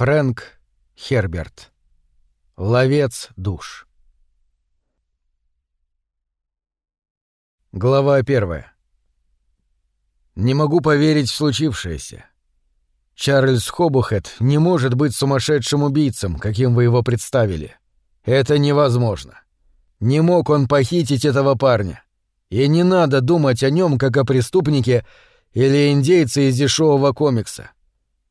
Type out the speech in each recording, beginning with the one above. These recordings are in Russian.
Фрэнк Херберт. Ловец душ. Глава первая. Не могу поверить в случившееся. Чарльз Хобухет не может быть сумасшедшим убийцем, каким вы его представили. Это невозможно. Не мог он похитить этого парня. И не надо думать о нем как о преступнике или индейце из дешевого комикса.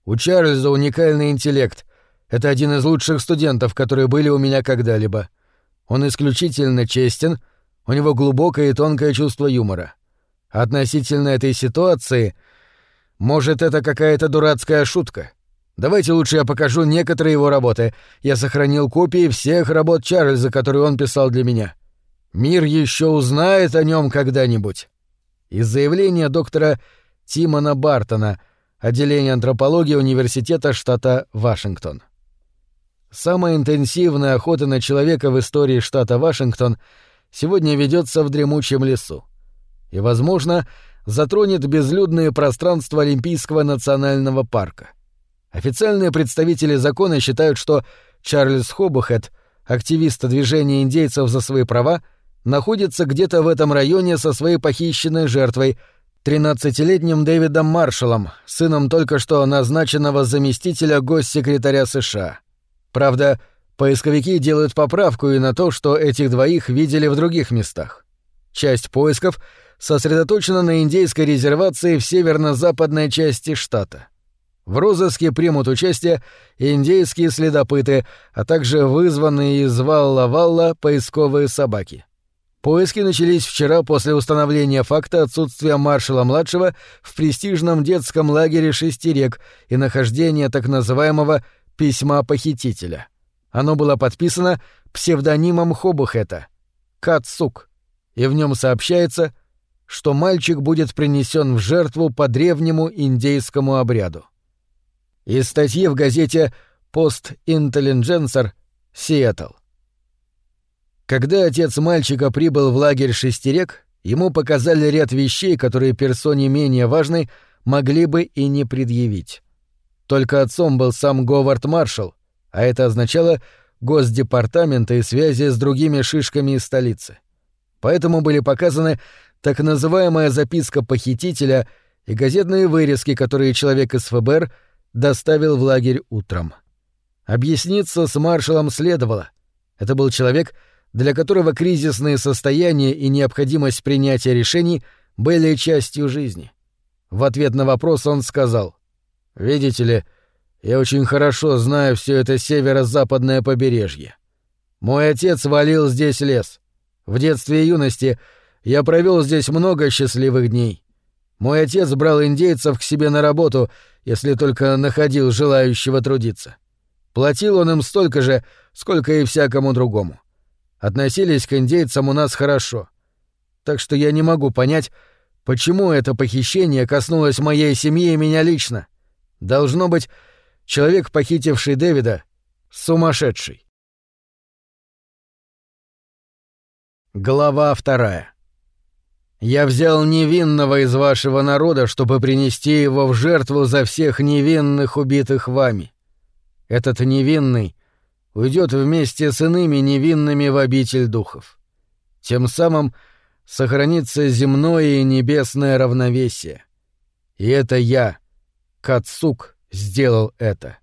У Чарльза уникальный интеллект. Это один из лучших студентов, которые были у меня когда-либо. Он исключительно честен, у него глубокое и тонкое чувство юмора. Относительно этой ситуации, может, это какая-то дурацкая шутка. Давайте лучше я покажу некоторые его работы. Я сохранил копии всех работ Чарльза, которые он писал для меня. Мир еще узнает о нем когда-нибудь. Из заявления доктора Тимона Бартона, отделение антропологии Университета штата Вашингтон. Самая интенсивная охота на человека в истории штата Вашингтон сегодня ведется в дремучем лесу. И, возможно, затронет безлюдные пространства Олимпийского национального парка. Официальные представители закона считают, что Чарльз Хобухет, активист движения индейцев за свои права, находится где-то в этом районе со своей похищенной жертвой, 13-летним Дэвидом Маршалом, сыном только что назначенного заместителя госсекретаря США. Правда, поисковики делают поправку и на то, что этих двоих видели в других местах. Часть поисков сосредоточена на индейской резервации в северно-западной части штата. В розыске примут участие индейские следопыты, а также вызванные из Валла-Валла поисковые собаки. Поиски начались вчера после установления факта отсутствия маршала-младшего в престижном детском лагере «Шестерек» и нахождения так называемого «письма похитителя». Оно было подписано псевдонимом Хобухета — Кацук, и в нем сообщается, что мальчик будет принесен в жертву по древнему индейскому обряду. Из статьи в газете «Пост Интеллидженсер» Сиэтл. Когда отец мальчика прибыл в лагерь шестерек, ему показали ряд вещей, которые персоне менее важной могли бы и не предъявить. Только отцом был сам Говард Маршалл, а это означало Госдепартамента и связи с другими шишками из столицы. Поэтому были показаны так называемая записка похитителя и газетные вырезки, которые человек из ФБР доставил в лагерь утром. Объясниться с маршалом следовало. Это был человек — для которого кризисные состояния и необходимость принятия решений были частью жизни. В ответ на вопрос он сказал, «Видите ли, я очень хорошо знаю все это северо-западное побережье. Мой отец валил здесь лес. В детстве и юности я провел здесь много счастливых дней. Мой отец брал индейцев к себе на работу, если только находил желающего трудиться. Платил он им столько же, сколько и всякому другому относились к индейцам у нас хорошо. Так что я не могу понять, почему это похищение коснулось моей семьи и меня лично. Должно быть, человек, похитивший Дэвида, сумасшедший. Глава вторая. Я взял невинного из вашего народа, чтобы принести его в жертву за всех невинных, убитых вами. Этот невинный уйдет вместе с иными невинными в обитель духов. Тем самым сохранится земное и небесное равновесие. И это я, Кацук, сделал это.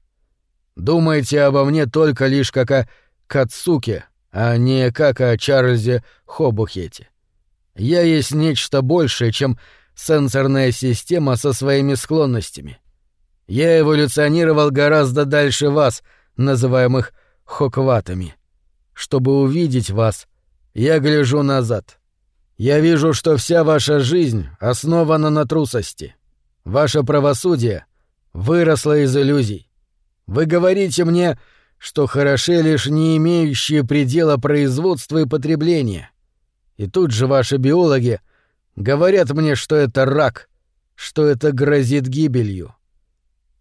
Думайте обо мне только лишь как о Кацуке, а не как о Чарльзе Хобухете. Я есть нечто большее, чем сенсорная система со своими склонностями. Я эволюционировал гораздо дальше вас, называемых хокватами. Чтобы увидеть вас, я гляжу назад. Я вижу, что вся ваша жизнь основана на трусости. Ваше правосудие выросло из иллюзий. Вы говорите мне, что хороши лишь не имеющие предела производства и потребления. И тут же ваши биологи говорят мне, что это рак, что это грозит гибелью.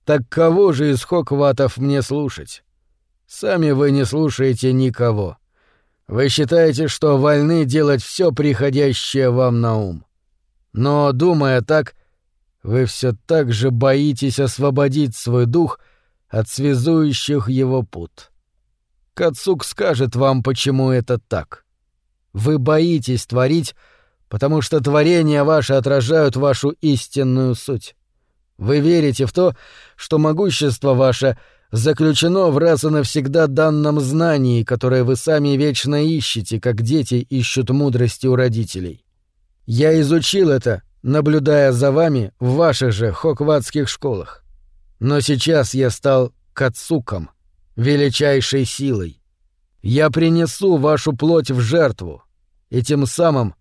Так кого же из Хокватов мне слушать? Сами вы не слушаете никого. Вы считаете, что вольны делать все приходящее вам на ум. Но, думая так, вы все так же боитесь освободить свой дух от связующих его пут. Кацук скажет вам, почему это так. Вы боитесь творить, потому что творения ваши отражают вашу истинную суть. Вы верите в то, что могущество ваше заключено в раз и навсегда данном знании, которое вы сами вечно ищете, как дети ищут мудрости у родителей. Я изучил это, наблюдая за вами в ваших же хокватских школах. Но сейчас я стал кацуком, величайшей силой. Я принесу вашу плоть в жертву, и тем самым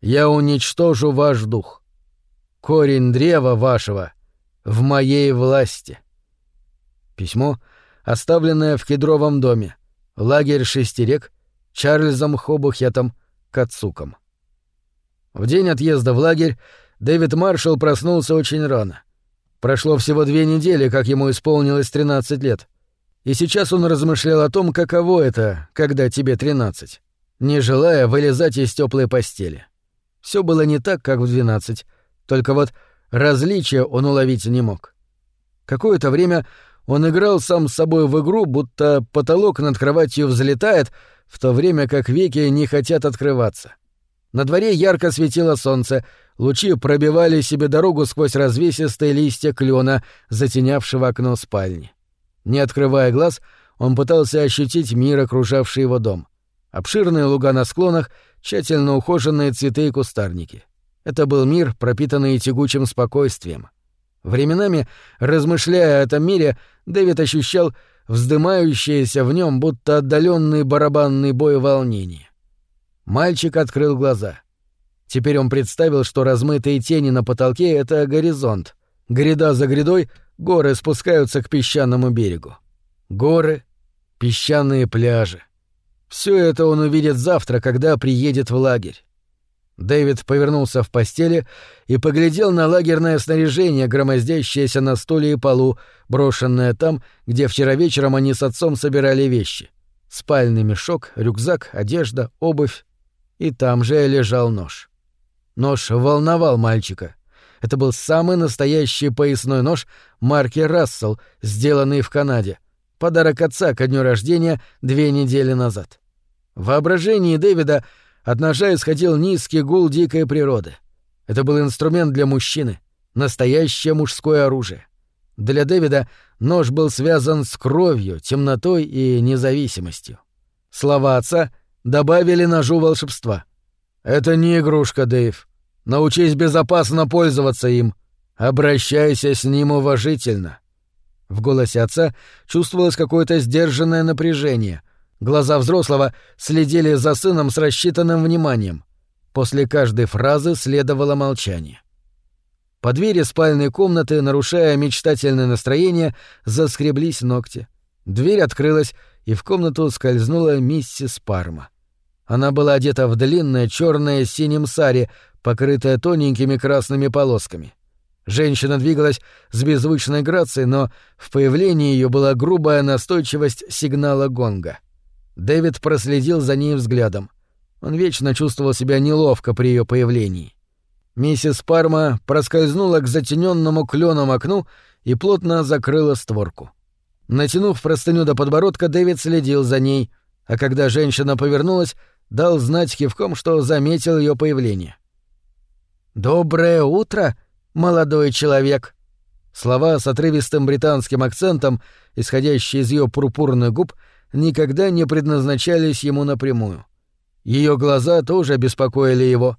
я уничтожу ваш дух. Корень древа вашего в моей власти. Письмо, оставленное в кедровом доме, лагерь шестерек, Чарльзом Хобухетом Кацуком. В день отъезда в лагерь Дэвид Маршалл проснулся очень рано. Прошло всего две недели, как ему исполнилось 13 лет. И сейчас он размышлял о том, каково это, когда тебе 13, не желая вылезать из теплой постели. Все было не так, как в 12, только вот различия он уловить не мог. Какое-то время он играл сам с собой в игру, будто потолок над кроватью взлетает, в то время как веки не хотят открываться. На дворе ярко светило солнце, лучи пробивали себе дорогу сквозь развесистые листья клена, затенявшего окно спальни. Не открывая глаз, он пытался ощутить мир, окружавший его дом. Обширные луга на склонах, тщательно ухоженные цветы и кустарники. Это был мир, пропитанный тягучим спокойствием. Временами, размышляя о этом мире, Дэвид ощущал вздымающееся в нем будто отдаленный барабанный бой волнения. Мальчик открыл глаза. Теперь он представил, что размытые тени на потолке — это горизонт. Гряда за грядой горы спускаются к песчаному берегу. Горы, песчаные пляжи. Все это он увидит завтра, когда приедет в лагерь. Дэвид повернулся в постели и поглядел на лагерное снаряжение, громоздящееся на столе и полу, брошенное там, где вчера вечером они с отцом собирали вещи. Спальный мешок, рюкзак, одежда, обувь. И там же лежал нож. Нож волновал мальчика. Это был самый настоящий поясной нож марки «Рассел», сделанный в Канаде. Подарок отца ко дню рождения две недели назад. В воображении Дэвида — от ножа исходил низкий гул дикой природы. Это был инструмент для мужчины, настоящее мужское оружие. Для Дэвида нож был связан с кровью, темнотой и независимостью. Слова отца добавили ножу волшебства. «Это не игрушка, Дэйв. Научись безопасно пользоваться им. Обращайся с ним уважительно». В голосе отца чувствовалось какое-то сдержанное напряжение, Глаза взрослого следили за сыном с рассчитанным вниманием. После каждой фразы следовало молчание. По двери спальной комнаты, нарушая мечтательное настроение, заскреблись ногти. Дверь открылась, и в комнату скользнула миссис Парма. Она была одета в длинное черное синим сари, покрытое тоненькими красными полосками. Женщина двигалась с беззвучной грацией, но в появлении ее была грубая настойчивость сигнала гонга. Дэвид проследил за ней взглядом. Он вечно чувствовал себя неловко при ее появлении. Миссис Парма проскользнула к затененному кленом окну и плотно закрыла створку. Натянув простыню до подбородка, Дэвид следил за ней, а когда женщина повернулась, дал знать кивком, что заметил ее появление. «Доброе утро, молодой человек!» Слова с отрывистым британским акцентом, исходящие из ее пурпурных губ, никогда не предназначались ему напрямую. Ее глаза тоже беспокоили его.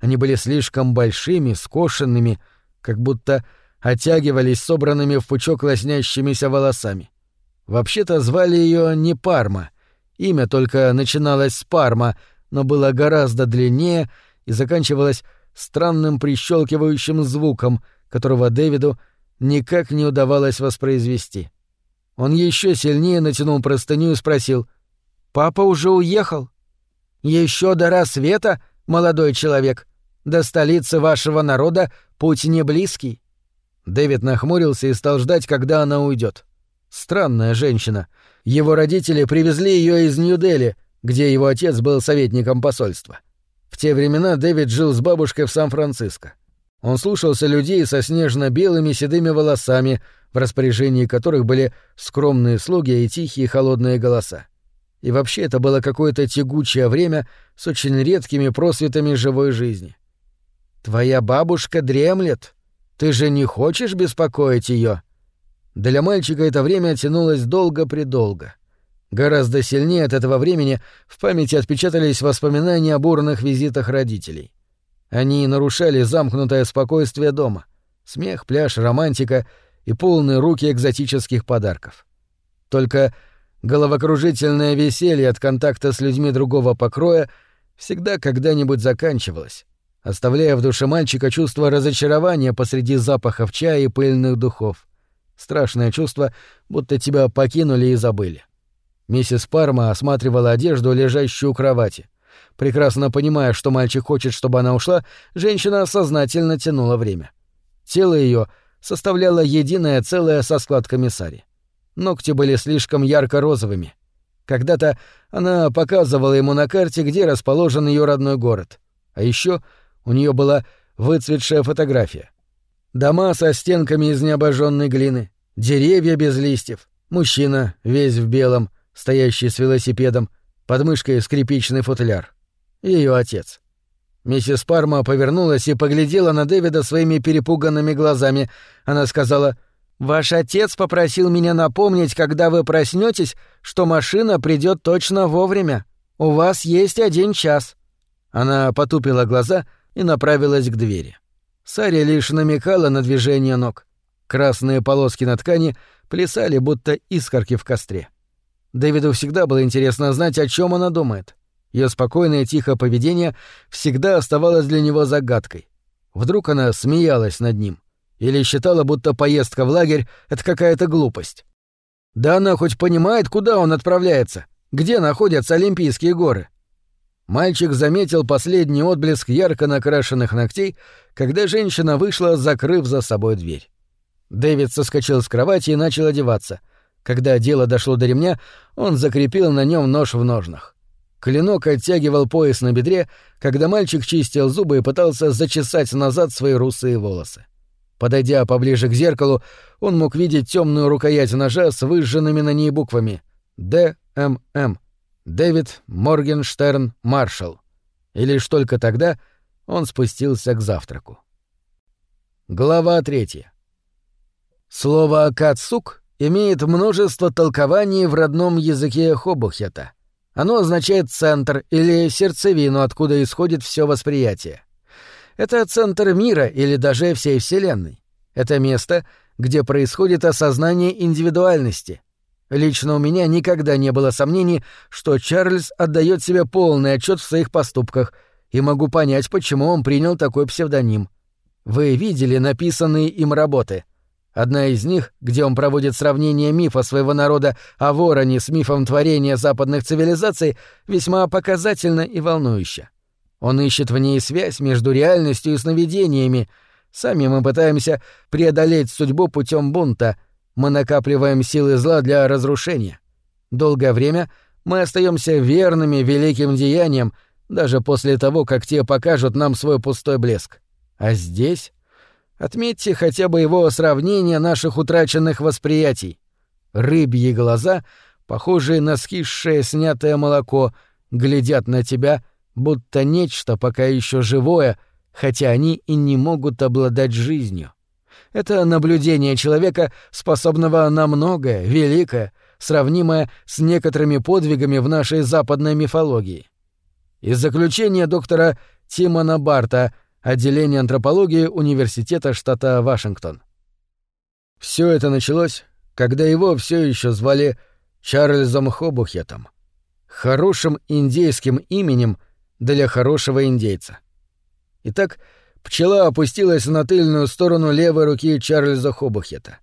Они были слишком большими, скошенными, как будто оттягивались собранными в пучок лоснящимися волосами. Вообще-то звали ее не Парма. Имя только начиналось с Парма, но было гораздо длиннее и заканчивалось странным прищелкивающим звуком, которого Дэвиду никак не удавалось воспроизвести. Он еще сильнее натянул простыню и спросил. «Папа уже уехал?» «Еще до рассвета, молодой человек. До столицы вашего народа путь не близкий». Дэвид нахмурился и стал ждать, когда она уйдет. Странная женщина. Его родители привезли ее из Нью-Дели, где его отец был советником посольства. В те времена Дэвид жил с бабушкой в Сан-Франциско. Он слушался людей со снежно-белыми седыми волосами, в распоряжении которых были скромные слуги и тихие холодные голоса. И вообще это было какое-то тягучее время с очень редкими просветами живой жизни. «Твоя бабушка дремлет. Ты же не хочешь беспокоить ее? Для мальчика это время тянулось долго-предолго. Гораздо сильнее от этого времени в памяти отпечатались воспоминания о бурных визитах родителей. Они нарушали замкнутое спокойствие дома. Смех, пляж, романтика и полные руки экзотических подарков. Только головокружительное веселье от контакта с людьми другого покроя всегда когда-нибудь заканчивалось, оставляя в душе мальчика чувство разочарования посреди запахов чая и пыльных духов. Страшное чувство, будто тебя покинули и забыли. Миссис Парма осматривала одежду, лежащую у кровати. Прекрасно понимая, что мальчик хочет, чтобы она ушла, женщина сознательно тянула время. Тело ее составляло единое целое со складками сари. Ногти были слишком ярко-розовыми. Когда-то она показывала ему на карте, где расположен ее родной город. А еще у нее была выцветшая фотография. Дома со стенками из необожженной глины, деревья без листьев, мужчина, весь в белом, стоящий с велосипедом, под мышкой скрипичный футляр. Ее отец. Миссис Парма повернулась и поглядела на Дэвида своими перепуганными глазами. Она сказала, «Ваш отец попросил меня напомнить, когда вы проснетесь, что машина придет точно вовремя. У вас есть один час». Она потупила глаза и направилась к двери. Саря лишь намекала на движение ног. Красные полоски на ткани плясали, будто искорки в костре. Дэвиду всегда было интересно знать, о чем она думает. Ее спокойное и тихое поведение всегда оставалось для него загадкой. Вдруг она смеялась над ним. Или считала, будто поездка в лагерь — это какая-то глупость. Да она хоть понимает, куда он отправляется, где находятся Олимпийские горы. Мальчик заметил последний отблеск ярко накрашенных ногтей, когда женщина вышла, закрыв за собой дверь. Дэвид соскочил с кровати и начал одеваться — когда дело дошло до ремня, он закрепил на нем нож в ножнах. Клинок оттягивал пояс на бедре, когда мальчик чистил зубы и пытался зачесать назад свои русые волосы. Подойдя поближе к зеркалу, он мог видеть темную рукоять ножа с выжженными на ней буквами «ДММ» — Дэвид Моргенштерн Маршалл. И лишь только тогда он спустился к завтраку. Глава третья. Слово «кацук» имеет множество толкований в родном языке Хобухета. Оно означает «центр» или «сердцевину», откуда исходит все восприятие. Это центр мира или даже всей Вселенной. Это место, где происходит осознание индивидуальности. Лично у меня никогда не было сомнений, что Чарльз отдает себе полный отчет в своих поступках, и могу понять, почему он принял такой псевдоним. Вы видели написанные им работы — Одна из них, где он проводит сравнение мифа своего народа о вороне с мифом творения западных цивилизаций, весьма показательна и волнующа. Он ищет в ней связь между реальностью и сновидениями. Сами мы пытаемся преодолеть судьбу путем бунта. Мы накапливаем силы зла для разрушения. Долгое время мы остаемся верными великим деяниям, даже после того, как те покажут нам свой пустой блеск. А здесь Отметьте хотя бы его сравнение наших утраченных восприятий. Рыбьи глаза, похожие на скисшее снятое молоко, глядят на тебя, будто нечто пока еще живое, хотя они и не могут обладать жизнью. Это наблюдение человека, способного на многое, великое, сравнимое с некоторыми подвигами в нашей западной мифологии. Из заключения доктора Тимона Барта отделение антропологии Университета штата Вашингтон. Все это началось, когда его все еще звали Чарльзом Хобухетом, хорошим индейским именем для хорошего индейца. Итак, пчела опустилась на тыльную сторону левой руки Чарльза Хобухета.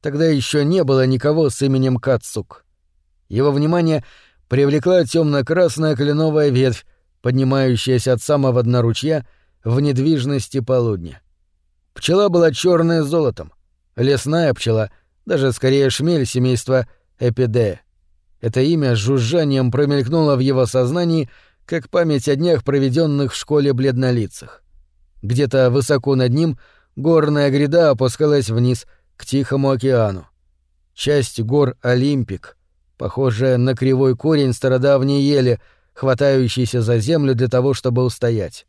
Тогда еще не было никого с именем Кацук. Его внимание привлекла темно-красная кленовая ветвь, поднимающаяся от самого дна ручья в недвижности полудня. Пчела была черная с золотом. Лесная пчела, даже скорее шмель семейства Эпидея. Это имя с жужжанием промелькнуло в его сознании, как память о днях, проведенных в школе бледнолицах. Где-то высоко над ним горная гряда опускалась вниз, к Тихому океану. Часть гор Олимпик, похожая на кривой корень стародавней ели, хватающийся за землю для того, чтобы устоять.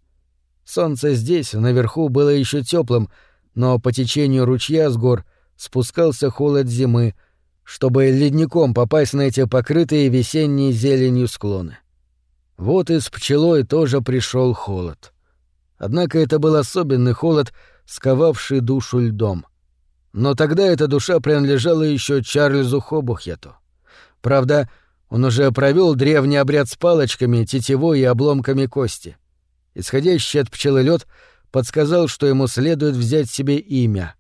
Солнце здесь, наверху, было еще теплым, но по течению ручья с гор спускался холод зимы, чтобы ледником попасть на эти покрытые весенней зеленью склоны. Вот и с пчелой тоже пришел холод. Однако это был особенный холод, сковавший душу льдом. Но тогда эта душа принадлежала еще Чарльзу Хобухету. Правда, он уже провел древний обряд с палочками, тетивой и обломками кости. Исходящий от пчелы лед подсказал, что ему следует взять себе имя.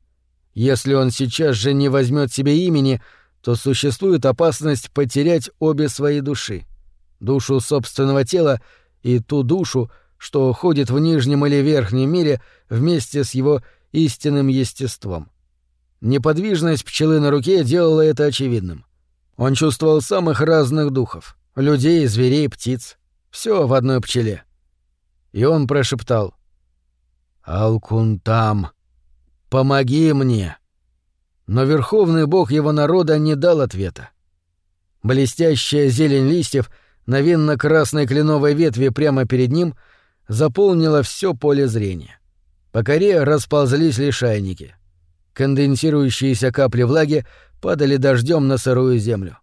Если он сейчас же не возьмет себе имени, то существует опасность потерять обе свои души. Душу собственного тела и ту душу, что ходит в нижнем или верхнем мире вместе с его истинным естеством. Неподвижность пчелы на руке делала это очевидным. Он чувствовал самых разных духов — людей, зверей, птиц. Все в одной пчеле. И он прошептал. «Алкунтам, помоги мне!» Но верховный бог его народа не дал ответа. Блестящая зелень листьев на винно-красной кленовой ветви прямо перед ним заполнила все поле зрения. По коре расползлись лишайники. Конденсирующиеся капли влаги падали дождем на сырую землю.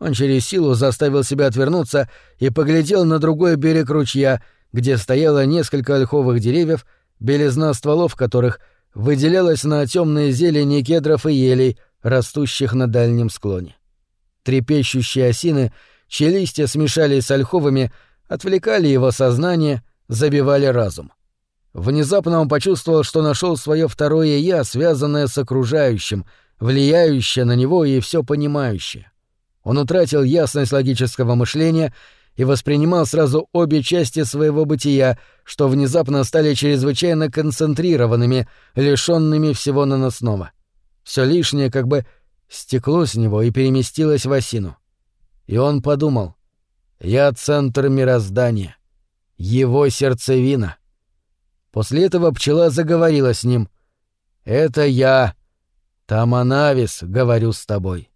Он через силу заставил себя отвернуться и поглядел на другой берег ручья, где стояло несколько ольховых деревьев, белизна стволов которых выделялась на темной зелени кедров и елей, растущих на дальнем склоне. Трепещущие осины, чьи листья смешались с ольховыми, отвлекали его сознание, забивали разум. Внезапно он почувствовал, что нашел свое второе «я», связанное с окружающим, влияющее на него и все понимающее. Он утратил ясность логического мышления и воспринимал сразу обе части своего бытия, что внезапно стали чрезвычайно концентрированными, лишенными всего наносного. Все лишнее как бы стекло с него и переместилось в осину. И он подумал, «Я центр мироздания, его сердцевина». После этого пчела заговорила с ним. «Это я, Таманавис, говорю с тобой».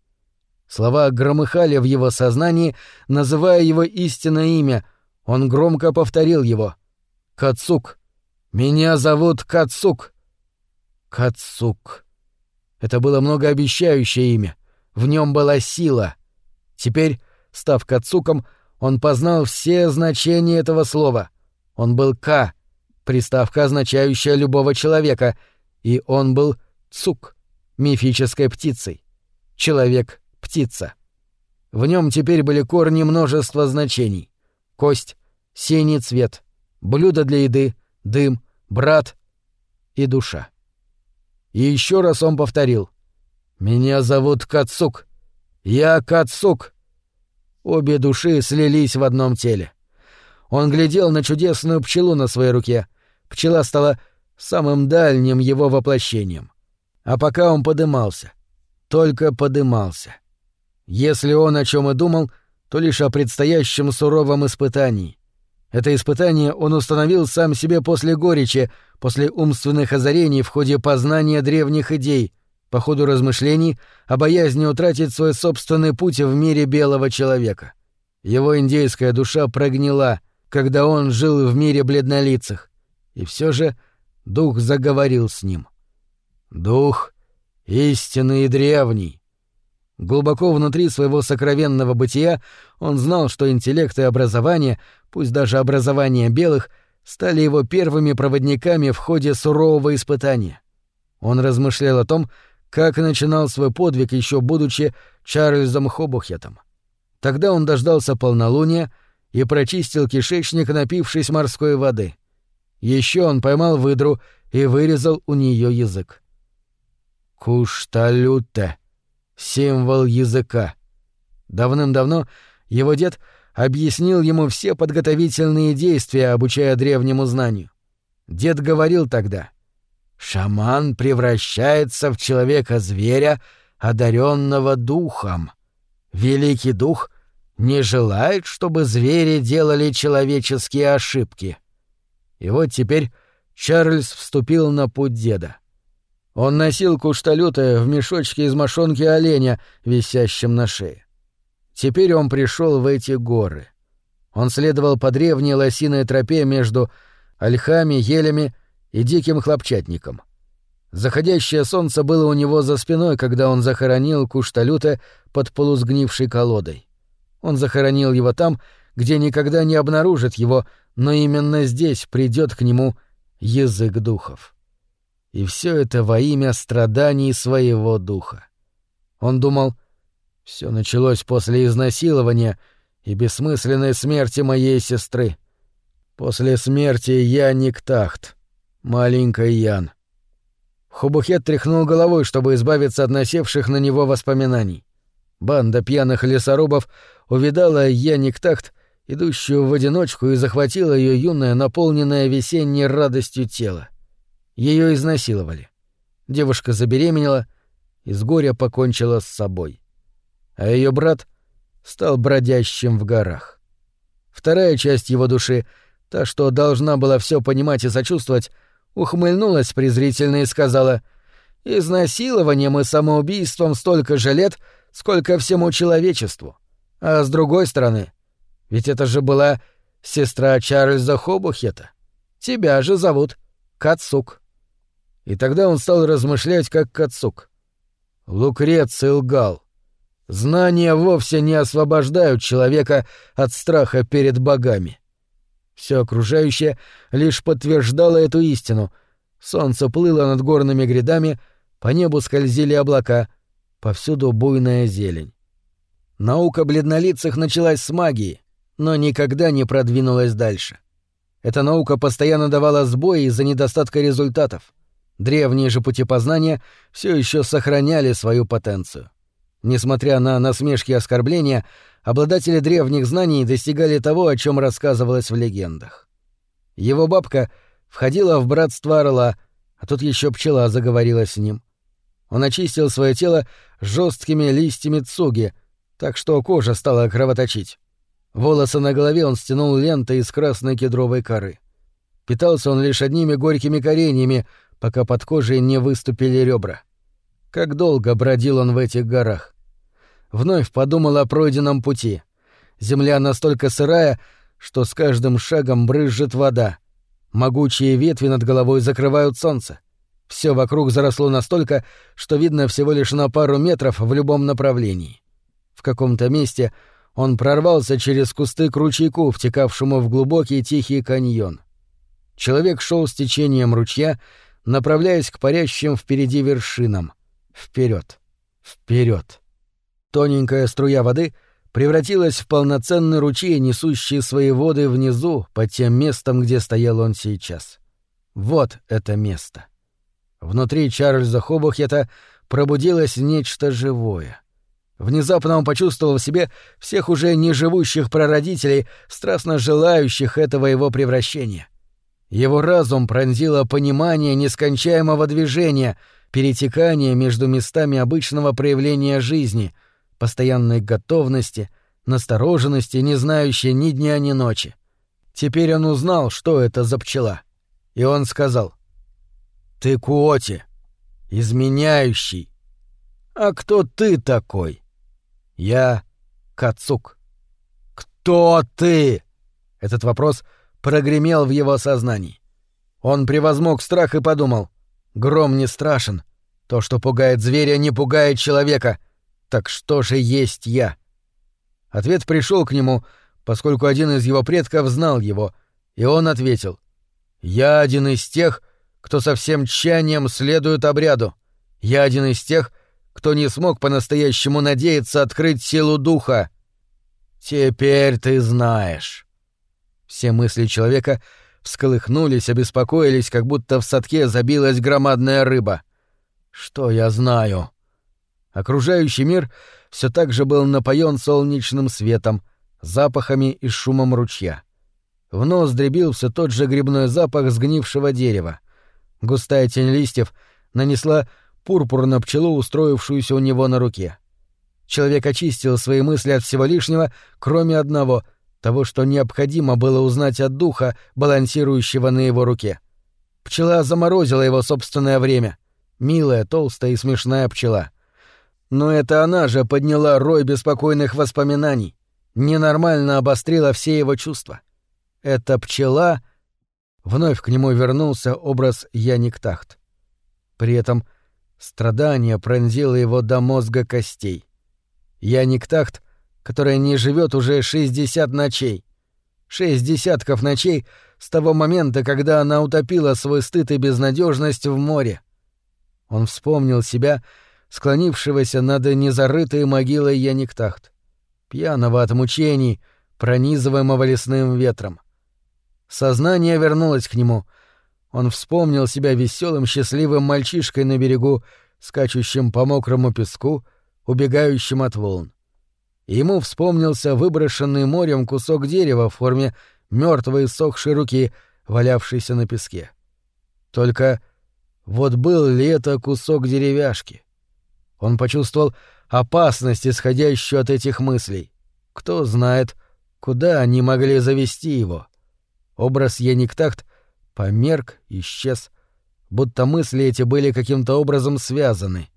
Слова громыхали в его сознании, называя его истинное имя. Он громко повторил его. «Кацук! Меня зовут Кацук!» Кацук. Это было многообещающее имя. В нем была сила. Теперь, став Кацуком, он познал все значения этого слова. Он был Ка, приставка, означающая любого человека, и он был цук, мифической птицей. Человек-птица. В нем теперь были корни множества значений. Кость, синий цвет, блюдо для еды, дым, брат и душа. И еще раз он повторил. «Меня зовут Кацук. Я Кацук». Обе души слились в одном теле. Он глядел на чудесную пчелу на своей руке — Пчела стала самым дальним его воплощением. А пока он подымался. Только подымался. Если он о чем и думал, то лишь о предстоящем суровом испытании. Это испытание он установил сам себе после горечи, после умственных озарений в ходе познания древних идей, по ходу размышлений о боязни утратить свой собственный путь в мире белого человека. Его индейская душа прогнила, когда он жил в мире бледнолицых. И все же дух заговорил с ним. Дух истинный и древний. Глубоко внутри своего сокровенного бытия он знал, что интеллект и образование, пусть даже образование белых, стали его первыми проводниками в ходе сурового испытания. Он размышлял о том, как начинал свой подвиг еще будучи Чарльзом Хобухетом. Тогда он дождался полнолуния и прочистил кишечник, напившись морской воды — еще он поймал выдру и вырезал у нее язык. Кушталюте — символ языка. Давным-давно его дед объяснил ему все подготовительные действия, обучая древнему знанию. Дед говорил тогда, «Шаман превращается в человека-зверя, одаренного духом. Великий дух не желает, чтобы звери делали человеческие ошибки». И вот теперь Чарльз вступил на путь деда. Он носил кушталюты в мешочке из мошонки оленя, висящем на шее. Теперь он пришел в эти горы. Он следовал по древней лосиной тропе между ольхами, елями и диким хлопчатником. Заходящее солнце было у него за спиной, когда он захоронил кушталюта под полусгнившей колодой. Он захоронил его там, где никогда не обнаружит его, но именно здесь придет к нему язык духов. И все это во имя страданий своего духа. Он думал, все началось после изнасилования и бессмысленной смерти моей сестры. После смерти я Никтахт, маленький Ян. Хубухет тряхнул головой, чтобы избавиться от насевших на него воспоминаний. Банда пьяных лесорубов увидала Яниктахт, идущую в одиночку, и захватила ее юное, наполненное весенней радостью тело. Ее изнасиловали. Девушка забеременела и с горя покончила с собой. А ее брат стал бродящим в горах. Вторая часть его души, та, что должна была все понимать и сочувствовать, ухмыльнулась презрительно и сказала «Изнасилованием и самоубийством столько же лет, сколько всему человечеству. А с другой стороны, ведь это же была сестра Чарльза Хобухета. Тебя же зовут Кацук». И тогда он стал размышлять как Кацук. Лукреций лгал. Знания вовсе не освобождают человека от страха перед богами. Все окружающее лишь подтверждало эту истину. Солнце плыло над горными грядами, по небу скользили облака, повсюду буйная зелень. Наука бледнолицых началась с магии, но никогда не продвинулась дальше. Эта наука постоянно давала сбои из-за недостатка результатов. Древние же пути познания все еще сохраняли свою потенцию. Несмотря на насмешки и оскорбления, обладатели древних знаний достигали того, о чем рассказывалось в легендах. Его бабка входила в братство орла, а тут еще пчела заговорила с ним. Он очистил свое тело жесткими листьями цуги, так что кожа стала кровоточить. Волосы на голове он стянул лентой из красной кедровой коры. Питался он лишь одними горькими кореньями, пока под кожей не выступили ребра. Как долго бродил он в этих горах. Вновь подумал о пройденном пути. Земля настолько сырая, что с каждым шагом брызжет вода. Могучие ветви над головой закрывают солнце. Все вокруг заросло настолько, что видно всего лишь на пару метров в любом направлении. В каком-то месте он прорвался через кусты к ручейку, втекавшему в глубокий тихий каньон. Человек шел с течением ручья, направляясь к парящим впереди вершинам. Вперед, вперед. Тоненькая струя воды превратилась в полноценный ручей, несущий свои воды внизу, под тем местом, где стоял он сейчас. Вот это место. Внутри Чарльза Хобухета пробудилось нечто живое. Внезапно он почувствовал в себе всех уже неживущих прародителей, страстно желающих этого его превращения — его разум пронзило понимание нескончаемого движения, перетекания между местами обычного проявления жизни, постоянной готовности, настороженности, не знающей ни дня, ни ночи. Теперь он узнал, что это за пчела. И он сказал, «Ты Куоти, изменяющий. А кто ты такой?» «Я Кацук». «Кто ты?» Этот вопрос — прогремел в его сознании. Он превозмог страх и подумал. Гром не страшен. То, что пугает зверя, не пугает человека. Так что же есть я? Ответ пришел к нему, поскольку один из его предков знал его, и он ответил. «Я один из тех, кто со всем тщанием следует обряду. Я один из тех, кто не смог по-настоящему надеяться открыть силу духа. Теперь ты знаешь». Все мысли человека всколыхнулись, обеспокоились, как будто в садке забилась громадная рыба. Что я знаю? Окружающий мир все так же был напоен солнечным светом, запахами и шумом ручья. В нос дребил все тот же грибной запах сгнившего дерева. Густая тень листьев нанесла пурпур на пчелу, устроившуюся у него на руке. Человек очистил свои мысли от всего лишнего, кроме одного — того, что необходимо было узнать от духа, балансирующего на его руке. Пчела заморозила его собственное время. Милая, толстая и смешная пчела. Но это она же подняла рой беспокойных воспоминаний, ненормально обострила все его чувства. Эта пчела... Вновь к нему вернулся образ Яник Тахт. При этом страдание пронзило его до мозга костей. Яник Тахт, которая не живет уже 60 ночей. Шесть десятков ночей с того момента, когда она утопила свой стыд и безнадежность в море. Он вспомнил себя, склонившегося над незарытой могилой Яниктахт, пьяного от мучений, пронизываемого лесным ветром. Сознание вернулось к нему. Он вспомнил себя веселым, счастливым мальчишкой на берегу, скачущим по мокрому песку, убегающим от волн. Ему вспомнился выброшенный морем кусок дерева в форме мертвой сохшей руки, валявшейся на песке. Только вот был ли это кусок деревяшки? Он почувствовал опасность, исходящую от этих мыслей. Кто знает, куда они могли завести его. Образ Яниктахт померк, исчез, будто мысли эти были каким-то образом связаны.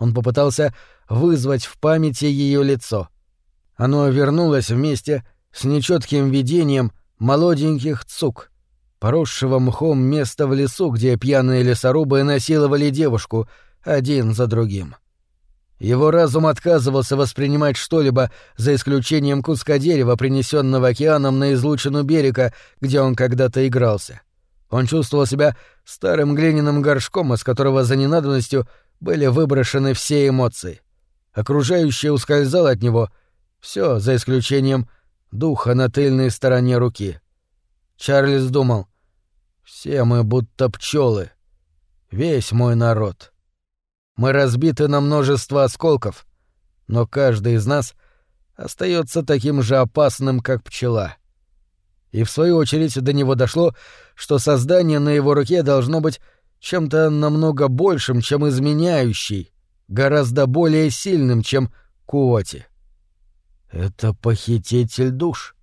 Он попытался вызвать в памяти ее лицо. Оно вернулось вместе с нечетким видением молоденьких цук, поросшего мхом места в лесу, где пьяные лесорубы насиловали девушку один за другим. Его разум отказывался воспринимать что-либо, за исключением куска дерева, принесенного океаном на излучину берега, где он когда-то игрался. Он чувствовал себя старым глиняным горшком, из которого за ненадобностью были выброшены все эмоции. Окружающее ускользало от него, все за исключением духа на тыльной стороне руки. Чарльз думал, все мы будто пчелы, весь мой народ. Мы разбиты на множество осколков, но каждый из нас остается таким же опасным, как пчела. И в свою очередь до него дошло, что создание на его руке должно быть чем-то намного большим, чем изменяющий, гораздо более сильным, чем Куоти. Это похититель душ.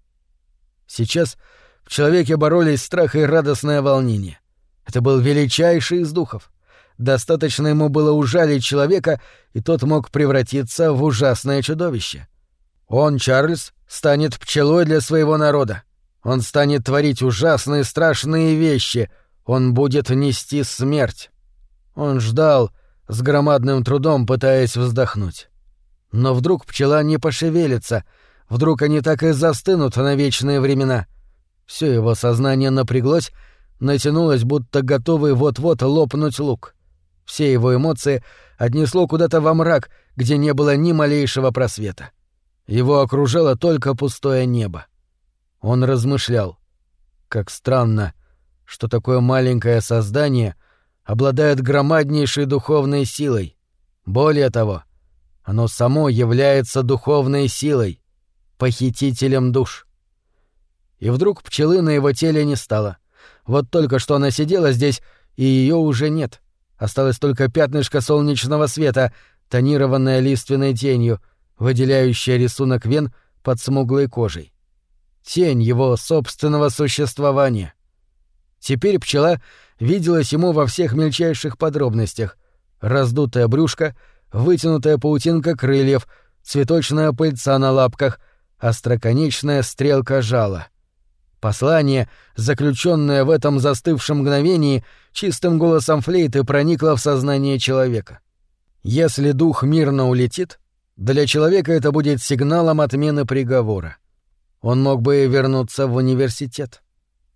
Сейчас в человеке боролись страх и радостное волнение. Это был величайший из духов. Достаточно ему было ужалить человека, и тот мог превратиться в ужасное чудовище. Он, Чарльз, станет пчелой для своего народа. Он станет творить ужасные страшные вещи — он будет нести смерть. Он ждал, с громадным трудом пытаясь вздохнуть. Но вдруг пчела не пошевелится, вдруг они так и застынут на вечные времена. Все его сознание напряглось, натянулось, будто готовый вот-вот лопнуть лук. Все его эмоции отнесло куда-то во мрак, где не было ни малейшего просвета. Его окружало только пустое небо. Он размышлял. Как странно, что такое маленькое создание обладает громаднейшей духовной силой. Более того, оно само является духовной силой, похитителем душ. И вдруг пчелы на его теле не стало. Вот только что она сидела здесь, и ее уже нет. Осталось только пятнышко солнечного света, тонированное лиственной тенью, выделяющая рисунок вен под смуглой кожей. Тень его собственного существования. Теперь пчела виделась ему во всех мельчайших подробностях. Раздутое брюшко, вытянутая паутинка крыльев, цветочная пыльца на лапках, остроконечная стрелка жала. Послание, заключенное в этом застывшем мгновении, чистым голосом флейты проникло в сознание человека. Если дух мирно улетит, для человека это будет сигналом отмены приговора. Он мог бы вернуться в университет.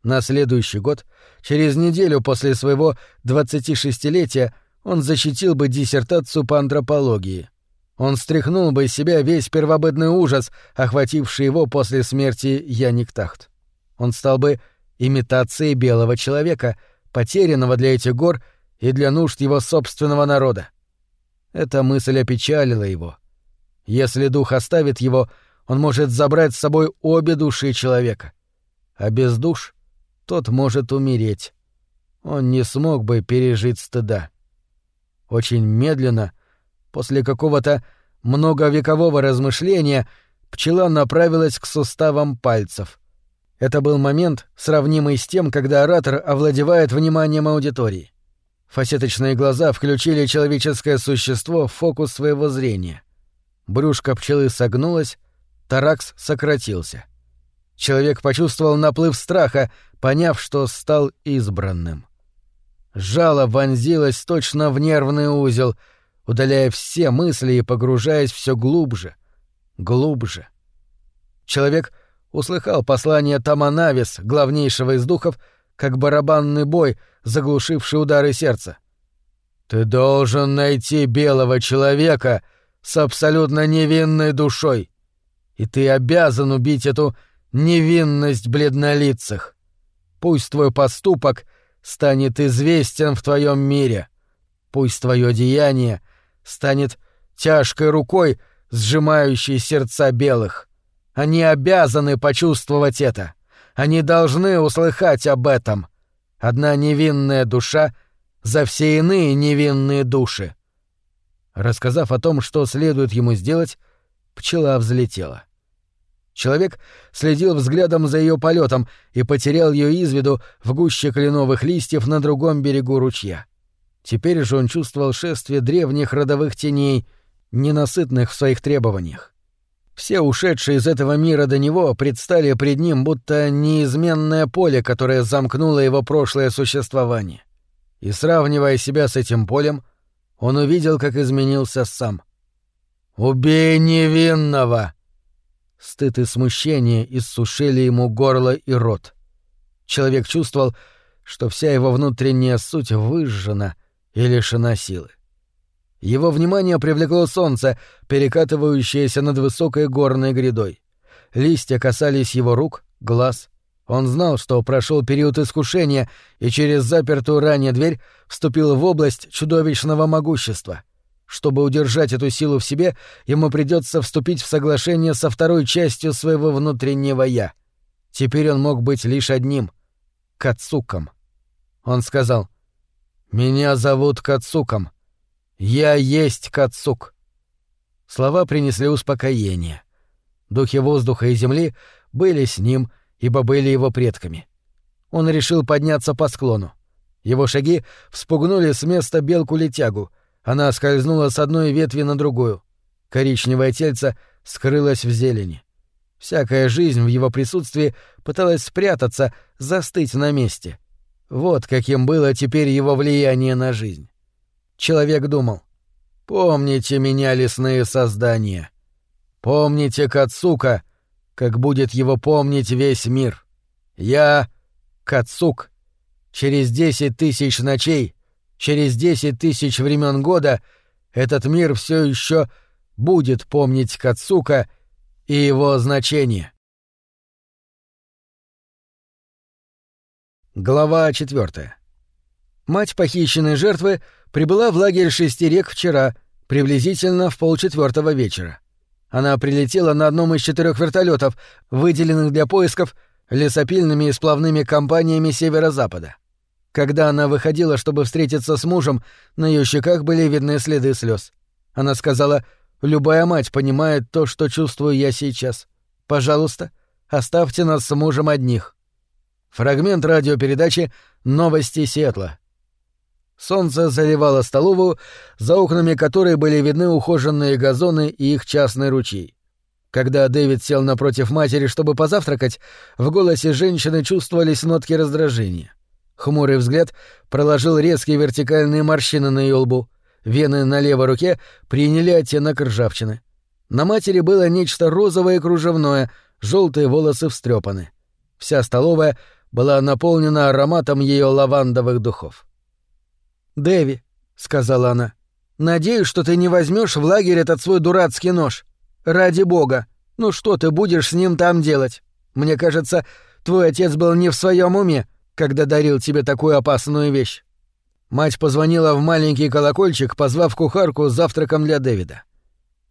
На следующий год, через неделю после своего 26-летия, он защитил бы диссертацию по антропологии. Он стряхнул бы из себя весь первобытный ужас, охвативший его после смерти Яниктахт. Он стал бы имитацией белого человека, потерянного для этих гор и для нужд его собственного народа. Эта мысль опечалила его. Если дух оставит его, он может забрать с собой обе души человека. А без душ — тот может умереть. Он не смог бы пережить стыда. Очень медленно, после какого-то многовекового размышления, пчела направилась к суставам пальцев. Это был момент, сравнимый с тем, когда оратор овладевает вниманием аудитории. Фасеточные глаза включили человеческое существо в фокус своего зрения. Брюшко пчелы согнулось, таракс сократился. Человек почувствовал наплыв страха, поняв, что стал избранным. Жало вонзилось точно в нервный узел, удаляя все мысли и погружаясь все глубже, глубже. Человек услыхал послание Таманавис, главнейшего из духов, как барабанный бой, заглушивший удары сердца. «Ты должен найти белого человека с абсолютно невинной душой, и ты обязан убить эту невинность бледнолицых. Пусть твой поступок станет известен в твоем мире. Пусть твое деяние станет тяжкой рукой, сжимающей сердца белых. Они обязаны почувствовать это. Они должны услыхать об этом. Одна невинная душа за все иные невинные души. Рассказав о том, что следует ему сделать, пчела взлетела. Человек следил взглядом за ее полетом и потерял ее из виду в гуще кленовых листьев на другом берегу ручья. Теперь же он чувствовал шествие древних родовых теней, ненасытных в своих требованиях. Все ушедшие из этого мира до него предстали пред ним будто неизменное поле, которое замкнуло его прошлое существование. И сравнивая себя с этим полем, он увидел, как изменился сам. «Убей невинного!» Стыд и смущение иссушили ему горло и рот. Человек чувствовал, что вся его внутренняя суть выжжена и лишена силы. Его внимание привлекло солнце, перекатывающееся над высокой горной грядой. Листья касались его рук, глаз. Он знал, что прошел период искушения и через запертую ранее дверь вступил в область чудовищного могущества — чтобы удержать эту силу в себе, ему придется вступить в соглашение со второй частью своего внутреннего «я». Теперь он мог быть лишь одним — Кацуком. Он сказал, «Меня зовут Кацуком. Я есть Кацук». Слова принесли успокоение. Духи воздуха и земли были с ним, ибо были его предками. Он решил подняться по склону. Его шаги вспугнули с места белку-летягу — она скользнула с одной ветви на другую. Коричневое тельце скрылось в зелени. Всякая жизнь в его присутствии пыталась спрятаться, застыть на месте. Вот каким было теперь его влияние на жизнь. Человек думал. «Помните меня, лесные создания. Помните Кацука, как будет его помнить весь мир. Я — Кацук. Через десять тысяч ночей через десять тысяч времен года этот мир все еще будет помнить Кацука и его значение. Глава четвертая. Мать похищенной жертвы прибыла в лагерь шести рек вчера, приблизительно в полчетвертого вечера. Она прилетела на одном из четырех вертолетов, выделенных для поисков лесопильными и сплавными компаниями северо-запада. Когда она выходила, чтобы встретиться с мужем, на ее щеках были видны следы слез. Она сказала, «Любая мать понимает то, что чувствую я сейчас. Пожалуйста, оставьте нас с мужем одних». Фрагмент радиопередачи «Новости Сиэтла». Солнце заливало столовую, за окнами которой были видны ухоженные газоны и их частный ручей. Когда Дэвид сел напротив матери, чтобы позавтракать, в голосе женщины чувствовались нотки раздражения. Хмурый взгляд проложил резкие вертикальные морщины на ее лбу. Вены на левой руке приняли оттенок ржавчины. На матери было нечто розовое и кружевное, желтые волосы встрепаны. Вся столовая была наполнена ароматом ее лавандовых духов. «Дэви», — сказала она, — «надеюсь, что ты не возьмешь в лагерь этот свой дурацкий нож. Ради бога, ну что ты будешь с ним там делать? Мне кажется, твой отец был не в своем уме, когда дарил тебе такую опасную вещь. Мать позвонила в маленький колокольчик, позвав кухарку с завтраком для Дэвида.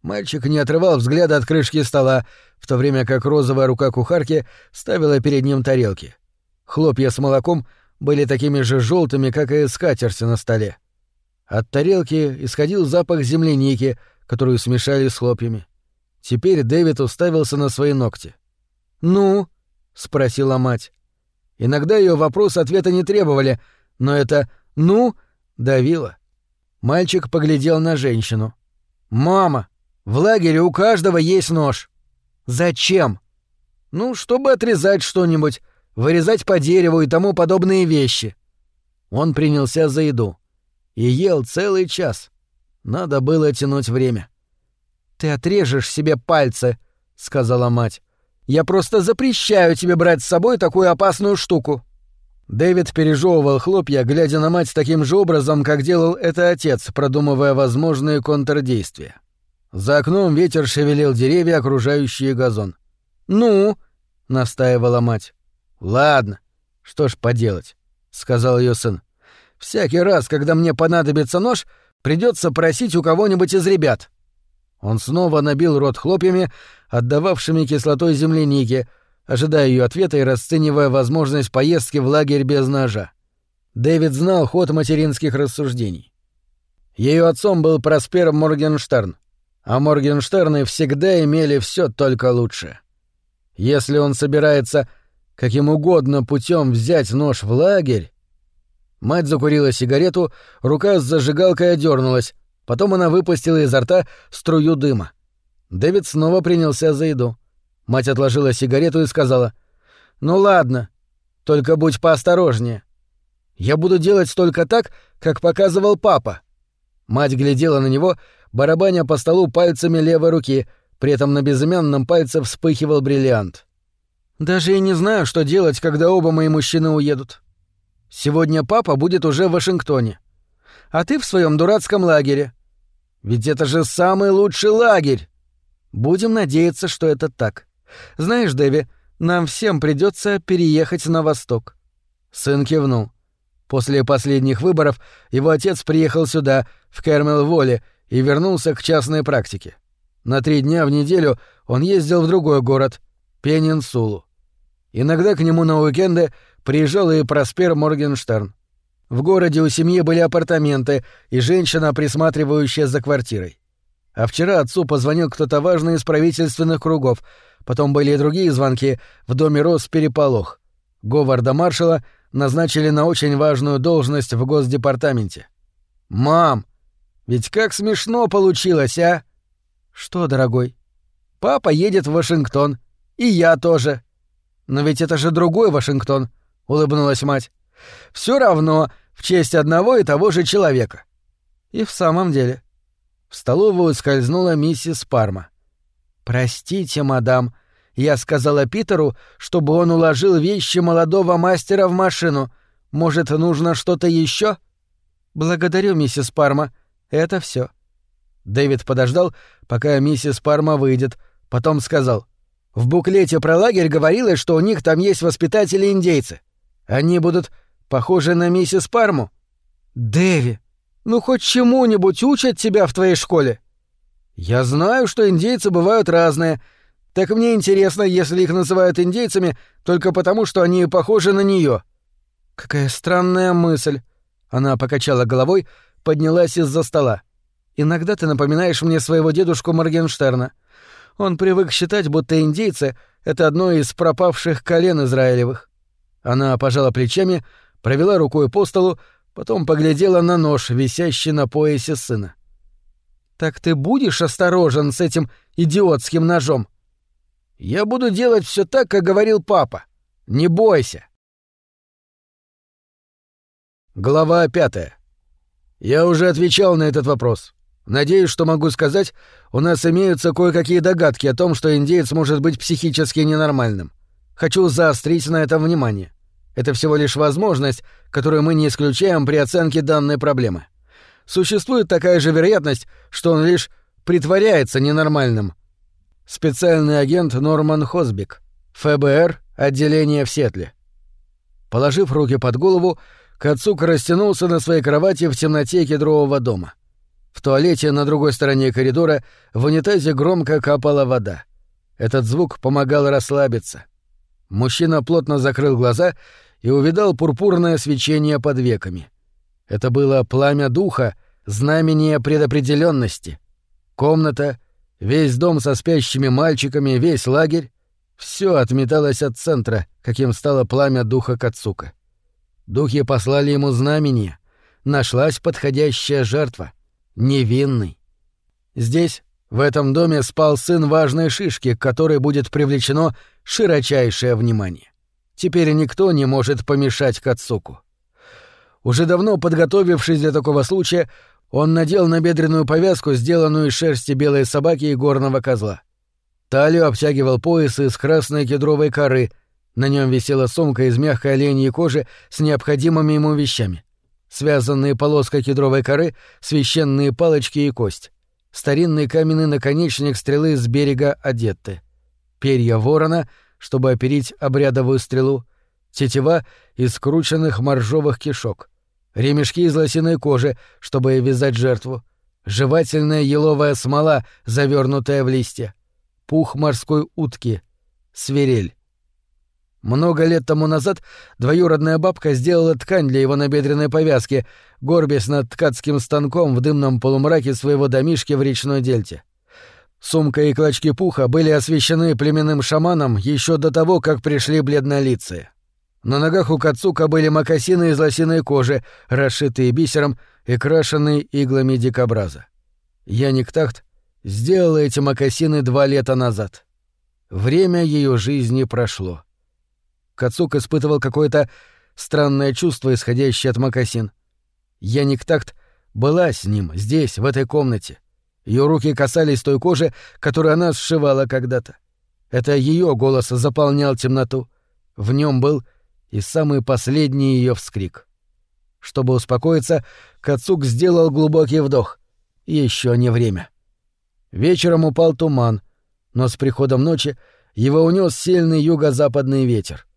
Мальчик не отрывал взгляда от крышки стола, в то время как розовая рука кухарки ставила перед ним тарелки. Хлопья с молоком были такими же желтыми, как и скатерти на столе. От тарелки исходил запах земляники, которую смешали с хлопьями. Теперь Дэвид уставился на свои ногти. «Ну?» — спросила мать. Иногда ее вопрос ответа не требовали, но это «ну» давило. Мальчик поглядел на женщину. «Мама, в лагере у каждого есть нож». «Зачем?» «Ну, чтобы отрезать что-нибудь, вырезать по дереву и тому подобные вещи». Он принялся за еду. И ел целый час. Надо было тянуть время. «Ты отрежешь себе пальцы», — сказала мать. «Я просто запрещаю тебе брать с собой такую опасную штуку». Дэвид пережевывал хлопья, глядя на мать таким же образом, как делал это отец, продумывая возможные контрдействия. За окном ветер шевелил деревья, окружающие газон. «Ну?» — настаивала мать. «Ладно. Что ж поделать?» — сказал ее сын. «Всякий раз, когда мне понадобится нож, придется просить у кого-нибудь из ребят». Он снова набил рот хлопьями, отдававшими кислотой земляники, ожидая ее ответа и расценивая возможность поездки в лагерь без ножа. Дэвид знал ход материнских рассуждений. Ее отцом был Проспер Моргенштерн, а Моргенштерны всегда имели все только лучше. Если он собирается каким угодно путем взять нож в лагерь... Мать закурила сигарету, рука с зажигалкой одернулась, потом она выпустила изо рта струю дыма. Дэвид снова принялся за еду. Мать отложила сигарету и сказала, «Ну ладно, только будь поосторожнее. Я буду делать только так, как показывал папа». Мать глядела на него, барабаня по столу пальцами левой руки, при этом на безымянном пальце вспыхивал бриллиант. «Даже и не знаю, что делать, когда оба мои мужчины уедут. Сегодня папа будет уже в Вашингтоне. А ты в своем дурацком лагере. Ведь это же самый лучший лагерь!» Будем надеяться, что это так. Знаешь, Дэви, нам всем придется переехать на восток. Сын кивнул. После последних выборов его отец приехал сюда, в Кермел-Воле, и вернулся к частной практике. На три дня в неделю он ездил в другой город, Пенинсулу. Иногда к нему на уикенды приезжал и Проспер Моргенштерн. В городе у семьи были апартаменты и женщина, присматривающая за квартирой. А вчера отцу позвонил кто-то важный из правительственных кругов. Потом были и другие звонки. В доме рос переполох. Говарда маршала назначили на очень важную должность в Госдепартаменте. «Мам, ведь как смешно получилось, а?» «Что, дорогой?» «Папа едет в Вашингтон. И я тоже». «Но ведь это же другой Вашингтон», — улыбнулась мать. Все равно в честь одного и того же человека». «И в самом деле», в столовую скользнула миссис Парма. «Простите, мадам, я сказала Питеру, чтобы он уложил вещи молодого мастера в машину. Может, нужно что-то еще? «Благодарю, миссис Парма. Это все. Дэвид подождал, пока миссис Парма выйдет, потом сказал. «В буклете про лагерь говорилось, что у них там есть воспитатели-индейцы. Они будут похожи на миссис Парму». «Дэви, ну хоть чему-нибудь учат тебя в твоей школе? Я знаю, что индейцы бывают разные. Так мне интересно, если их называют индейцами только потому, что они похожи на нее. Какая странная мысль. Она покачала головой, поднялась из-за стола. Иногда ты напоминаешь мне своего дедушку Моргенштерна. Он привык считать, будто индейцы — это одно из пропавших колен Израилевых. Она пожала плечами, провела рукой по столу, Потом поглядела на нож, висящий на поясе сына. «Так ты будешь осторожен с этим идиотским ножом?» «Я буду делать все так, как говорил папа. Не бойся». Глава пятая. Я уже отвечал на этот вопрос. Надеюсь, что могу сказать, у нас имеются кое-какие догадки о том, что индеец может быть психически ненормальным. Хочу заострить на этом внимание. Это всего лишь возможность, которую мы не исключаем при оценке данной проблемы. Существует такая же вероятность, что он лишь притворяется ненормальным. Специальный агент Норман Хосбик, ФБР, отделение в Сетле. Положив руки под голову, Кацук растянулся на своей кровати в темноте кедрового дома. В туалете на другой стороне коридора в унитазе громко капала вода. Этот звук помогал расслабиться. Мужчина плотно закрыл глаза и увидал пурпурное свечение под веками. Это было пламя духа, знамение предопределенности. Комната, весь дом со спящими мальчиками, весь лагерь — Все отметалось от центра, каким стало пламя духа Кацука. Духи послали ему знамение. Нашлась подходящая жертва. Невинный. Здесь, в этом доме, спал сын важной шишки, к которой будет привлечено широчайшее внимание. Теперь никто не может помешать Кацуку. Уже давно подготовившись для такого случая, он надел набедренную повязку, сделанную из шерсти белой собаки и горного козла. Талию обтягивал пояс из красной кедровой коры, на нем висела сумка из мягкой оленьей кожи с необходимыми ему вещами. Связанные полоской кедровой коры, священные палочки и кость. Старинный каменный наконечник стрелы с берега одетты. Перья ворона, чтобы оперить обрядовую стрелу. Тетива из скрученных моржовых кишок ремешки из лосиной кожи, чтобы вязать жертву, жевательная еловая смола, завернутая в листья, пух морской утки, свирель. Много лет тому назад двоюродная бабка сделала ткань для его набедренной повязки, горбясь над ткацким станком в дымном полумраке своего домишки в речной дельте. Сумка и клочки пуха были освящены племенным шаманом еще до того, как пришли бледнолицые. На ногах у Кацука были мокасины из лосиной кожи, расшитые бисером и крашенные иглами дикобраза. Яник Тахт сделала эти мокасины два лета назад. Время ее жизни прошло. Кацук испытывал какое-то странное чувство, исходящее от мокасин. Яник Такт была с ним, здесь, в этой комнате. Ее руки касались той кожи, которую она сшивала когда-то. Это ее голос заполнял темноту. В нем был и самый последний ее вскрик. Чтобы успокоиться, Кацук сделал глубокий вдох. Еще не время. Вечером упал туман, но с приходом ночи его унес сильный юго-западный ветер.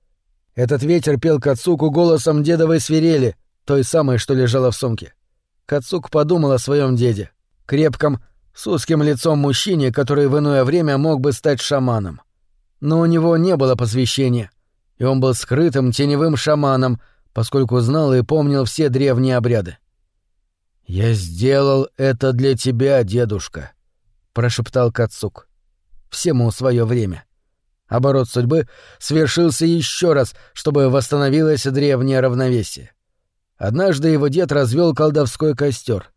Этот ветер пел Кацуку голосом дедовой свирели, той самой, что лежала в сумке. Кацук подумал о своем деде, крепком, с узким лицом мужчине, который в иное время мог бы стать шаманом. Но у него не было посвящения, и он был скрытым теневым шаманом, поскольку знал и помнил все древние обряды. «Я сделал это для тебя, дедушка», — прошептал Кацук. «Всему свое время». Оборот судьбы свершился еще раз, чтобы восстановилось древнее равновесие. Однажды его дед развел колдовской костер.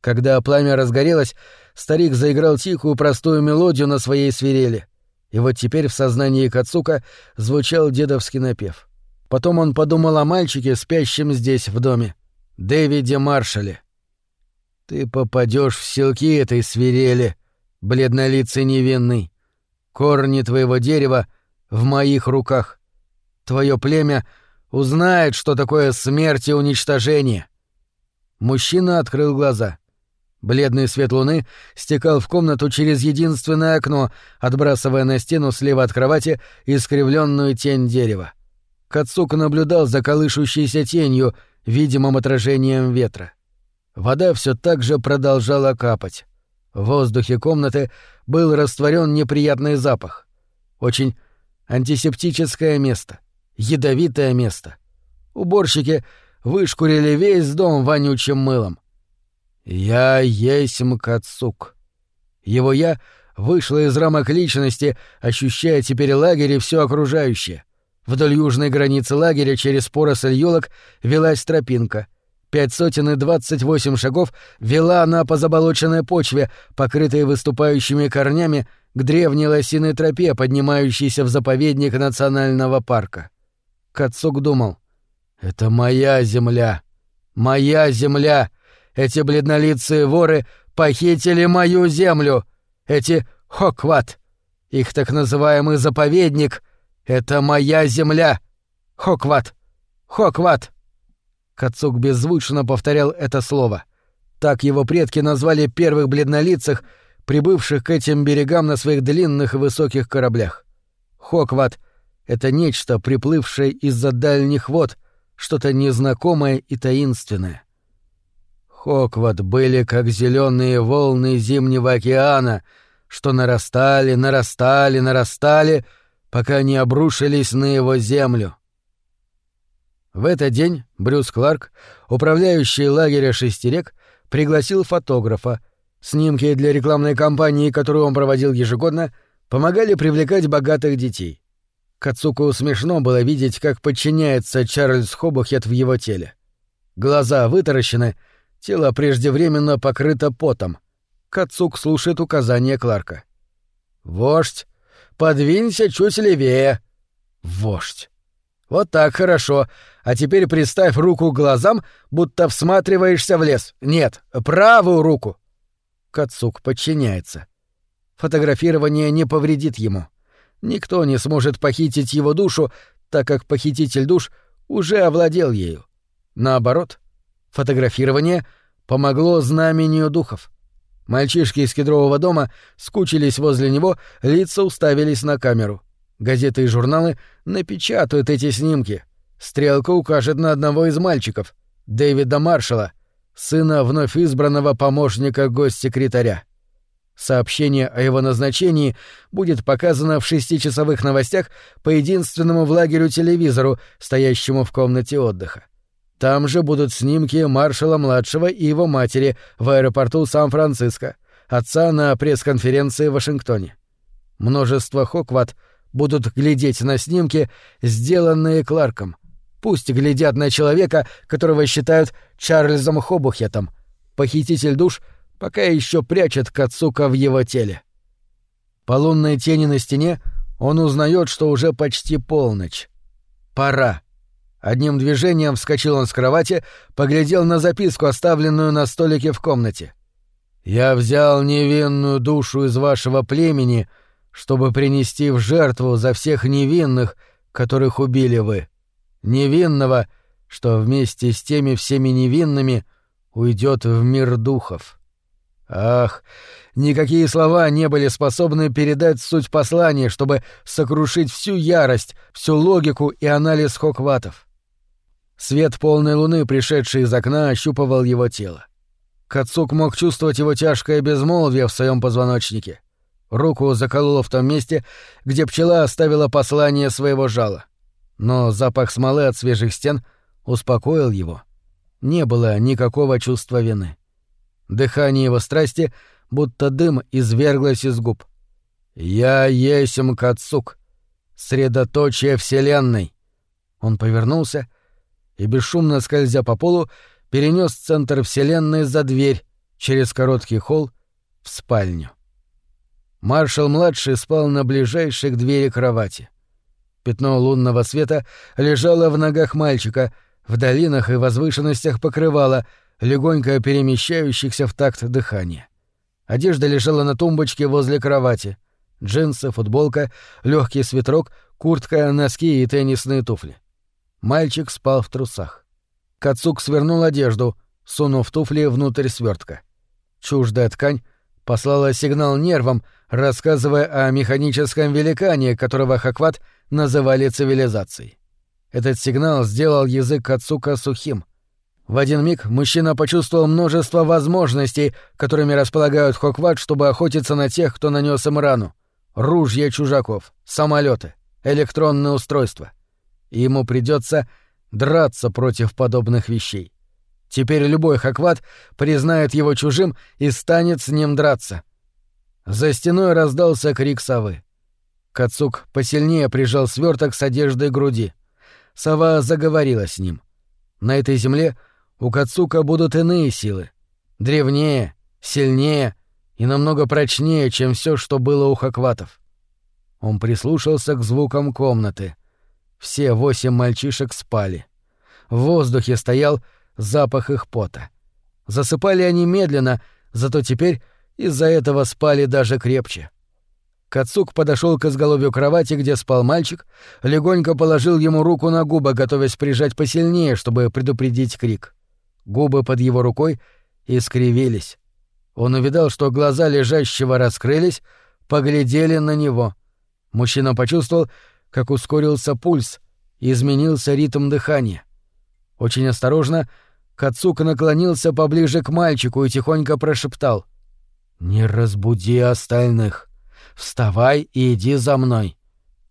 Когда пламя разгорелось, старик заиграл тихую простую мелодию на своей свирели. И вот теперь в сознании Кацука звучал дедовский напев. Потом он подумал о мальчике, спящем здесь, в доме. Дэвиде Маршале. «Ты попадешь в селки этой свирели, бледнолицый невинный. Корни твоего дерева в моих руках. Твое племя узнает, что такое смерть и уничтожение». Мужчина открыл глаза. Бледный свет луны стекал в комнату через единственное окно, отбрасывая на стену слева от кровати искривленную тень дерева. Кацук наблюдал за колышущейся тенью, видимым отражением ветра. Вода все так же продолжала капать. В воздухе комнаты был растворен неприятный запах. Очень антисептическое место, ядовитое место. Уборщики вышкурили весь дом вонючим мылом. «Я есть Мкацук». Его «я» вышло из рамок личности, ощущая теперь лагерь и все окружающее. Вдоль южной границы лагеря через поросль елок велась тропинка. Пять сотен и двадцать восемь шагов вела она по заболоченной почве, покрытой выступающими корнями, к древней лосиной тропе, поднимающейся в заповедник национального парка. Кацук думал, «Это моя земля! Моя земля!» Эти бледнолицые воры похитили мою землю. Эти Хокват, их так называемый заповедник, это моя земля. Хокват, Хокват. Кацук беззвучно повторял это слово. Так его предки назвали первых бледнолицых, прибывших к этим берегам на своих длинных и высоких кораблях. Хокват — это нечто, приплывшее из-за дальних вод, что-то незнакомое и таинственное. Хокват были как зеленые волны зимнего океана, что нарастали, нарастали, нарастали, пока не обрушились на его землю. В этот день Брюс Кларк, управляющий лагеря шестерек, пригласил фотографа. Снимки для рекламной кампании, которую он проводил ежегодно, помогали привлекать богатых детей. Кацуку смешно было видеть, как подчиняется Чарльз Хобухет в его теле. Глаза вытаращены, тело преждевременно покрыто потом. Кацук слушает указания Кларка. «Вождь, подвинься чуть левее». «Вождь». «Вот так хорошо. А теперь приставь руку к глазам, будто всматриваешься в лес. Нет, правую руку». Кацук подчиняется. Фотографирование не повредит ему. Никто не сможет похитить его душу, так как похититель душ уже овладел ею. Наоборот, фотографирование помогло знамению духов. Мальчишки из кедрового дома скучились возле него, лица уставились на камеру. Газеты и журналы напечатают эти снимки. Стрелка укажет на одного из мальчиков, Дэвида Маршалла, сына вновь избранного помощника госсекретаря. Сообщение о его назначении будет показано в шестичасовых новостях по единственному в лагерю телевизору, стоящему в комнате отдыха. Там же будут снимки маршала-младшего и его матери в аэропорту Сан-Франциско, отца на пресс-конференции в Вашингтоне. Множество Хокват будут глядеть на снимки, сделанные Кларком. Пусть глядят на человека, которого считают Чарльзом Хобухетом. Похититель душ — пока еще прячет Кацука в его теле. По лунной тени на стене он узнает, что уже почти полночь. Пора. Одним движением вскочил он с кровати, поглядел на записку, оставленную на столике в комнате. «Я взял невинную душу из вашего племени, чтобы принести в жертву за всех невинных, которых убили вы. Невинного, что вместе с теми всеми невинными уйдет в мир духов». Ах, никакие слова не были способны передать суть послания, чтобы сокрушить всю ярость, всю логику и анализ Хокватов. Свет полной луны, пришедший из окна, ощупывал его тело. Кацук мог чувствовать его тяжкое безмолвие в своем позвоночнике. Руку закололо в том месте, где пчела оставила послание своего жала. Но запах смолы от свежих стен успокоил его. Не было никакого чувства вины. Дыхание его страсти, будто дым, изверглось из губ. «Я есмь Кацук, средоточие Вселенной!» Он повернулся и, бесшумно скользя по полу, перенес центр Вселенной за дверь, через короткий холл, в спальню. Маршал-младший спал на ближайшей к двери кровати. Пятно лунного света лежало в ногах мальчика, в долинах и возвышенностях покрывало — легонько перемещающихся в такт дыхания. Одежда лежала на тумбочке возле кровати. Джинсы, футболка, легкий свитерок, куртка, носки и теннисные туфли. Мальчик спал в трусах. Кацук свернул одежду, сунув туфли внутрь свертка. Чуждая ткань послала сигнал нервам, рассказывая о механическом великане, которого Хакват называли цивилизацией. Этот сигнал сделал язык Кацука сухим, в один миг мужчина почувствовал множество возможностей, которыми располагают Хокват, чтобы охотиться на тех, кто нанес им рану. Ружья чужаков, самолеты, электронные устройства. И ему придется драться против подобных вещей. Теперь любой Хокват признает его чужим и станет с ним драться. За стеной раздался крик совы. Кацук посильнее прижал сверток с одеждой груди. Сова заговорила с ним. На этой земле — у Кацука будут иные силы. Древнее, сильнее и намного прочнее, чем все, что было у Хакватов. Он прислушался к звукам комнаты. Все восемь мальчишек спали. В воздухе стоял запах их пота. Засыпали они медленно, зато теперь из-за этого спали даже крепче. Кацук подошел к изголовью кровати, где спал мальчик, легонько положил ему руку на губы, готовясь прижать посильнее, чтобы предупредить крик. Губы под его рукой искривились. Он увидал, что глаза лежащего раскрылись, поглядели на него. Мужчина почувствовал, как ускорился пульс, изменился ритм дыхания. Очень осторожно Кацука наклонился поближе к мальчику и тихонько прошептал. «Не разбуди остальных. Вставай и иди за мной.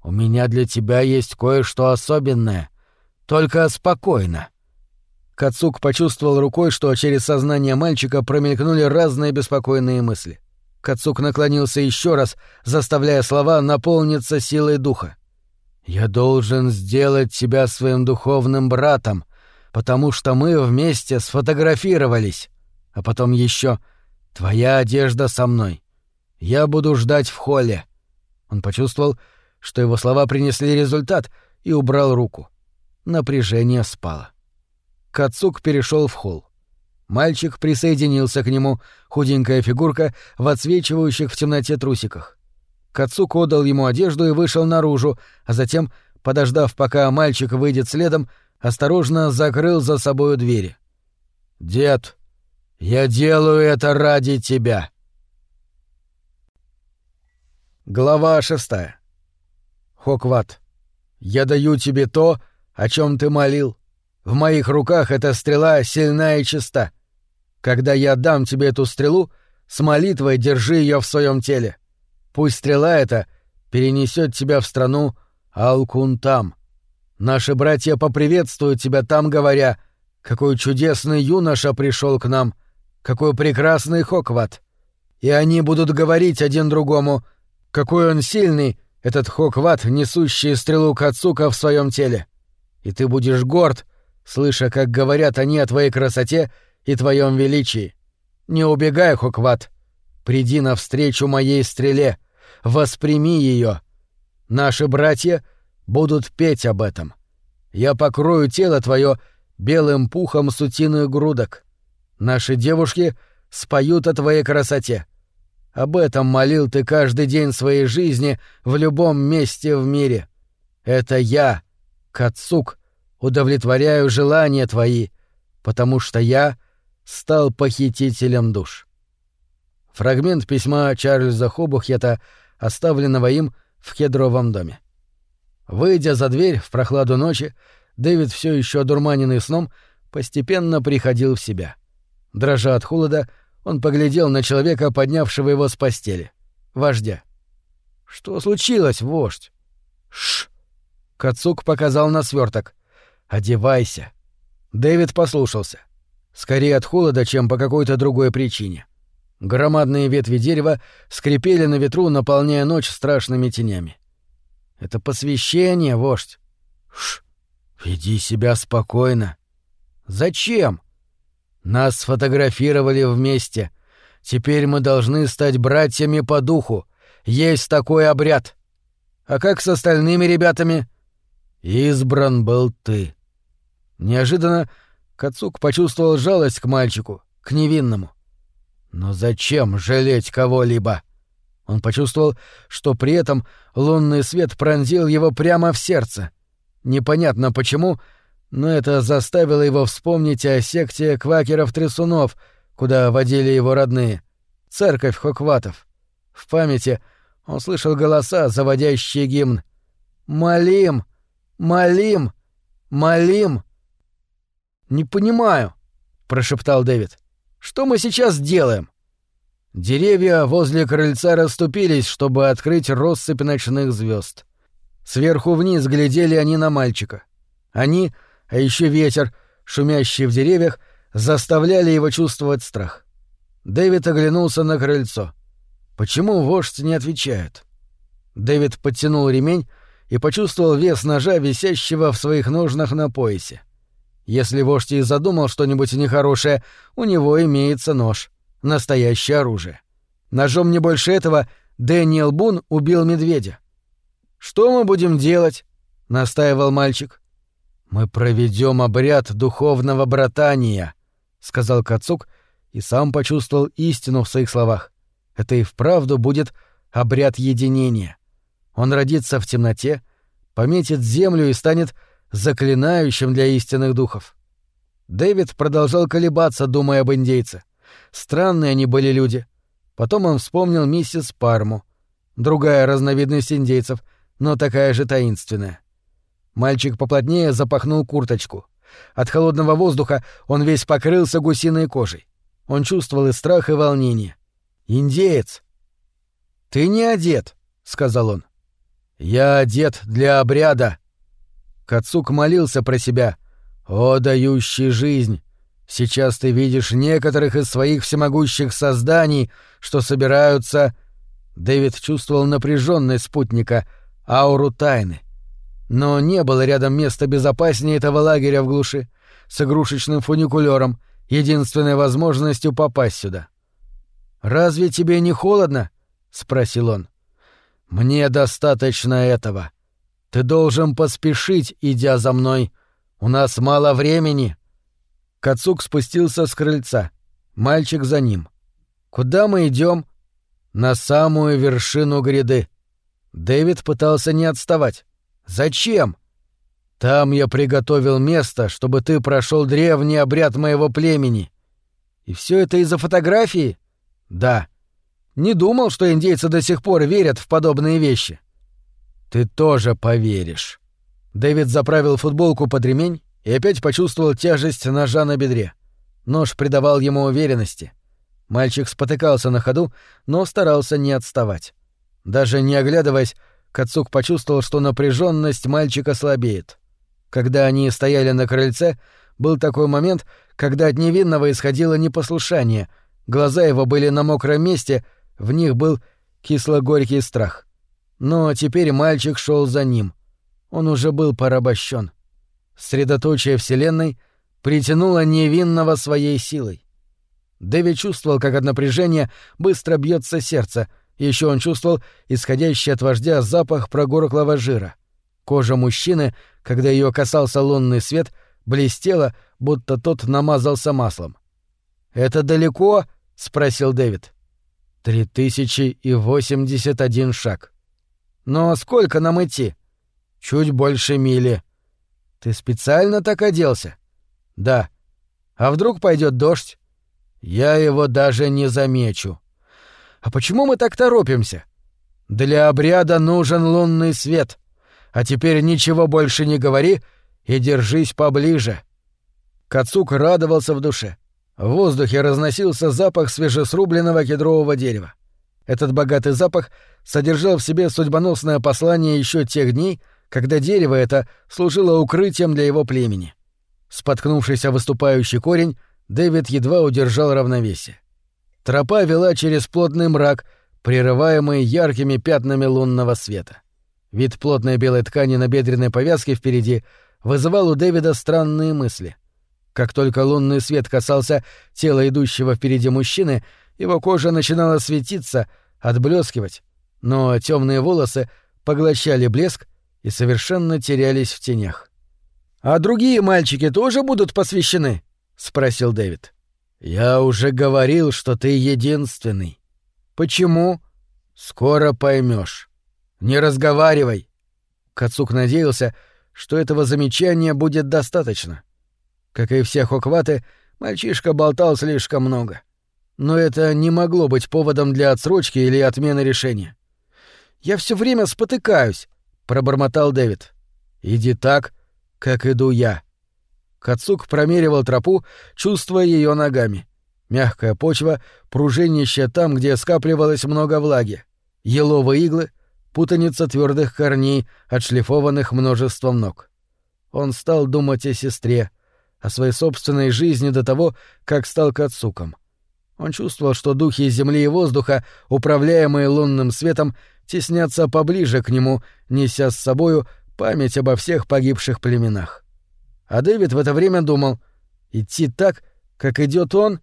У меня для тебя есть кое-что особенное. Только спокойно». Кацук почувствовал рукой, что через сознание мальчика промелькнули разные беспокойные мысли. Кацук наклонился еще раз, заставляя слова наполниться силой духа. Я должен сделать тебя своим духовным братом, потому что мы вместе сфотографировались. А потом еще твоя одежда со мной. Я буду ждать в холле. Он почувствовал, что его слова принесли результат, и убрал руку. Напряжение спало. Кацук перешел в холл. Мальчик присоединился к нему, худенькая фигурка в отсвечивающих в темноте трусиках. Кацук отдал ему одежду и вышел наружу, а затем, подождав, пока мальчик выйдет следом, осторожно закрыл за собою двери. «Дед, я делаю это ради тебя!» Глава шестая. Хокват, я даю тебе то, о чем ты молил. В моих руках эта стрела сильна и чиста. Когда я дам тебе эту стрелу, с молитвой держи ее в своем теле. Пусть стрела эта перенесет тебя в страну Алкунтам. Наши братья поприветствуют тебя там, говоря, какой чудесный юноша пришел к нам, какой прекрасный Хокват. И они будут говорить один другому, какой он сильный, этот Хокват, несущий стрелу Кацука в своем теле. И ты будешь горд, слыша, как говорят они о твоей красоте и твоем величии. Не убегай, Хокват. Приди навстречу моей стреле, восприми ее. Наши братья будут петь об этом. Я покрою тело твое белым пухом сутиных грудок. Наши девушки споют о твоей красоте. Об этом молил ты каждый день своей жизни в любом месте в мире. Это я, Кацук, удовлетворяю желания твои, потому что я стал похитителем душ. Фрагмент письма Чарльза Хобухета, оставленного им в кедровом доме. Выйдя за дверь в прохладу ночи, Дэвид, все еще одурманенный сном, постепенно приходил в себя. Дрожа от холода, он поглядел на человека, поднявшего его с постели. Вождя. «Что случилось, вождь?» «Шш!» Кацук показал на сверток. «Одевайся». Дэвид послушался. Скорее от холода, чем по какой-то другой причине. Громадные ветви дерева скрипели на ветру, наполняя ночь страшными тенями. «Это посвящение, вождь». «Шш! Веди себя спокойно». «Зачем?» Нас сфотографировали вместе. Теперь мы должны стать братьями по духу. Есть такой обряд. А как с остальными ребятами? Избран был ты. Неожиданно Кацук почувствовал жалость к мальчику, к невинному. Но зачем жалеть кого-либо? Он почувствовал, что при этом лунный свет пронзил его прямо в сердце. Непонятно почему, но это заставило его вспомнить о секте квакеров-трясунов, куда водили его родные, церковь Хокватов. В памяти он слышал голоса, заводящие гимн. «Молим! Молим! Молим!» «Не понимаю», — прошептал Дэвид. «Что мы сейчас делаем?» Деревья возле крыльца расступились, чтобы открыть россыпь ночных звезд. Сверху вниз глядели они на мальчика. Они а еще ветер, шумящий в деревьях, заставляли его чувствовать страх. Дэвид оглянулся на крыльцо. Почему вождь не отвечает? Дэвид подтянул ремень и почувствовал вес ножа, висящего в своих ножнах на поясе. Если вождь и задумал что-нибудь нехорошее, у него имеется нож. Настоящее оружие. Ножом не больше этого Дэниел Бун убил медведя. «Что мы будем делать?» — настаивал мальчик. «Мы проведем обряд духовного братания», — сказал Кацук и сам почувствовал истину в своих словах. Это и вправду будет обряд единения. Он родится в темноте, пометит землю и станет заклинающим для истинных духов. Дэвид продолжал колебаться, думая об индейце. Странные они были люди. Потом он вспомнил миссис Парму. Другая разновидность индейцев, но такая же таинственная. Мальчик поплотнее запахнул курточку. От холодного воздуха он весь покрылся гусиной кожей. Он чувствовал и страх, и волнение. «Индеец!» «Ты не одет», — сказал он. «Я одет для обряда». Кацук молился про себя. «О, дающий жизнь! Сейчас ты видишь некоторых из своих всемогущих созданий, что собираются...» Дэвид чувствовал напряженность спутника, ауру тайны. Но не было рядом места безопаснее этого лагеря в глуши, с игрушечным фуникулером, единственной возможностью попасть сюда. «Разве тебе не холодно?» — спросил он. «Мне достаточно этого. Ты должен поспешить, идя за мной. У нас мало времени». Кацук спустился с крыльца. Мальчик за ним. «Куда мы идем? «На самую вершину гряды». Дэвид пытался не отставать. «Зачем?» «Там я приготовил место, чтобы ты прошел древний обряд моего племени». «И все это из-за фотографии?» «Да». «Не думал, что индейцы до сих пор верят в подобные вещи». «Ты тоже поверишь». Дэвид заправил футболку под ремень и опять почувствовал тяжесть ножа на бедре. Нож придавал ему уверенности. Мальчик спотыкался на ходу, но старался не отставать. Даже не оглядываясь, Кацук почувствовал, что напряженность мальчика слабеет. Когда они стояли на крыльце, был такой момент, когда от невинного исходило непослушание, глаза его были на мокром месте, в них был кисло-горький страх. Но теперь мальчик шел за ним. Он уже был порабощен. Средоточие Вселенной притянуло невинного своей силой. Дэви чувствовал, как от напряжения быстро бьется сердце, еще он чувствовал исходящий от вождя запах прогорклого жира. Кожа мужчины, когда ее касался лунный свет, блестела, будто тот намазался маслом. «Это далеко?» — спросил Дэвид. «Три тысячи и восемьдесят один шаг». «Но сколько нам идти?» «Чуть больше мили». «Ты специально так оделся?» «Да». «А вдруг пойдет дождь?» «Я его даже не замечу». «А почему мы так торопимся?» «Для обряда нужен лунный свет. А теперь ничего больше не говори и держись поближе». Кацук радовался в душе. В воздухе разносился запах свежесрубленного кедрового дерева. Этот богатый запах содержал в себе судьбоносное послание еще тех дней, когда дерево это служило укрытием для его племени. Споткнувшись о выступающий корень, Дэвид едва удержал равновесие. Тропа вела через плотный мрак, прерываемый яркими пятнами лунного света. Вид плотной белой ткани на бедренной повязке впереди вызывал у Дэвида странные мысли. Как только лунный свет касался тела идущего впереди мужчины, его кожа начинала светиться, отблескивать, но темные волосы поглощали блеск и совершенно терялись в тенях. «А другие мальчики тоже будут посвящены?» — спросил Дэвид. «Я уже говорил, что ты единственный». «Почему?» «Скоро поймешь. Не разговаривай». Кацук надеялся, что этого замечания будет достаточно. Как и все хокваты, мальчишка болтал слишком много. Но это не могло быть поводом для отсрочки или отмены решения. «Я все время спотыкаюсь», — пробормотал Дэвид. «Иди так, как иду я», Кацук промеривал тропу, чувствуя ее ногами. Мягкая почва, пружинища там, где скапливалось много влаги. Еловые иглы, путаница твердых корней, отшлифованных множеством ног. Он стал думать о сестре, о своей собственной жизни до того, как стал Кацуком. Он чувствовал, что духи земли и воздуха, управляемые лунным светом, теснятся поближе к нему, неся с собою память обо всех погибших племенах. А Дэвид в это время думал, идти так, как идет он?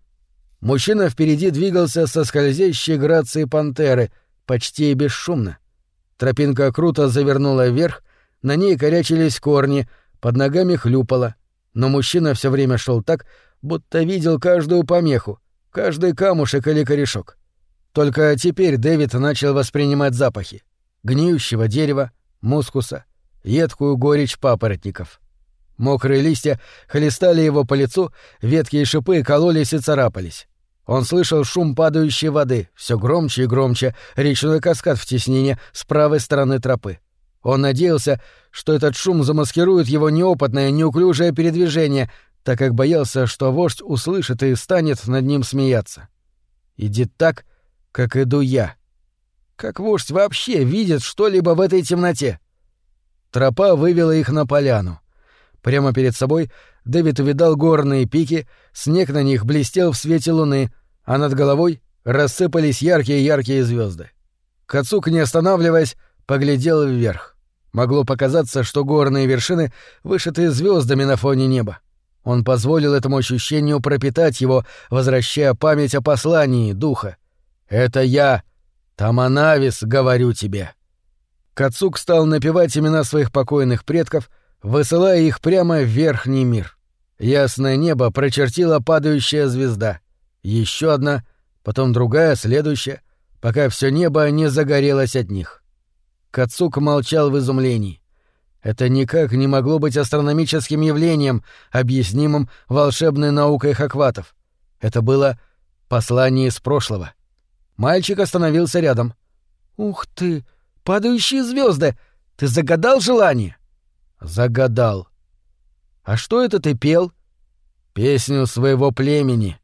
Мужчина впереди двигался со скользящей грацией пантеры, почти бесшумно. Тропинка круто завернула вверх, на ней корячились корни, под ногами хлюпало. Но мужчина все время шел так, будто видел каждую помеху, каждый камушек или корешок. Только теперь Дэвид начал воспринимать запахи. Гниющего дерева, мускуса, едкую горечь папоротников — Мокрые листья хлестали его по лицу, ветки и шипы кололись и царапались. Он слышал шум падающей воды, все громче и громче, речной каскад в теснине с правой стороны тропы. Он надеялся, что этот шум замаскирует его неопытное, неуклюжее передвижение, так как боялся, что вождь услышит и станет над ним смеяться. «Иди так, как иду я». Как вождь вообще видит что-либо в этой темноте? Тропа вывела их на поляну. Прямо перед собой Дэвид увидал горные пики, снег на них блестел в свете луны, а над головой рассыпались яркие-яркие звезды. Кацук, не останавливаясь, поглядел вверх. Могло показаться, что горные вершины вышиты звездами на фоне неба. Он позволил этому ощущению пропитать его, возвращая память о послании духа. «Это я, Таманавис, говорю тебе». Кацук стал напевать имена своих покойных предков, высылая их прямо в верхний мир. Ясное небо прочертила падающая звезда. Еще одна, потом другая, следующая, пока все небо не загорелось от них. Кацук молчал в изумлении. Это никак не могло быть астрономическим явлением, объяснимым волшебной наукой хакватов. Это было послание из прошлого. Мальчик остановился рядом. «Ух ты! Падающие звезды! Ты загадал желание?» «Загадал». «А что это ты пел?» «Песню своего племени».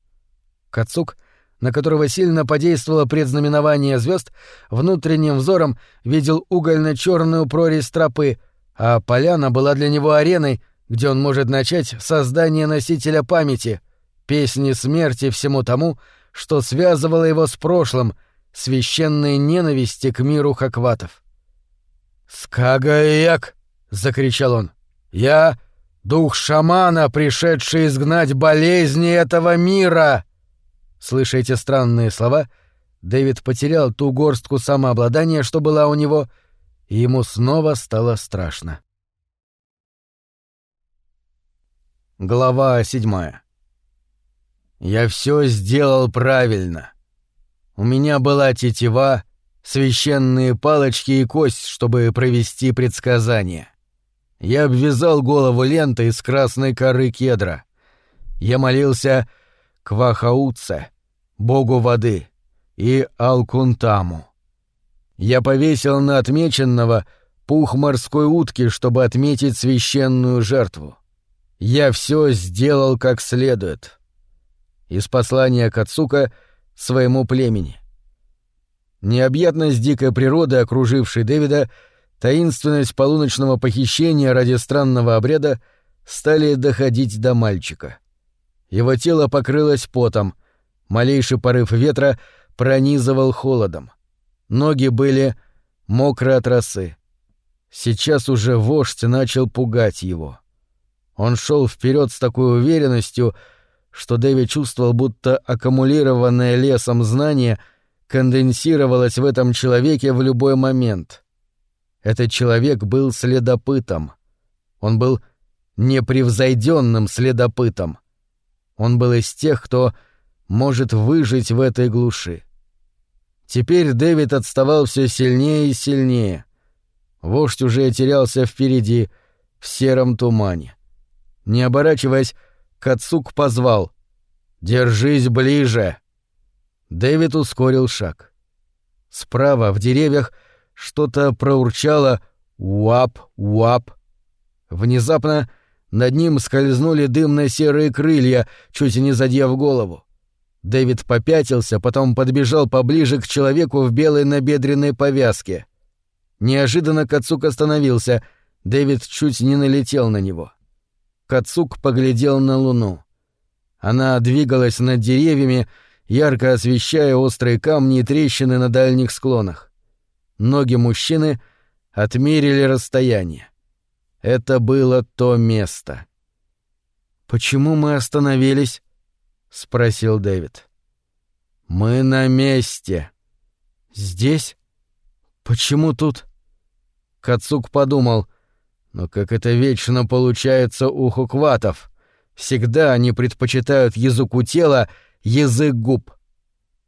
Кацук, на которого сильно подействовало предзнаменование звезд, внутренним взором видел угольно-черную прорезь тропы — а поляна была для него ареной, где он может начать создание носителя памяти, песни смерти всему тому, что связывало его с прошлым, священной ненависти к миру хакватов. «Скагаяк!» — закричал он. «Я — дух шамана, пришедший изгнать болезни этого мира!» Слыша эти странные слова, Дэвид потерял ту горстку самообладания, что была у него — и ему снова стало страшно. Глава седьмая. Я все сделал правильно. У меня была тетива, священные палочки и кость, чтобы провести предсказание. Я обвязал голову лентой из красной коры кедра. Я молился Квахауце, богу воды, и Алкунтаму. Я повесил на отмеченного пух морской утки, чтобы отметить священную жертву. Я все сделал как следует. Из послания Кацука своему племени. Необъятность дикой природы, окружившей Дэвида, таинственность полуночного похищения ради странного обряда стали доходить до мальчика. Его тело покрылось потом, малейший порыв ветра пронизывал холодом. Ноги были мокрые от росы. Сейчас уже вождь начал пугать его. Он шел вперед с такой уверенностью, что Дэви чувствовал, будто аккумулированное лесом знание конденсировалось в этом человеке в любой момент. Этот человек был следопытом. Он был непревзойденным следопытом. Он был из тех, кто может выжить в этой глуши. Теперь Дэвид отставал все сильнее и сильнее. Вождь уже терялся впереди, в сером тумане. Не оборачиваясь, Кацук позвал. «Держись ближе!» Дэвид ускорил шаг. Справа, в деревьях, что-то проурчало «Уап-уап». Внезапно над ним скользнули дымно-серые крылья, чуть не задев голову. Дэвид попятился, потом подбежал поближе к человеку в белой набедренной повязке. Неожиданно Кацук остановился, Дэвид чуть не налетел на него. Кацук поглядел на луну. Она двигалась над деревьями, ярко освещая острые камни и трещины на дальних склонах. Ноги мужчины отмерили расстояние. Это было то место. «Почему мы остановились?» — спросил Дэвид. «Мы на месте». «Здесь? Почему тут?» Кацук подумал, но как это вечно получается у хукватов. Всегда они предпочитают языку тела язык губ.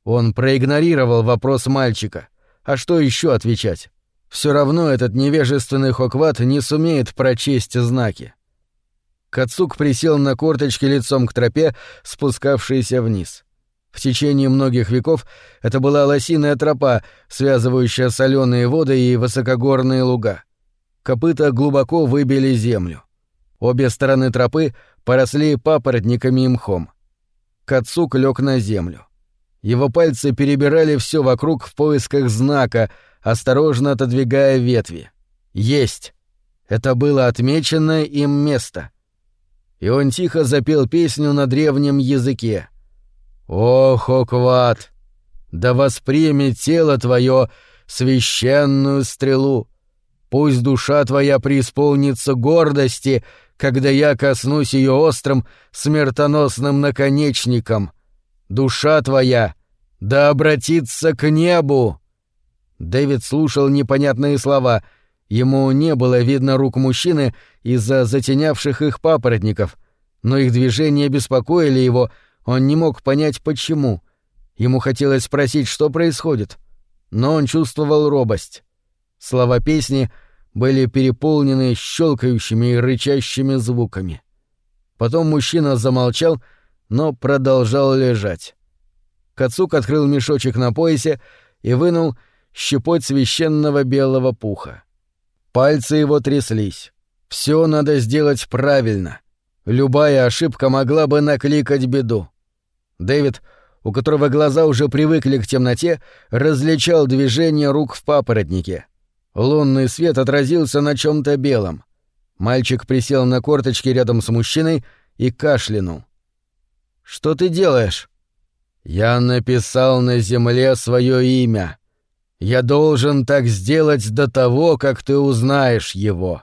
Он проигнорировал вопрос мальчика. А что еще отвечать? Все равно этот невежественный хокват не сумеет прочесть знаки. Кацук присел на корточки лицом к тропе, спускавшейся вниз. В течение многих веков это была лосиная тропа, связывающая соленые воды и высокогорные луга. Копыта глубоко выбили землю. Обе стороны тропы поросли папоротниками и мхом. Кацук лег на землю. Его пальцы перебирали все вокруг в поисках знака, осторожно отодвигая ветви. Есть! Это было отмеченное им место и он тихо запел песню на древнем языке. «О, Хокват! Да воспримет тело твое священную стрелу! Пусть душа твоя преисполнится гордости, когда я коснусь ее острым, смертоносным наконечником. Душа твоя да обратится к небу!» Дэвид слушал непонятные слова. Ему не было видно рук мужчины из-за затенявших их папоротников, но их движения беспокоили его, он не мог понять, почему. Ему хотелось спросить, что происходит, но он чувствовал робость. Слова песни были переполнены щелкающими и рычащими звуками. Потом мужчина замолчал, но продолжал лежать. Кацук открыл мешочек на поясе и вынул щепоть священного белого пуха. Пальцы его тряслись. Все надо сделать правильно. Любая ошибка могла бы накликать беду. Дэвид, у которого глаза уже привыкли к темноте, различал движение рук в папоротнике. Лунный свет отразился на чем то белом. Мальчик присел на корточки рядом с мужчиной и кашлянул. «Что ты делаешь?» «Я написал на земле свое имя. Я должен так сделать до того, как ты узнаешь его».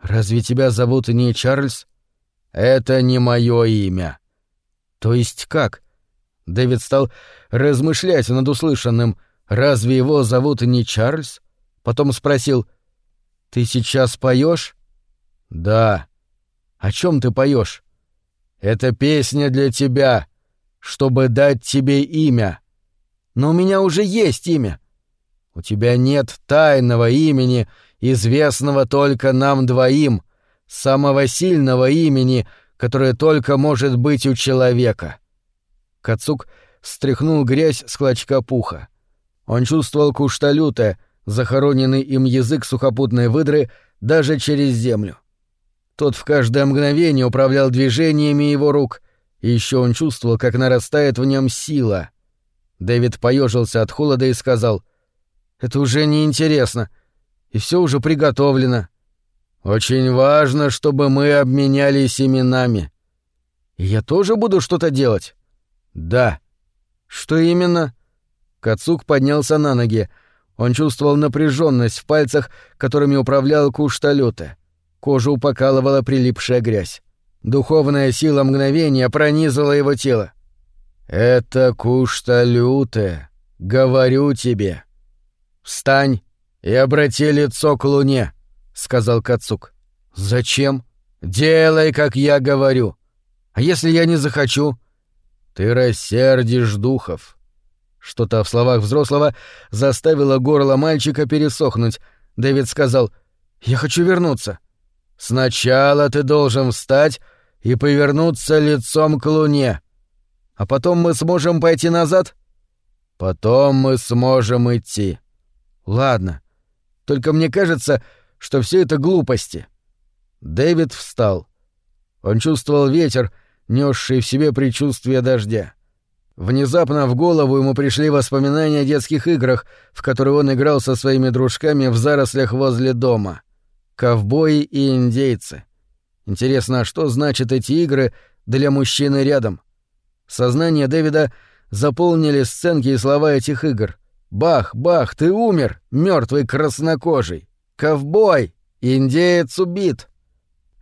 «Разве тебя зовут не Чарльз?» «Это не мое имя». «То есть как?» Дэвид стал размышлять над услышанным. «Разве его зовут не Чарльз?» Потом спросил, «Ты сейчас поешь? «Да». «О чем ты поешь? «Это песня для тебя, чтобы дать тебе имя». «Но у меня уже есть имя». «У тебя нет тайного имени, известного только нам двоим, самого сильного имени, которое только может быть у человека». Кацук стряхнул грязь с клочка пуха. Он чувствовал кушта лютая, захороненный им язык сухопутной выдры даже через землю. Тот в каждое мгновение управлял движениями его рук, и еще он чувствовал, как нарастает в нем сила. Дэвид поежился от холода и сказал, «Это уже неинтересно, и все уже приготовлено. Очень важно, чтобы мы обменялись именами. И я тоже буду что-то делать?» «Да». «Что именно?» Кацук поднялся на ноги, — он чувствовал напряженность в пальцах, которыми управлял кушталёте. Кожу покалывала прилипшая грязь. Духовная сила мгновения пронизала его тело. «Это кушталюте, говорю тебе. Встань и обрати лицо к луне», — сказал Кацук. «Зачем?» «Делай, как я говорю. А если я не захочу?» «Ты рассердишь духов. Что-то в словах взрослого заставило горло мальчика пересохнуть. Дэвид сказал «Я хочу вернуться». «Сначала ты должен встать и повернуться лицом к луне. А потом мы сможем пойти назад?» «Потом мы сможем идти». «Ладно. Только мне кажется, что все это глупости». Дэвид встал. Он чувствовал ветер, несший в себе предчувствие дождя. Внезапно в голову ему пришли воспоминания о детских играх, в которые он играл со своими дружками в зарослях возле дома. Ковбои и индейцы. Интересно, а что значат эти игры для мужчины рядом? Сознание Дэвида заполнили сценки и слова этих игр. «Бах, бах, ты умер, мертвый краснокожий! Ковбой! Индеец убит!»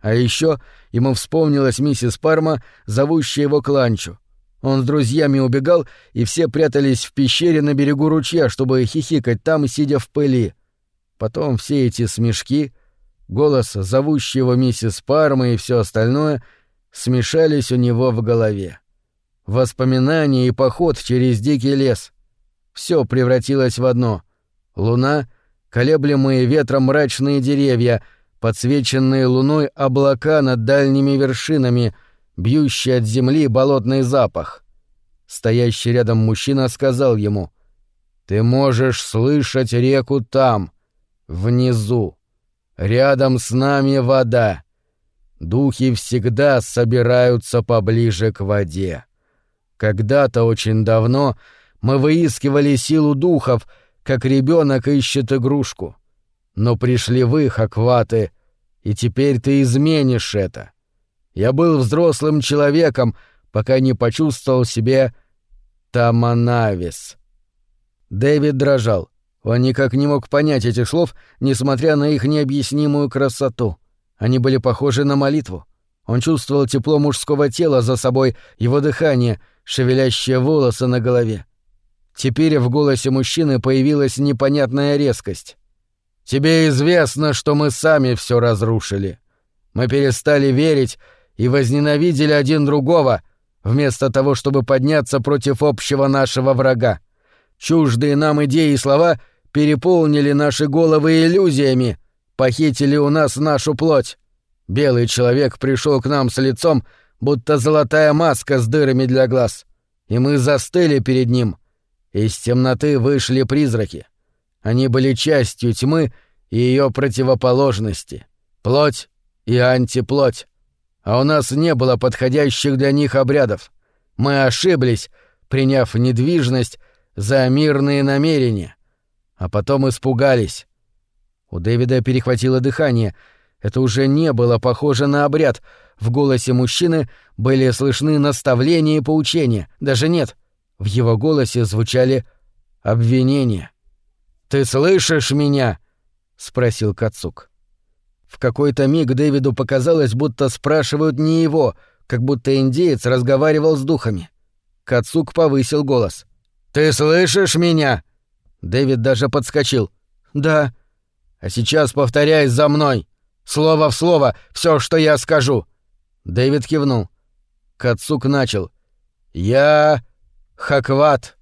А еще ему вспомнилась миссис Парма, зовущая его к ланчу. Он с друзьями убегал, и все прятались в пещере на берегу ручья, чтобы хихикать там, сидя в пыли. Потом все эти смешки, голос зовущего миссис Парма и все остальное смешались у него в голове. Воспоминания и поход через дикий лес. Все превратилось в одно. Луна, колеблемые ветром мрачные деревья, подсвеченные луной облака над дальними вершинами — бьющий от земли болотный запах. Стоящий рядом мужчина сказал ему, «Ты можешь слышать реку там, внизу. Рядом с нами вода. Духи всегда собираются поближе к воде. Когда-то очень давно мы выискивали силу духов, как ребенок ищет игрушку. Но пришли вы, Хакваты, и теперь ты изменишь это. Я был взрослым человеком, пока не почувствовал себе Таманавис. Дэвид дрожал. Он никак не мог понять этих слов, несмотря на их необъяснимую красоту. Они были похожи на молитву. Он чувствовал тепло мужского тела за собой, его дыхание, шевелящие волосы на голове. Теперь в голосе мужчины появилась непонятная резкость. «Тебе известно, что мы сами все разрушили. Мы перестали верить и возненавидели один другого, вместо того, чтобы подняться против общего нашего врага. Чуждые нам идеи и слова переполнили наши головы иллюзиями, похитили у нас нашу плоть. Белый человек пришел к нам с лицом, будто золотая маска с дырами для глаз, и мы застыли перед ним. Из темноты вышли призраки. Они были частью тьмы и ее противоположности — плоть и антиплоть. А у нас не было подходящих для них обрядов. Мы ошиблись, приняв недвижность за мирные намерения. А потом испугались. У Дэвида перехватило дыхание. Это уже не было похоже на обряд. В голосе мужчины были слышны наставления и поучения. Даже нет. В его голосе звучали обвинения. «Ты слышишь меня?» — спросил Кацук. В какой-то миг Дэвиду показалось, будто спрашивают не его, как будто индеец разговаривал с духами. Кацук повысил голос. «Ты слышишь меня?» Дэвид даже подскочил. «Да». «А сейчас повторяй за мной. Слово в слово, все, что я скажу». Дэвид кивнул. Кацук начал. «Я... Хакват».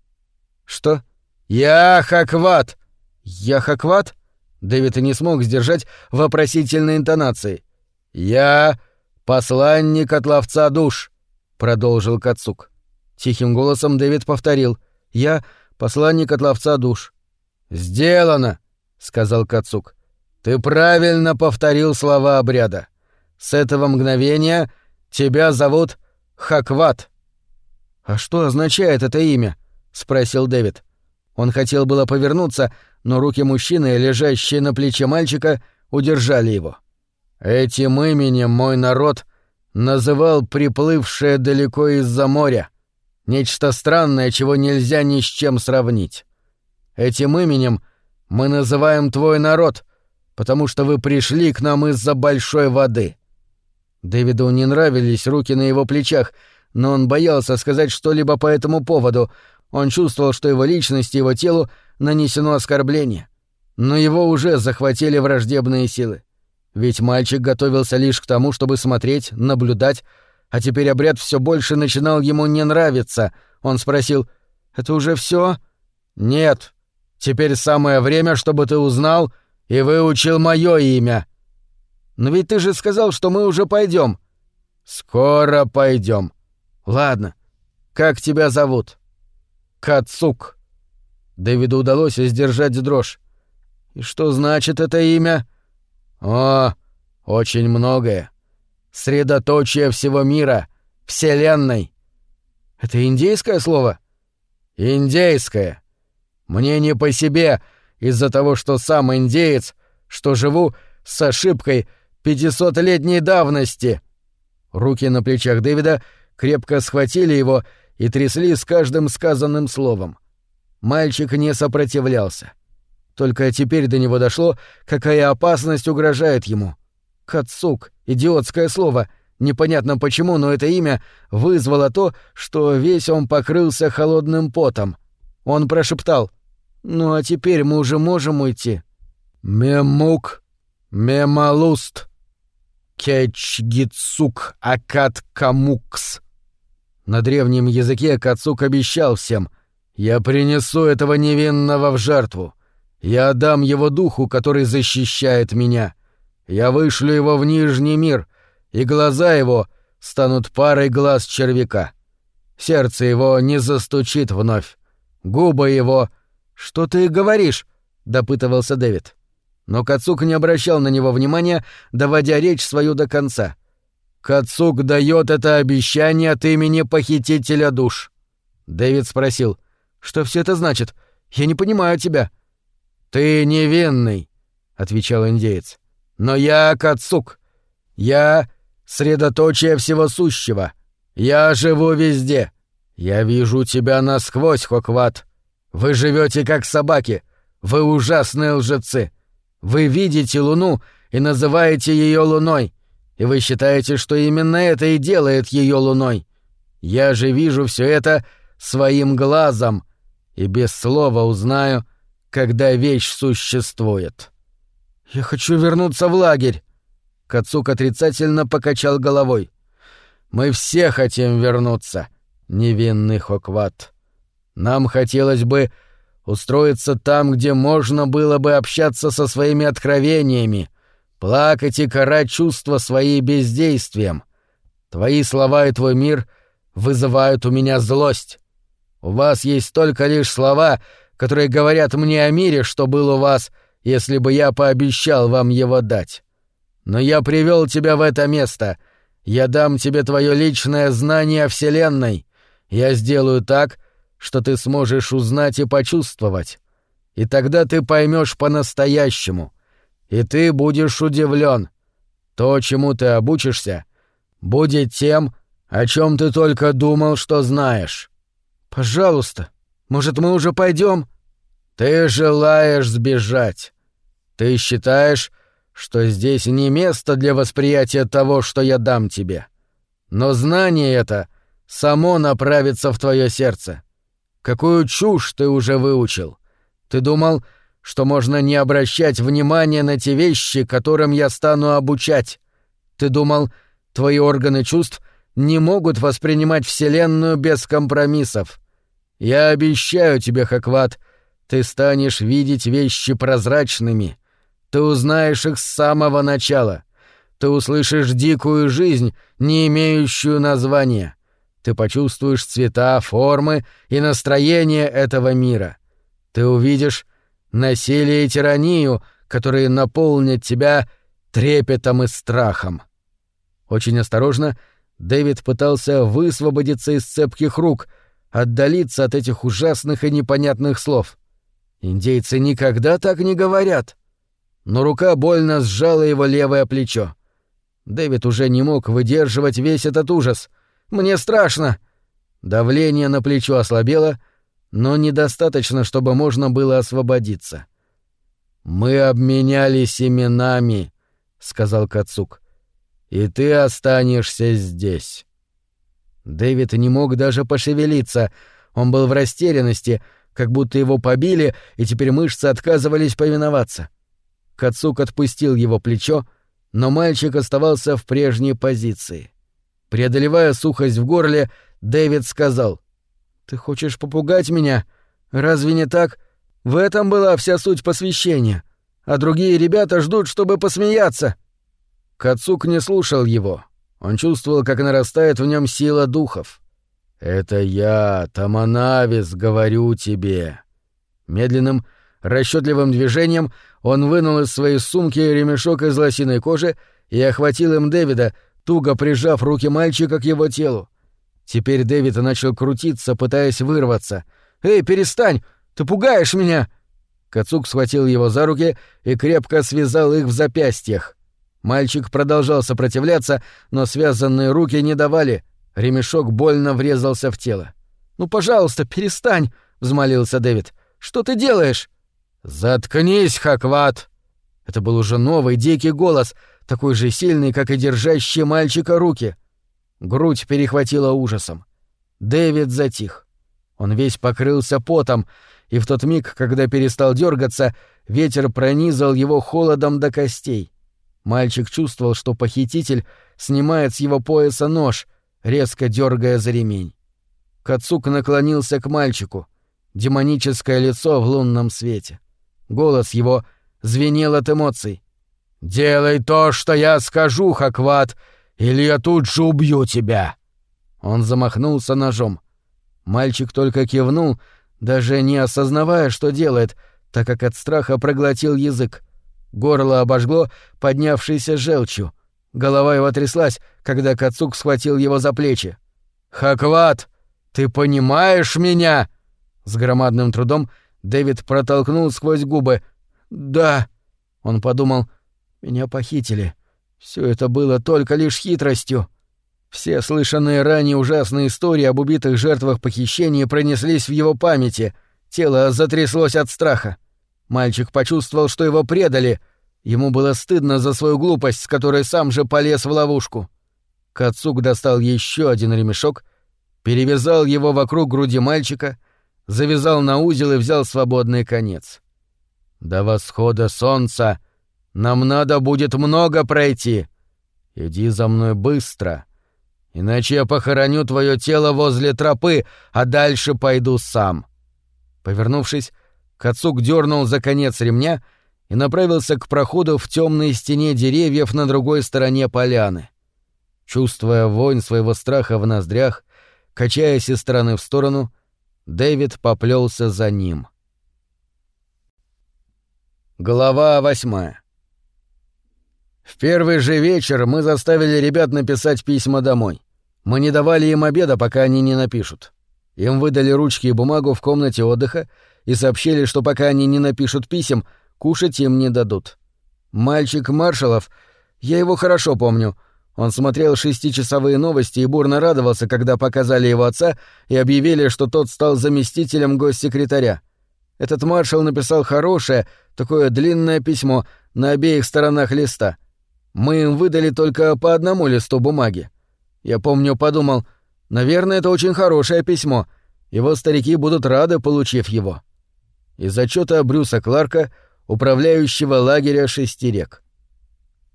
«Что?» «Я Хакват». «Я Хакват?» Дэвид и не смог сдержать вопросительной интонации. «Я посланник от ловца душ», — продолжил Кацук. Тихим голосом Дэвид повторил. Я посланник от ловца душ. Сделано, сказал Кацук. Ты правильно повторил слова обряда. С этого мгновения тебя зовут Хакват. А что означает это имя? спросил Дэвид. Он хотел было повернуться, но руки мужчины, лежащие на плече мальчика, удержали его. Этим именем мой народ называл приплывшее далеко из-за моря. Нечто странное, чего нельзя ни с чем сравнить. Этим именем мы называем твой народ, потому что вы пришли к нам из-за большой воды». Дэвиду не нравились руки на его плечах, но он боялся сказать что-либо по этому поводу. Он чувствовал, что его личности его телу нанесено оскорбление. Но его уже захватили враждебные силы. Ведь мальчик готовился лишь к тому, чтобы смотреть, наблюдать, а теперь обряд все больше начинал ему не нравиться. Он спросил, «Это уже все? «Нет. Теперь самое время, чтобы ты узнал и выучил мое имя». «Но ведь ты же сказал, что мы уже пойдем. «Скоро пойдем. «Ладно. Как тебя зовут?» «Кацук». Дэвиду удалось сдержать дрожь. «И что значит это имя?» «О, очень многое средоточие всего мира, Вселенной. Это индейское слово? Индейское. Мне не по себе из-за того, что сам индеец, что живу с ошибкой пятисотлетней давности. Руки на плечах Дэвида крепко схватили его и трясли с каждым сказанным словом. Мальчик не сопротивлялся. Только теперь до него дошло, какая опасность угрожает ему — Кацук, идиотское слово. Непонятно почему, но это имя вызвало то, что весь он покрылся холодным потом. Он прошептал. «Ну а теперь мы уже можем уйти». «Мемук, мемалуст, кечгицук акат камукс». На древнем языке Кацук обещал всем «Я принесу этого невинного в жертву. Я отдам его духу, который защищает меня. Я вышлю его в Нижний мир, и глаза его станут парой глаз червяка. Сердце его не застучит вновь. Губы его... «Что ты говоришь?» — допытывался Дэвид. Но Кацук не обращал на него внимания, доводя речь свою до конца. «Кацук дает это обещание от имени похитителя душ». Дэвид спросил. «Что все это значит? Я не понимаю тебя». «Ты невинный», — отвечал индеец. Но я Кацук. Я — средоточие всего сущего. Я живу везде. Я вижу тебя насквозь, Хокват. Вы живете как собаки. Вы ужасные лжецы. Вы видите Луну и называете ее Луной, и вы считаете, что именно это и делает ее Луной. Я же вижу все это своим глазом и без слова узнаю, когда вещь существует. Я хочу вернуться в лагерь. Кацук отрицательно покачал головой. Мы все хотим вернуться, невинный Хокват. Нам хотелось бы устроиться там, где можно было бы общаться со своими откровениями, плакать и карать чувства свои бездействием. Твои слова и твой мир вызывают у меня злость. У вас есть только лишь слова, которые говорят мне о мире, что был у вас, если бы я пообещал вам его дать. Но я привел тебя в это место. Я дам тебе твое личное знание о Вселенной. Я сделаю так, что ты сможешь узнать и почувствовать. И тогда ты поймешь по-настоящему. И ты будешь удивлен. То, чему ты обучишься, будет тем, о чем ты только думал, что знаешь. Пожалуйста, может, мы уже пойдем? Ты желаешь сбежать. Ты считаешь, что здесь не место для восприятия того, что я дам тебе. Но знание это само направится в твое сердце. Какую чушь ты уже выучил? Ты думал, что можно не обращать внимания на те вещи, которым я стану обучать? Ты думал, твои органы чувств не могут воспринимать Вселенную без компромиссов? Я обещаю тебе, Хакват, ты станешь видеть вещи прозрачными. Ты узнаешь их с самого начала. Ты услышишь дикую жизнь, не имеющую названия. Ты почувствуешь цвета, формы и настроение этого мира. Ты увидишь насилие и тиранию, которые наполнят тебя трепетом и страхом. Очень осторожно Дэвид пытался высвободиться из цепких рук, отдалиться от этих ужасных и непонятных слов. Индейцы никогда так не говорят. Но рука больно сжала его левое плечо. Дэвид уже не мог выдерживать весь этот ужас — мне страшно!» Давление на плечо ослабело, но недостаточно, чтобы можно было освободиться. «Мы обменялись именами», — сказал Кацук. «И ты останешься здесь». Дэвид не мог даже пошевелиться. Он был в растерянности, как будто его побили, и теперь мышцы отказывались повиноваться. Кацук отпустил его плечо, но мальчик оставался в прежней позиции. Преодолевая сухость в горле, Дэвид сказал. «Ты хочешь попугать меня? Разве не так? В этом была вся суть посвящения. А другие ребята ждут, чтобы посмеяться». Кацук не слушал его. Он чувствовал, как нарастает в нем сила духов. «Это я, Таманавис, говорю тебе». Медленным, расчетливым движением он вынул из своей сумки ремешок из лосиной кожи и охватил им Дэвида, туго прижав руки мальчика к его телу. Теперь Дэвид начал крутиться, пытаясь вырваться. «Эй, перестань! Ты пугаешь меня!» Кацук схватил его за руки и крепко связал их в запястьях. Мальчик продолжал сопротивляться, но связанные руки не давали. Ремешок больно врезался в тело. «Ну, пожалуйста, перестань!» — взмолился Дэвид. «Что ты делаешь?» «Заткнись, Хакват!» Это был уже новый дикий голос, такой же сильный, как и держащий мальчика руки. Грудь перехватила ужасом. Дэвид затих. Он весь покрылся потом, и в тот миг, когда перестал дергаться, ветер пронизал его холодом до костей. Мальчик чувствовал, что похититель снимает с его пояса нож, резко дергая за ремень. Кацук наклонился к мальчику. Демоническое лицо в лунном свете. Голос его звенел от эмоций. «Делай то, что я скажу, Хакват, или я тут же убью тебя!» Он замахнулся ножом. Мальчик только кивнул, даже не осознавая, что делает, так как от страха проглотил язык. Горло обожгло поднявшейся желчью. Голова его тряслась, когда Кацук схватил его за плечи. «Хакват, ты понимаешь меня?» С громадным трудом Дэвид протолкнул сквозь губы. «Да». Он подумал, меня похитили. Все это было только лишь хитростью. Все слышанные ранее ужасные истории об убитых жертвах похищения пронеслись в его памяти. Тело затряслось от страха. Мальчик почувствовал, что его предали. Ему было стыдно за свою глупость, с которой сам же полез в ловушку. Кацук достал еще один ремешок, перевязал его вокруг груди мальчика, завязал на узел и взял свободный конец. «До восхода солнца нам надо будет много пройти. Иди за мной быстро, иначе я похороню твое тело возле тропы, а дальше пойду сам». Повернувшись, Кацук дернул за конец ремня и направился к проходу в темной стене деревьев на другой стороне поляны. Чувствуя вонь своего страха в ноздрях, качаясь из стороны в сторону, Дэвид поплелся за ним. Глава восьмая В первый же вечер мы заставили ребят написать письма домой. Мы не давали им обеда, пока они не напишут. Им выдали ручки и бумагу в комнате отдыха и сообщили, что пока они не напишут писем, кушать им не дадут. Мальчик Маршалов, я его хорошо помню, он смотрел шестичасовые новости и бурно радовался, когда показали его отца и объявили, что тот стал заместителем госсекретаря. Этот маршал написал хорошее, такое длинное письмо на обеих сторонах листа. Мы им выдали только по одному листу бумаги. Я помню, подумал, наверное, это очень хорошее письмо. Его старики будут рады, получив его. Из отчета Брюса Кларка, управляющего лагеря шести рек.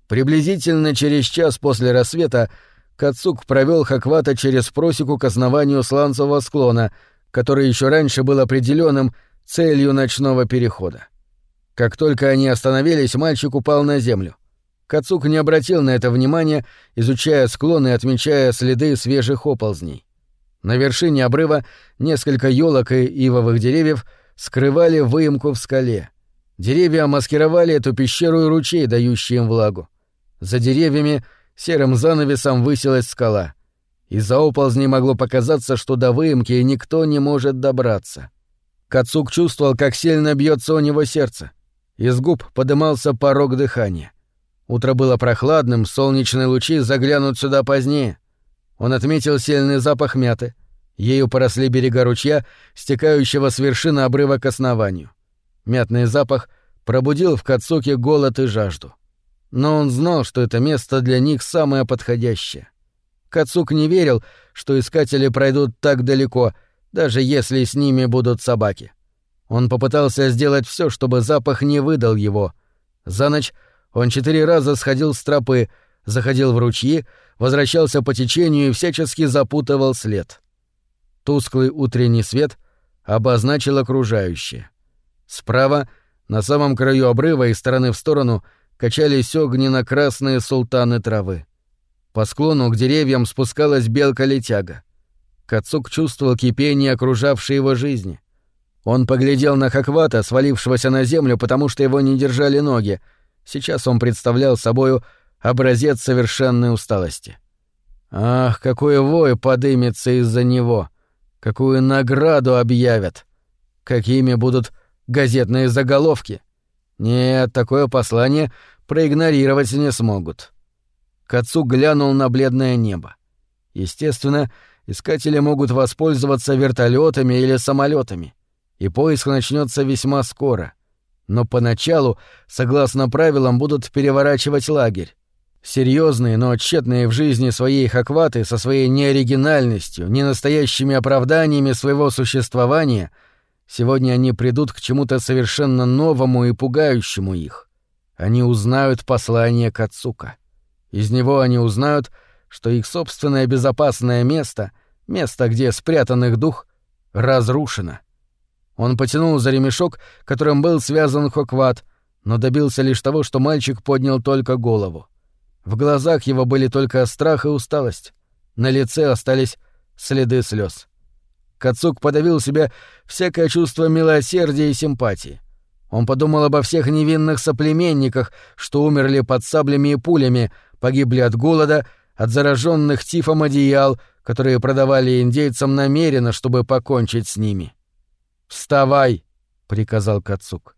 Приблизительно через час после рассвета Кацук провел Хаквата через просеку к основанию сланцевого склона, который еще раньше был определенным целью ночного перехода. Как только они остановились, мальчик упал на землю. Кацук не обратил на это внимания, изучая склон и отмечая следы свежих оползней. На вершине обрыва несколько елок и ивовых деревьев скрывали выемку в скале. Деревья маскировали эту пещеру и ручей, дающий им влагу. За деревьями серым занавесом высилась скала. Из-за оползней могло показаться, что до выемки никто не может добраться. Кацук чувствовал, как сильно бьется у него сердце. Из губ подымался порог дыхания. Утро было прохладным, солнечные лучи заглянут сюда позднее. Он отметил сильный запах мяты. Ею поросли берега ручья, стекающего с вершины обрыва к основанию. Мятный запах пробудил в Кацуке голод и жажду но он знал, что это место для них самое подходящее. Кацук не верил, что искатели пройдут так далеко, даже если с ними будут собаки. Он попытался сделать все, чтобы запах не выдал его. За ночь он четыре раза сходил с тропы, заходил в ручьи, возвращался по течению и всячески запутывал след. Тусклый утренний свет обозначил окружающее. Справа, на самом краю обрыва и стороны в сторону — качались огненно-красные султаны травы. По склону к деревьям спускалась белка-летяга. Кацук чувствовал кипение окружавшей его жизни. Он поглядел на Хаквата, свалившегося на землю, потому что его не держали ноги. Сейчас он представлял собою образец совершенной усталости. Ах, какой вой подымется из-за него! Какую награду объявят! Какими будут газетные заголовки! Нет, такое послание проигнорировать не смогут. Кацу глянул на бледное небо. Естественно, искатели могут воспользоваться вертолетами или самолетами, и поиск начнется весьма скоро. Но поначалу, согласно правилам, будут переворачивать лагерь. Серьезные, но тщетные в жизни своей хакваты со своей неоригинальностью, ненастоящими оправданиями своего существования — Сегодня они придут к чему-то совершенно новому и пугающему их. Они узнают послание Кацука. Из него они узнают, что их собственное безопасное место, место, где спрятан их дух, разрушено. Он потянул за ремешок, которым был связан Хокват, но добился лишь того, что мальчик поднял только голову. В глазах его были только страх и усталость. На лице остались следы слез. Кацук подавил себе всякое чувство милосердия и симпатии. Он подумал обо всех невинных соплеменниках, что умерли под саблями и пулями, погибли от голода, от зараженных тифом одеял, которые продавали индейцам намеренно, чтобы покончить с ними. «Вставай!» — приказал Кацук.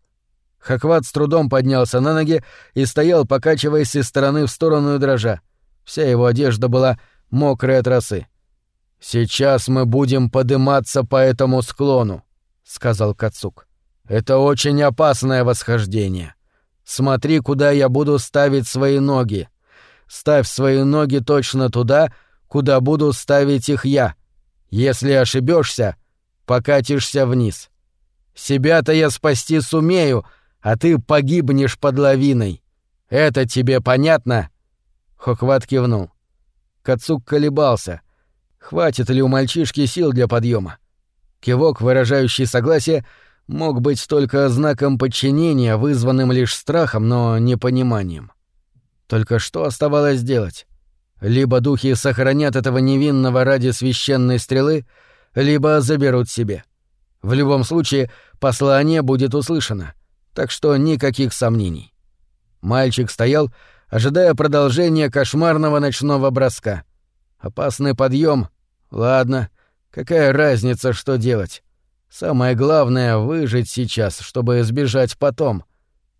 Хакват с трудом поднялся на ноги и стоял, покачиваясь из стороны в сторону и дрожа. Вся его одежда была мокрая от росы. «Сейчас мы будем подниматься по этому склону», — сказал Кацук. Это очень опасное восхождение. Смотри, куда я буду ставить свои ноги. Ставь свои ноги точно туда, куда буду ставить их я. Если ошибешься, покатишься вниз. Себя-то я спасти сумею, а ты погибнешь под лавиной. Это тебе понятно?» Хохват кивнул. Кацук колебался. Хватит ли у мальчишки сил для подъема? Кивок, выражающий согласие, мог быть только знаком подчинения, вызванным лишь страхом, но непониманием. Только что оставалось делать? Либо духи сохранят этого невинного ради священной стрелы, либо заберут себе. В любом случае, послание будет услышано, так что никаких сомнений. Мальчик стоял, ожидая продолжения кошмарного ночного броска. Опасный подъем. Ладно, какая разница, что делать? Самое главное — выжить сейчас, чтобы избежать потом.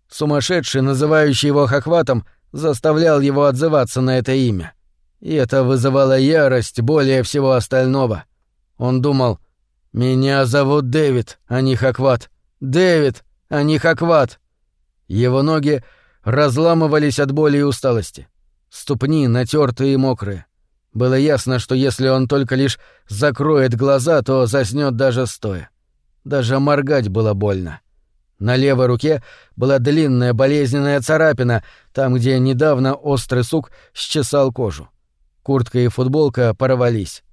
Сумасшедший, называющий его Хохватом, заставлял его отзываться на это имя. И это вызывало ярость более всего остального. Он думал, «Меня зовут Дэвид, а не Хохват. Дэвид, а не Хохват». Его ноги разламывались от боли и усталости. Ступни натертые и мокрые. Было ясно, что если он только лишь закроет глаза, то заснёт даже стоя. Даже моргать было больно. На левой руке была длинная болезненная царапина, там, где недавно острый сук счесал кожу. Куртка и футболка порвались.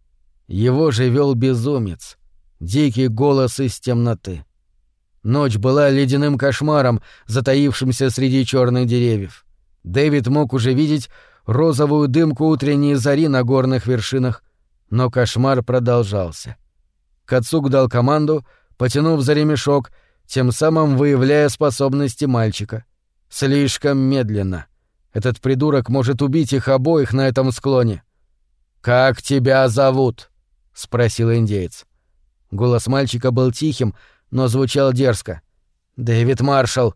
Его же вел безумец. Дикий голос из темноты. Ночь была ледяным кошмаром, затаившимся среди черных деревьев. Дэвид мог уже видеть розовую дымку утренней зари на горных вершинах, но кошмар продолжался. Кацук дал команду, потянув за ремешок, тем самым выявляя способности мальчика. Слишком медленно. Этот придурок может убить их обоих на этом склоне. «Как тебя зовут?» — спросил индеец. Голос мальчика был тихим, но звучал дерзко. «Дэвид Маршалл».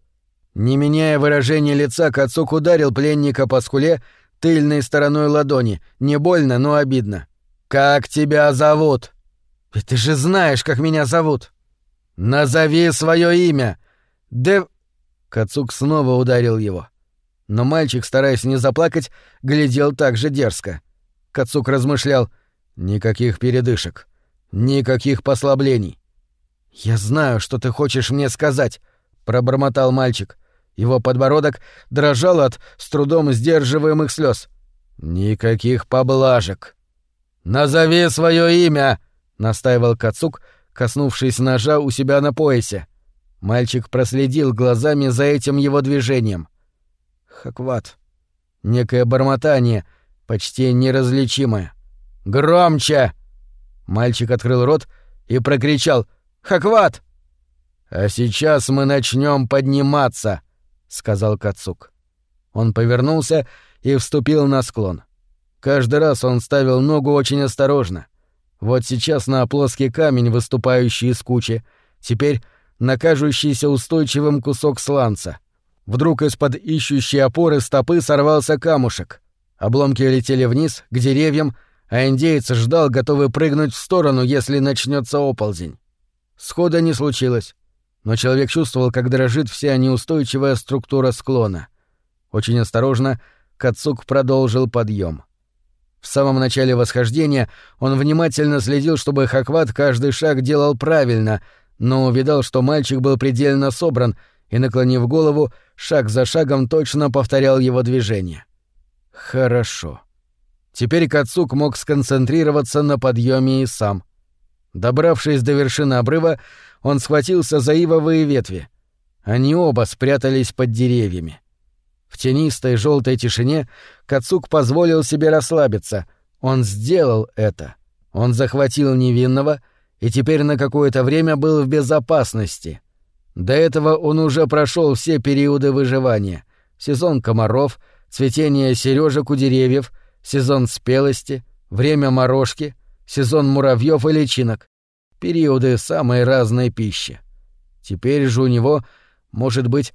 Не меняя выражения лица, Кацук ударил пленника по скуле тыльной стороной ладони. Не больно, но обидно. «Как тебя зовут?» «Ты же знаешь, как меня зовут!» «Назови свое имя!» «Дэв...» Кацук снова ударил его. Но мальчик, стараясь не заплакать, глядел так же дерзко. Кацук размышлял. «Никаких передышек. Никаких послаблений. «Я знаю, что ты хочешь мне сказать», — пробормотал мальчик. Его подбородок дрожал от с трудом сдерживаемых слез. «Никаких поблажек». «Назови свое имя!» — настаивал Кацук, коснувшись ножа у себя на поясе. Мальчик проследил глазами за этим его движением. Хакват. Некое бормотание, почти неразличимое. «Громче!» Мальчик открыл рот и прокричал Хакват!» «А сейчас мы начнем подниматься», — сказал Кацук. Он повернулся и вступил на склон. Каждый раз он ставил ногу очень осторожно. Вот сейчас на плоский камень, выступающий из кучи, теперь на кажущийся устойчивым кусок сланца. Вдруг из-под ищущей опоры стопы сорвался камушек. Обломки летели вниз, к деревьям, а индеец ждал, готовый прыгнуть в сторону, если начнется оползень. Схода не случилось, но человек чувствовал, как дрожит вся неустойчивая структура склона. Очень осторожно Кацук продолжил подъем. В самом начале восхождения он внимательно следил, чтобы Хакват каждый шаг делал правильно, но увидал, что мальчик был предельно собран и, наклонив голову, шаг за шагом точно повторял его движение. Хорошо. Теперь Кацук мог сконцентрироваться на подъеме и сам — Добравшись до вершины обрыва, он схватился за ивовые ветви. Они оба спрятались под деревьями. В тенистой желтой тишине Кацук позволил себе расслабиться. Он сделал это. Он захватил невинного и теперь на какое-то время был в безопасности. До этого он уже прошел все периоды выживания. Сезон комаров, цветение сережек у деревьев, сезон спелости, время морожки — сезон муравьев и личинок, периоды самой разной пищи. Теперь же у него, может быть,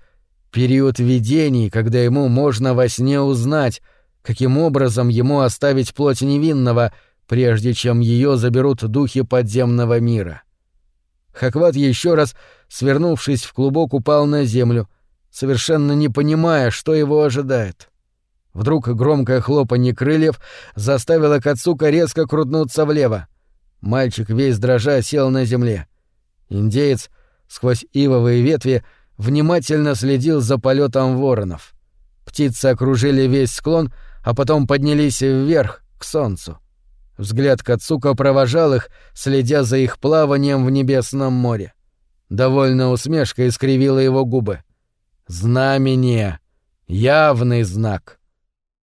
период видений, когда ему можно во сне узнать, каким образом ему оставить плоть невинного, прежде чем ее заберут духи подземного мира. Хакват еще раз, свернувшись в клубок, упал на землю, совершенно не понимая, что его ожидает. Вдруг громкое хлопанье крыльев заставило Кацука резко крутнуться влево. Мальчик весь дрожа сел на земле. Индеец сквозь ивовые ветви внимательно следил за полетом воронов. Птицы окружили весь склон, а потом поднялись вверх, к солнцу. Взгляд Кацука провожал их, следя за их плаванием в небесном море. Довольная усмешка искривила его губы. «Знамение! Явный знак!»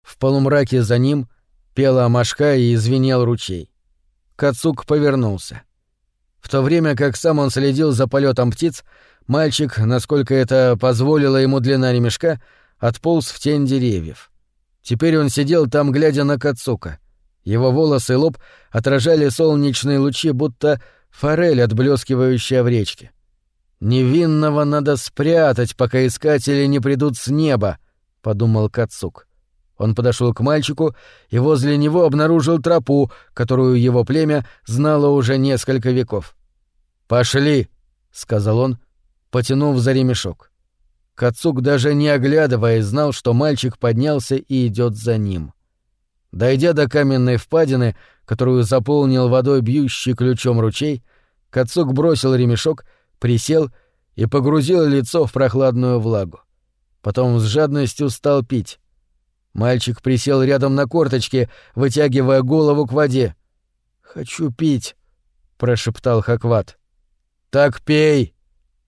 В полумраке за ним пела мошка и извинел ручей. Кацук повернулся. В то время как сам он следил за полетом птиц, мальчик, насколько это позволило ему длина ремешка, отполз в тень деревьев. Теперь он сидел там, глядя на Кацука. Его волосы и лоб отражали солнечные лучи, будто форель, отблескивающая в речке. «Невинного надо спрятать, пока искатели не придут с неба», — подумал Кацук. Он подошел к мальчику и возле него обнаружил тропу, которую его племя знало уже несколько веков. «Пошли», — сказал он, потянув за ремешок. Кацук, даже не оглядываясь, знал, что мальчик поднялся и идет за ним. Дойдя до каменной впадины, которую заполнил водой бьющий ключом ручей, Кацук бросил ремешок, присел и погрузил лицо в прохладную влагу. Потом с жадностью стал пить. Мальчик присел рядом на корточке, вытягивая голову к воде. «Хочу пить», — прошептал Хакват. «Так пей!»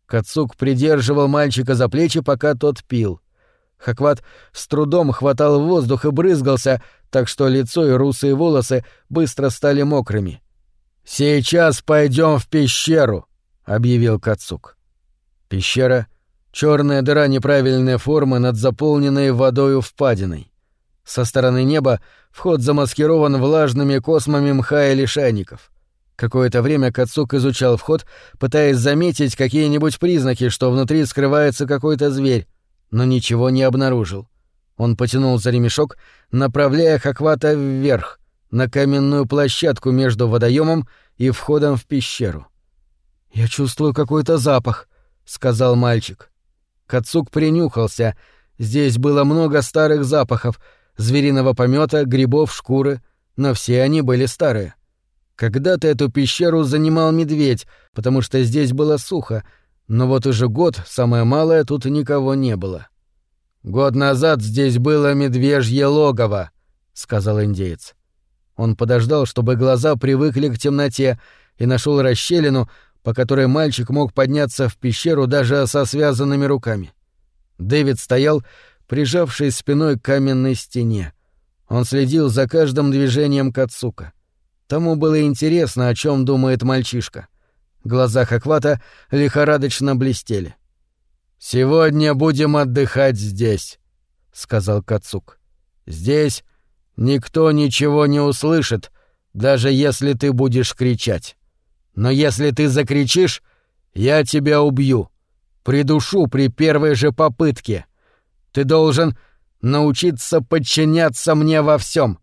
Кацук придерживал мальчика за плечи, пока тот пил. Хакват с трудом хватал воздух и брызгался, так что лицо и русые волосы быстро стали мокрыми. «Сейчас пойдем в пещеру», — объявил Кацук. Пещера — черная дыра неправильной формы над заполненной водою впадиной. Со стороны неба вход замаскирован влажными космами мха и лишайников. Какое-то время Кацук изучал вход, пытаясь заметить какие-нибудь признаки, что внутри скрывается какой-то зверь, но ничего не обнаружил. Он потянул за ремешок, направляя Хаквата вверх, на каменную площадку между водоемом и входом в пещеру. «Я чувствую какой-то запах», — сказал мальчик. Кацук принюхался. Здесь было много старых запахов — звериного помета, грибов, шкуры, но все они были старые. Когда-то эту пещеру занимал медведь, потому что здесь было сухо, но вот уже год, самое малое, тут никого не было. «Год назад здесь было медвежье логово», — сказал индеец. Он подождал, чтобы глаза привыкли к темноте, и нашел расщелину, по которой мальчик мог подняться в пещеру даже со связанными руками. Дэвид стоял, прижавшись спиной к каменной стене. Он следил за каждым движением Кацука. Тому было интересно, о чем думает мальчишка. Глаза Хаквата лихорадочно блестели. «Сегодня будем отдыхать здесь», — сказал Кацук. «Здесь никто ничего не услышит, даже если ты будешь кричать. Но если ты закричишь, я тебя убью, придушу при первой же попытке. Ты должен научиться подчиняться мне во всем.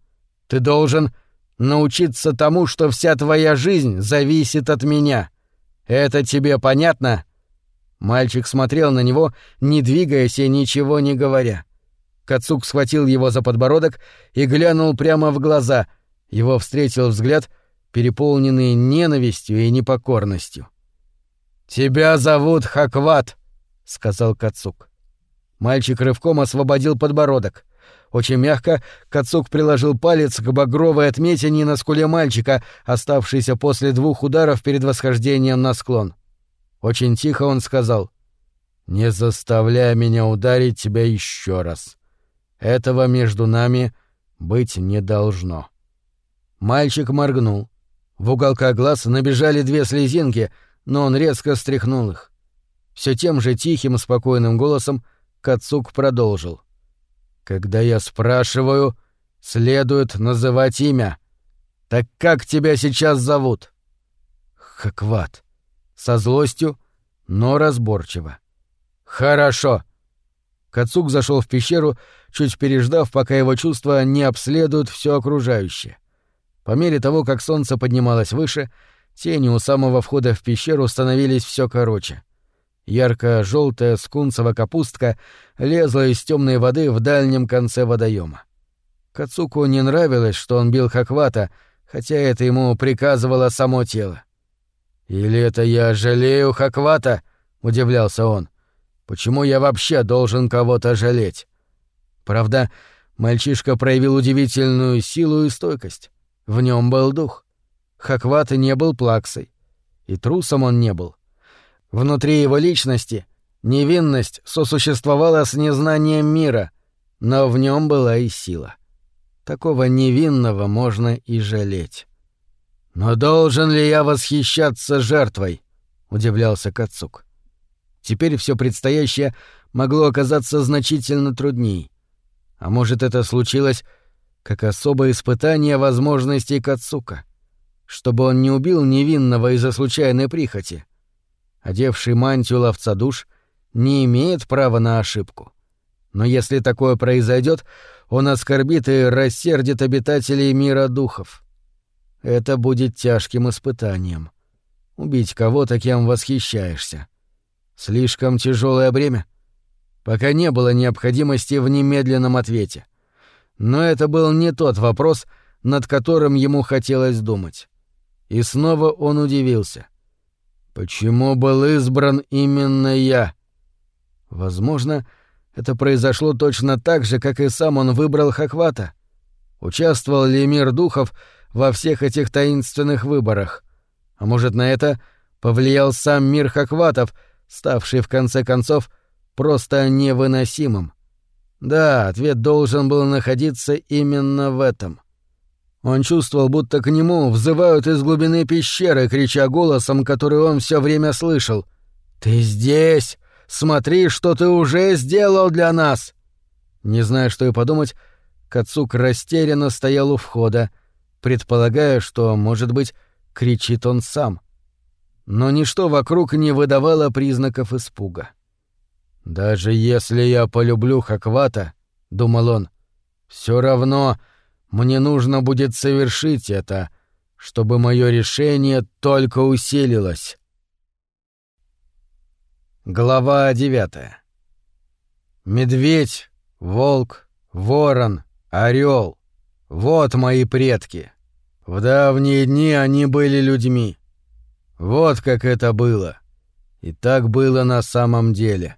Ты должен научиться тому, что вся твоя жизнь зависит от меня. Это тебе понятно?» Мальчик смотрел на него, не двигаясь и ничего не говоря. Кацук схватил его за подбородок и глянул прямо в глаза. Его встретил взгляд, переполненный ненавистью и непокорностью. «Тебя зовут Хакват», — сказал Кацук. Мальчик рывком освободил подбородок. Очень мягко Кацук приложил палец к багровой отметине на скуле мальчика, оставшейся после двух ударов перед восхождением на склон. Очень тихо он сказал «Не заставляй меня ударить тебя еще раз. Этого между нами быть не должно». Мальчик моргнул. В уголках глаз набежали две слезинки, но он резко стряхнул их. Все тем же тихим, спокойным голосом Кацук продолжил. — когда я спрашиваю, следует называть имя. Так как тебя сейчас зовут? Хакват. Со злостью, но разборчиво. Хорошо. Кацук зашел в пещеру, чуть переждав, пока его чувства не обследуют все окружающее. По мере того, как солнце поднималось выше, Тени у самого входа в пещеру становились все короче. Ярко-желтая скунцева капустка лезла из темной воды в дальнем конце водоема. Кацуку не нравилось, что он бил Хаквата, хотя это ему приказывало само тело. «Или это я жалею Хаквата?» — удивлялся он. «Почему я вообще должен кого-то жалеть?» Правда, мальчишка проявил удивительную силу и стойкость. В нем был дух. Хаквата не был плаксой. И трусом он не был. Внутри его личности невинность сосуществовала с незнанием мира, но в нем была и сила. Такого невинного можно и жалеть. «Но должен ли я восхищаться жертвой?» — удивлялся Кацук. Теперь все предстоящее могло оказаться значительно трудней. А может, это случилось как особое испытание возможностей Кацука, чтобы он не убил невинного из-за случайной прихоти. Одевший мантию ловца душ не имеет права на ошибку. Но если такое произойдет, он оскорбит и рассердит обитателей мира духов. Это будет тяжким испытанием. Убить кого-то, кем восхищаешься. Слишком тяжелое бремя. Пока не было необходимости в немедленном ответе. Но это был не тот вопрос, над которым ему хотелось думать. И снова он удивился. Почему был избран именно я? Возможно, это произошло точно так же, как и сам он выбрал Хаквата. Участвовал ли мир духов во всех этих таинственных выборах. А может, на это повлиял сам мир Хакватов, ставший в конце концов просто невыносимым? Да, ответ должен был находиться именно в этом. Он чувствовал, будто к нему взывают из глубины пещеры, крича голосом, который он все время слышал. «Ты здесь! Смотри, что ты уже сделал для нас!» Не зная, что и подумать, Кацук растерянно стоял у входа, предполагая, что, может быть, кричит он сам. Но ничто вокруг не выдавало признаков испуга. «Даже если я полюблю Хаквата, — думал он, — все равно мне нужно будет совершить это, чтобы мое решение только усилилось». Глава девятая. Медведь, волк, ворон, орел вот мои предки. В давние дни они были людьми. Вот как это было. И так было на самом деле.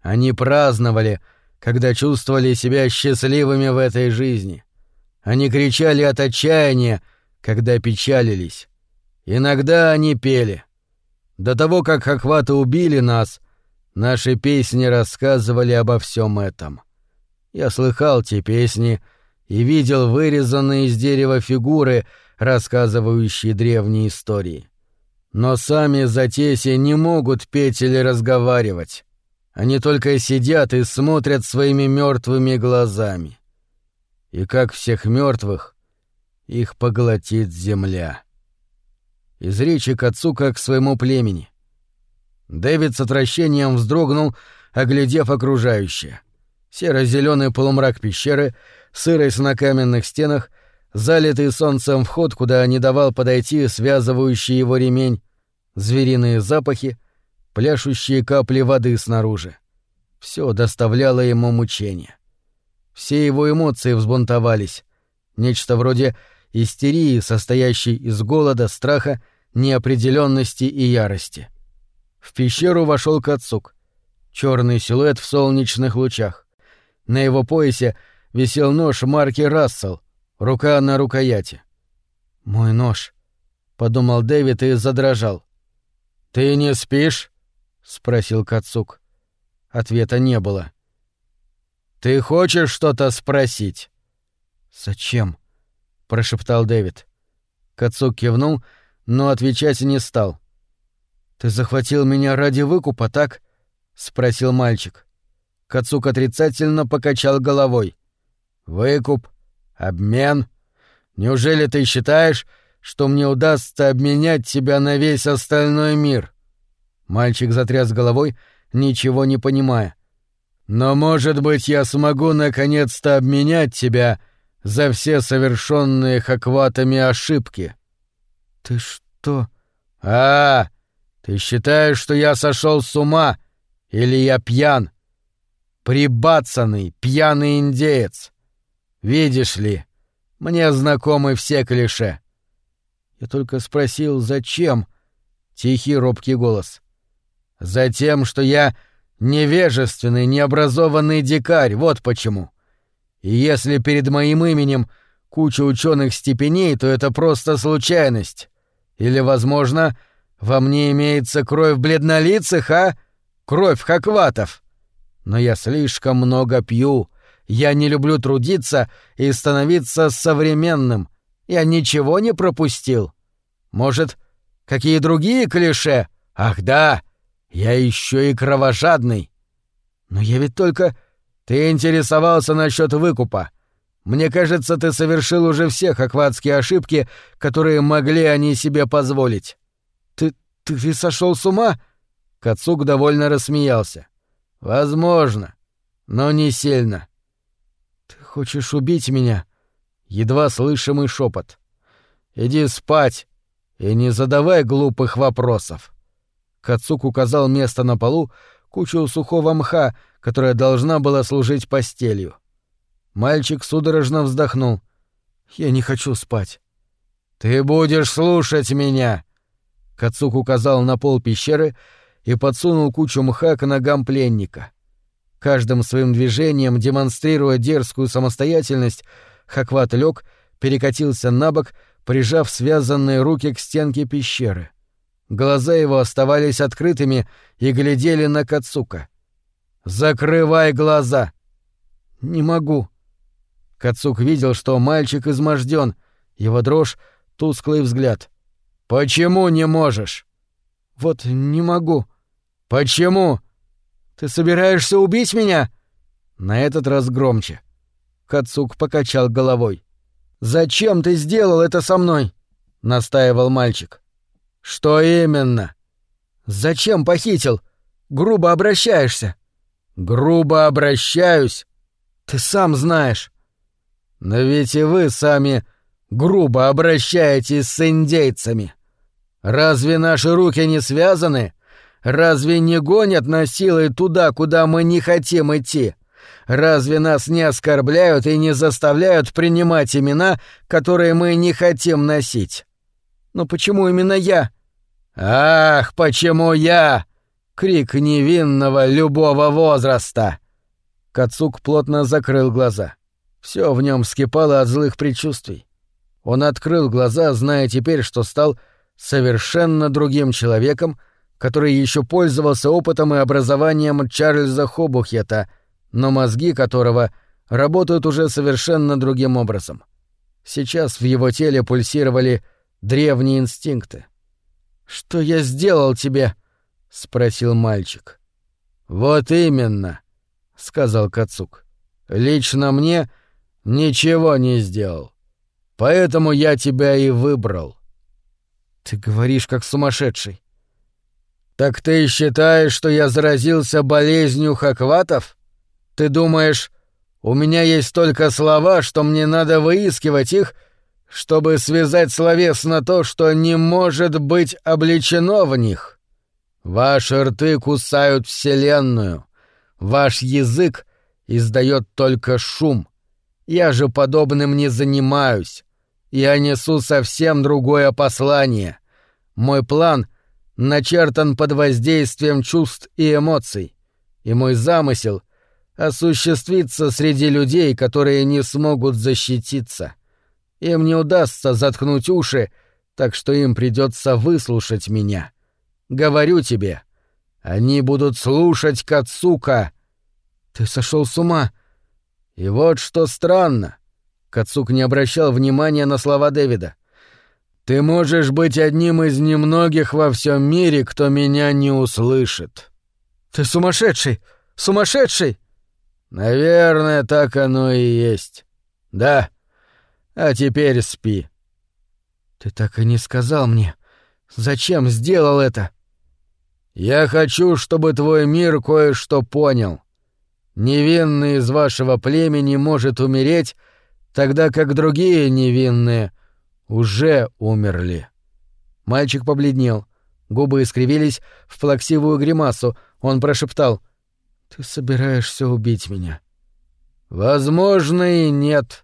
Они праздновали, когда чувствовали себя счастливыми в этой жизни. Они кричали от отчаяния, когда печалились. Иногда они пели. До того, как Хахваты убили нас, наши песни рассказывали обо всем этом. Я слыхал те песни — и видел вырезанные из дерева фигуры, рассказывающие древние истории. Но сами затеси не могут петь или разговаривать. Они только сидят и смотрят своими мертвыми глазами. И как всех мертвых, их поглотит земля. Из речи Кацука к своему племени. Дэвид с отвращением вздрогнул, оглядев окружающее. Серо-зеленый полумрак пещеры — сырость на каменных стенах, залитый солнцем вход, куда не давал подойти связывающий его ремень, звериные запахи, пляшущие капли воды снаружи. Все доставляло ему мучения. Все его эмоции взбунтовались. Нечто вроде истерии, состоящей из голода, страха, неопределенности и ярости. В пещеру вошел Кацук. Черный силуэт в солнечных лучах. На его поясе — висел нож марки Рассел, рука на рукояти. «Мой нож», — подумал Дэвид и задрожал. «Ты не спишь?» — спросил Кацук. Ответа не было. «Ты хочешь что-то спросить?» «Зачем?» — прошептал Дэвид. Кацук кивнул, но отвечать не стал. «Ты захватил меня ради выкупа, так?» — спросил мальчик. Кацук отрицательно покачал головой. Выкуп? Обмен? Неужели ты считаешь, что мне удастся обменять тебя на весь остальной мир?» Мальчик затряс головой, ничего не понимая. «Но, может быть, я смогу наконец-то обменять тебя за все совершенные хакватами ошибки». «Ты что?» А, ты считаешь, что я сошел с ума или я пьян? Прибацанный, пьяный индеец. Видишь ли, мне знакомы все клише. Я только спросил, зачем? Тихий робкий голос. Затем, что я невежественный, необразованный дикарь, вот почему. И если перед моим именем куча ученых степеней, то это просто случайность. Или, возможно, во мне имеется кровь бледнолицых, а? Кровь хакватов. Но я слишком много пью. Я не люблю трудиться и становиться современным. Я ничего не пропустил. Может, какие другие клише? Ах да, я еще и кровожадный. Но я ведь только... Ты интересовался насчет выкупа. Мне кажется, ты совершил уже все хакватские ошибки, которые могли они себе позволить. Ты... ты, ты сошел с ума? Кацук довольно рассмеялся. Возможно, но не сильно. Ты хочешь убить меня? Едва слышимый шепот. Иди спать и не задавай глупых вопросов. Кацук указал место на полу, кучу сухого мха, которая должна была служить постелью. Мальчик судорожно вздохнул. «Я не хочу спать». «Ты будешь слушать меня!» Кацук указал на пол пещеры и подсунул кучу мха к ногам пленника. Каждым своим движением, демонстрируя дерзкую самостоятельность, Хакват лег, перекатился на бок, прижав связанные руки к стенке пещеры. Глаза его оставались открытыми и глядели на Кацука. «Закрывай глаза!» «Не могу», Кацук видел, что мальчик изможден, его дрожь — тусклый взгляд. «Почему не можешь?» «Вот не могу». «Почему?» «Ты собираешься убить меня?» На этот раз громче. Кацук покачал головой. «Зачем ты сделал это со мной?» — настаивал мальчик. «Что именно?» «Зачем похитил? Грубо обращаешься». «Грубо обращаюсь?» «Ты сам знаешь». Но ведь и вы сами грубо обращаетесь с индейцами. Разве наши руки не связаны? Разве не гонят нас силой туда, куда мы не хотим идти? Разве нас не оскорбляют и не заставляют принимать имена, которые мы не хотим носить? Но почему именно я? Ах, почему я? Крик невинного любого возраста. Кацук плотно закрыл глаза. Все в нем вскипало от злых предчувствий. Он открыл глаза, зная теперь, что стал совершенно другим человеком, который еще пользовался опытом и образованием Чарльза Хобухета, но мозги которого работают уже совершенно другим образом. Сейчас в его теле пульсировали древние инстинкты. «Что я сделал тебе?» — спросил мальчик. «Вот именно», — сказал Кацук. «Лично мне — Ничего не сделал. Поэтому я тебя и выбрал. Ты говоришь как сумасшедший. Так ты считаешь, что я заразился болезнью хакватов? Ты думаешь, у меня есть только слова, что мне надо выискивать их, чтобы связать словесно то, что не может быть обличено в них? Ваши рты кусают Вселенную. Ваш язык издает только шум — я же подобным не занимаюсь. Я несу совсем другое послание. Мой план начертан под воздействием чувств и эмоций. И мой замысел осуществится среди людей, которые не смогут защититься. Им не удастся заткнуть уши, так что им придется выслушать меня. Говорю тебе, они будут слушать Кацука. Ты сошел с ума, — и вот что странно. Кацук не обращал внимания на слова Дэвида. «Ты можешь быть одним из немногих во всем мире, кто меня не услышит». «Ты сумасшедший! Сумасшедший!» «Наверное, так оно и есть. Да. А теперь спи». «Ты так и не сказал мне. Зачем сделал это?» «Я хочу, чтобы твой мир кое-что понял. Невинный из вашего племени может умереть, тогда как другие невинные уже умерли. Мальчик побледнел, Губы искривились в плаксивую гримасу. Он прошептал. «Ты собираешься убить меня?» «Возможно и нет», —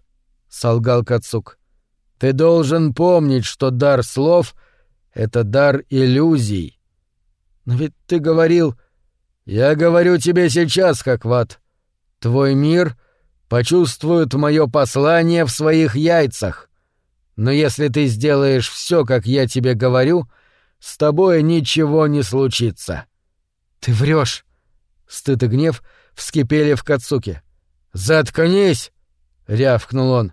солгал Кацук. «Ты должен помнить, что дар слов — это дар иллюзий». «Но ведь ты говорил...» «Я говорю тебе сейчас, как ват. Твой мир почувствует мое послание в своих яйцах. Но если ты сделаешь все, как я тебе говорю, с тобой ничего не случится». «Ты врешь. Стыд и гнев вскипели в Кацуке. «Заткнись!» — рявкнул он.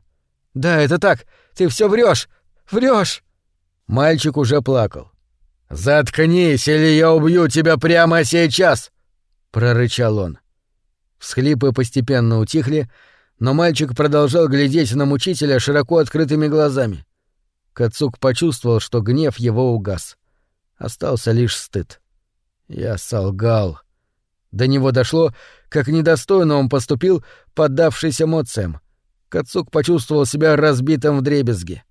«Да, это так. Ты все врешь, врешь. Мальчик уже плакал. «Заткнись, или я убью тебя прямо сейчас!» — прорычал он. Всхлипы постепенно утихли, но мальчик продолжал глядеть на мучителя широко открытыми глазами. Кацук почувствовал, что гнев его угас. Остался лишь стыд. «Я солгал», до него дошло, как недостойно он поступил, поддавшись эмоциям. Кацук почувствовал себя разбитым в дребезги.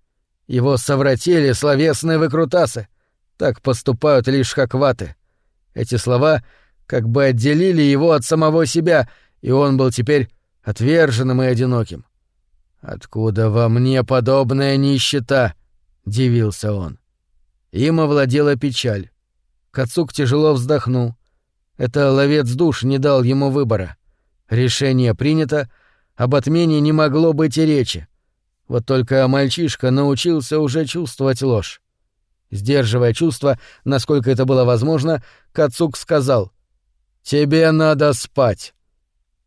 Его совратили словесные выкрутасы. Так поступают лишь хакваты. Эти слова как бы отделили его от самого себя, и он был теперь отверженным и одиноким. «Откуда во мне подобная нищета?» — дивился он. Им овладела печаль. Кацук тяжело вздохнул. Это ловец душ не дал ему выбора. Решение принято, об отмене не могло быть и речи. Вот только мальчишка научился уже чувствовать ложь. Сдерживая чувства, насколько это было возможно, Кацук сказал «Тебе надо спать».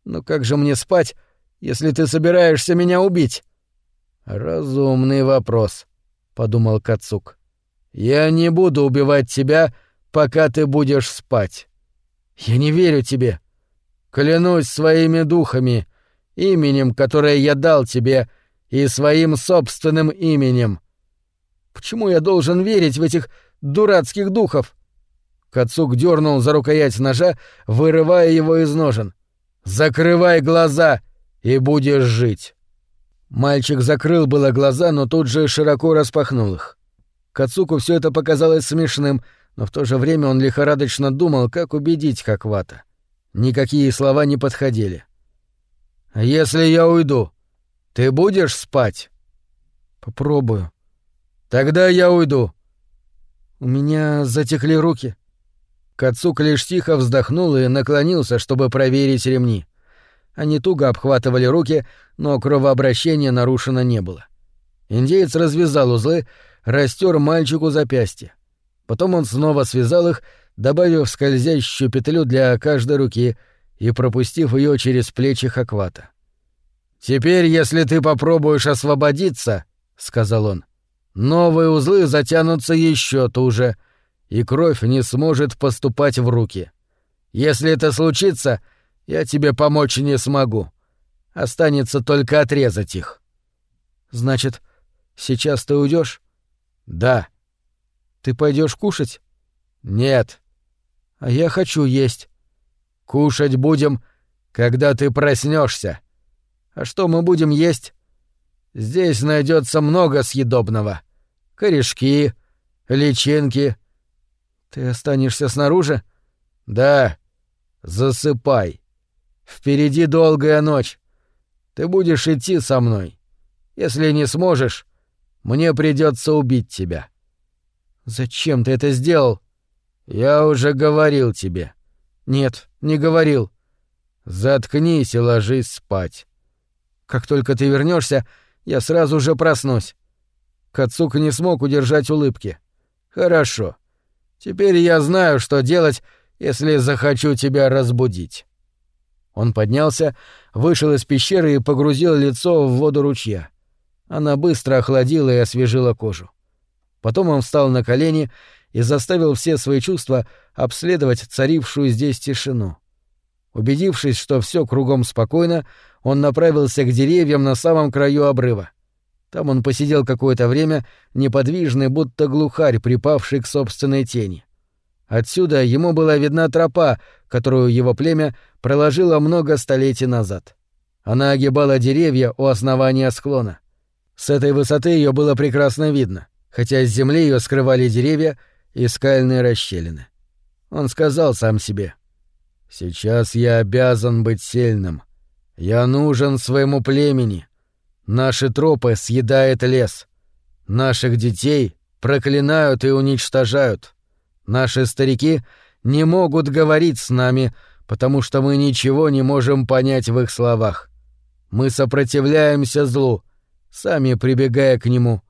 «Ну как же мне спать, если ты собираешься меня убить?» «Разумный вопрос», — подумал Кацук. «Я не буду убивать тебя, пока ты будешь спать». Я не верю тебе. Клянусь своими духами, именем, которое я дал тебе, и своим собственным именем. Почему я должен верить в этих дурацких духов? Кацук дернул за рукоять ножа, вырывая его из ножен. Закрывай глаза и будешь жить. Мальчик закрыл было глаза, но тут же широко распахнул их. Кацуку все это показалось смешным, но в то же время он лихорадочно думал, как убедить Хаквата. Никакие слова не подходили. «А «Если я уйду, ты будешь спать?» «Попробую». «Тогда я уйду». «У меня затекли руки». Кацук лишь тихо вздохнул и наклонился, чтобы проверить ремни. Они туго обхватывали руки, но кровообращения нарушено не было. Индеец развязал узлы, растер мальчику запястье. Потом он снова связал их, добавив скользящую петлю для каждой руки и пропустив ее через плечи Хаквата. «Теперь, если ты попробуешь освободиться, — сказал он, — новые узлы затянутся еще туже, и кровь не сможет поступать в руки. Если это случится, я тебе помочь не смогу. Останется только отрезать их». «Значит, сейчас ты уйдешь? «Да», ты пойдешь кушать? Нет. А я хочу есть. Кушать будем, когда ты проснешься. А что мы будем есть? Здесь найдется много съедобного. Корешки, личинки. Ты останешься снаружи? Да. Засыпай. Впереди долгая ночь. Ты будешь идти со мной. Если не сможешь, мне придется убить тебя. «Зачем ты это сделал?» «Я уже говорил тебе». «Нет, не говорил». «Заткнись и ложись спать». «Как только ты вернешься, я сразу же проснусь». Кацук не смог удержать улыбки. «Хорошо. Теперь я знаю, что делать, если захочу тебя разбудить». Он поднялся, вышел из пещеры и погрузил лицо в воду ручья. Она быстро охладила и освежила кожу. Потом он встал на колени и заставил все свои чувства обследовать царившую здесь тишину. Убедившись, что все кругом спокойно, он направился к деревьям на самом краю обрыва. Там он посидел какое-то время, неподвижный, будто глухарь, припавший к собственной тени. Отсюда ему была видна тропа, которую его племя проложило много столетий назад. Она огибала деревья у основания склона. С этой высоты ее было прекрасно видно хотя с земли ее скрывали деревья, и скальные расщелины. Он сказал сам себе. «Сейчас я обязан быть сильным. Я нужен своему племени. Наши тропы съедает лес. Наших детей проклинают и уничтожают. Наши старики не могут говорить с нами, потому что мы ничего не можем понять в их словах. Мы сопротивляемся злу, сами прибегая к нему.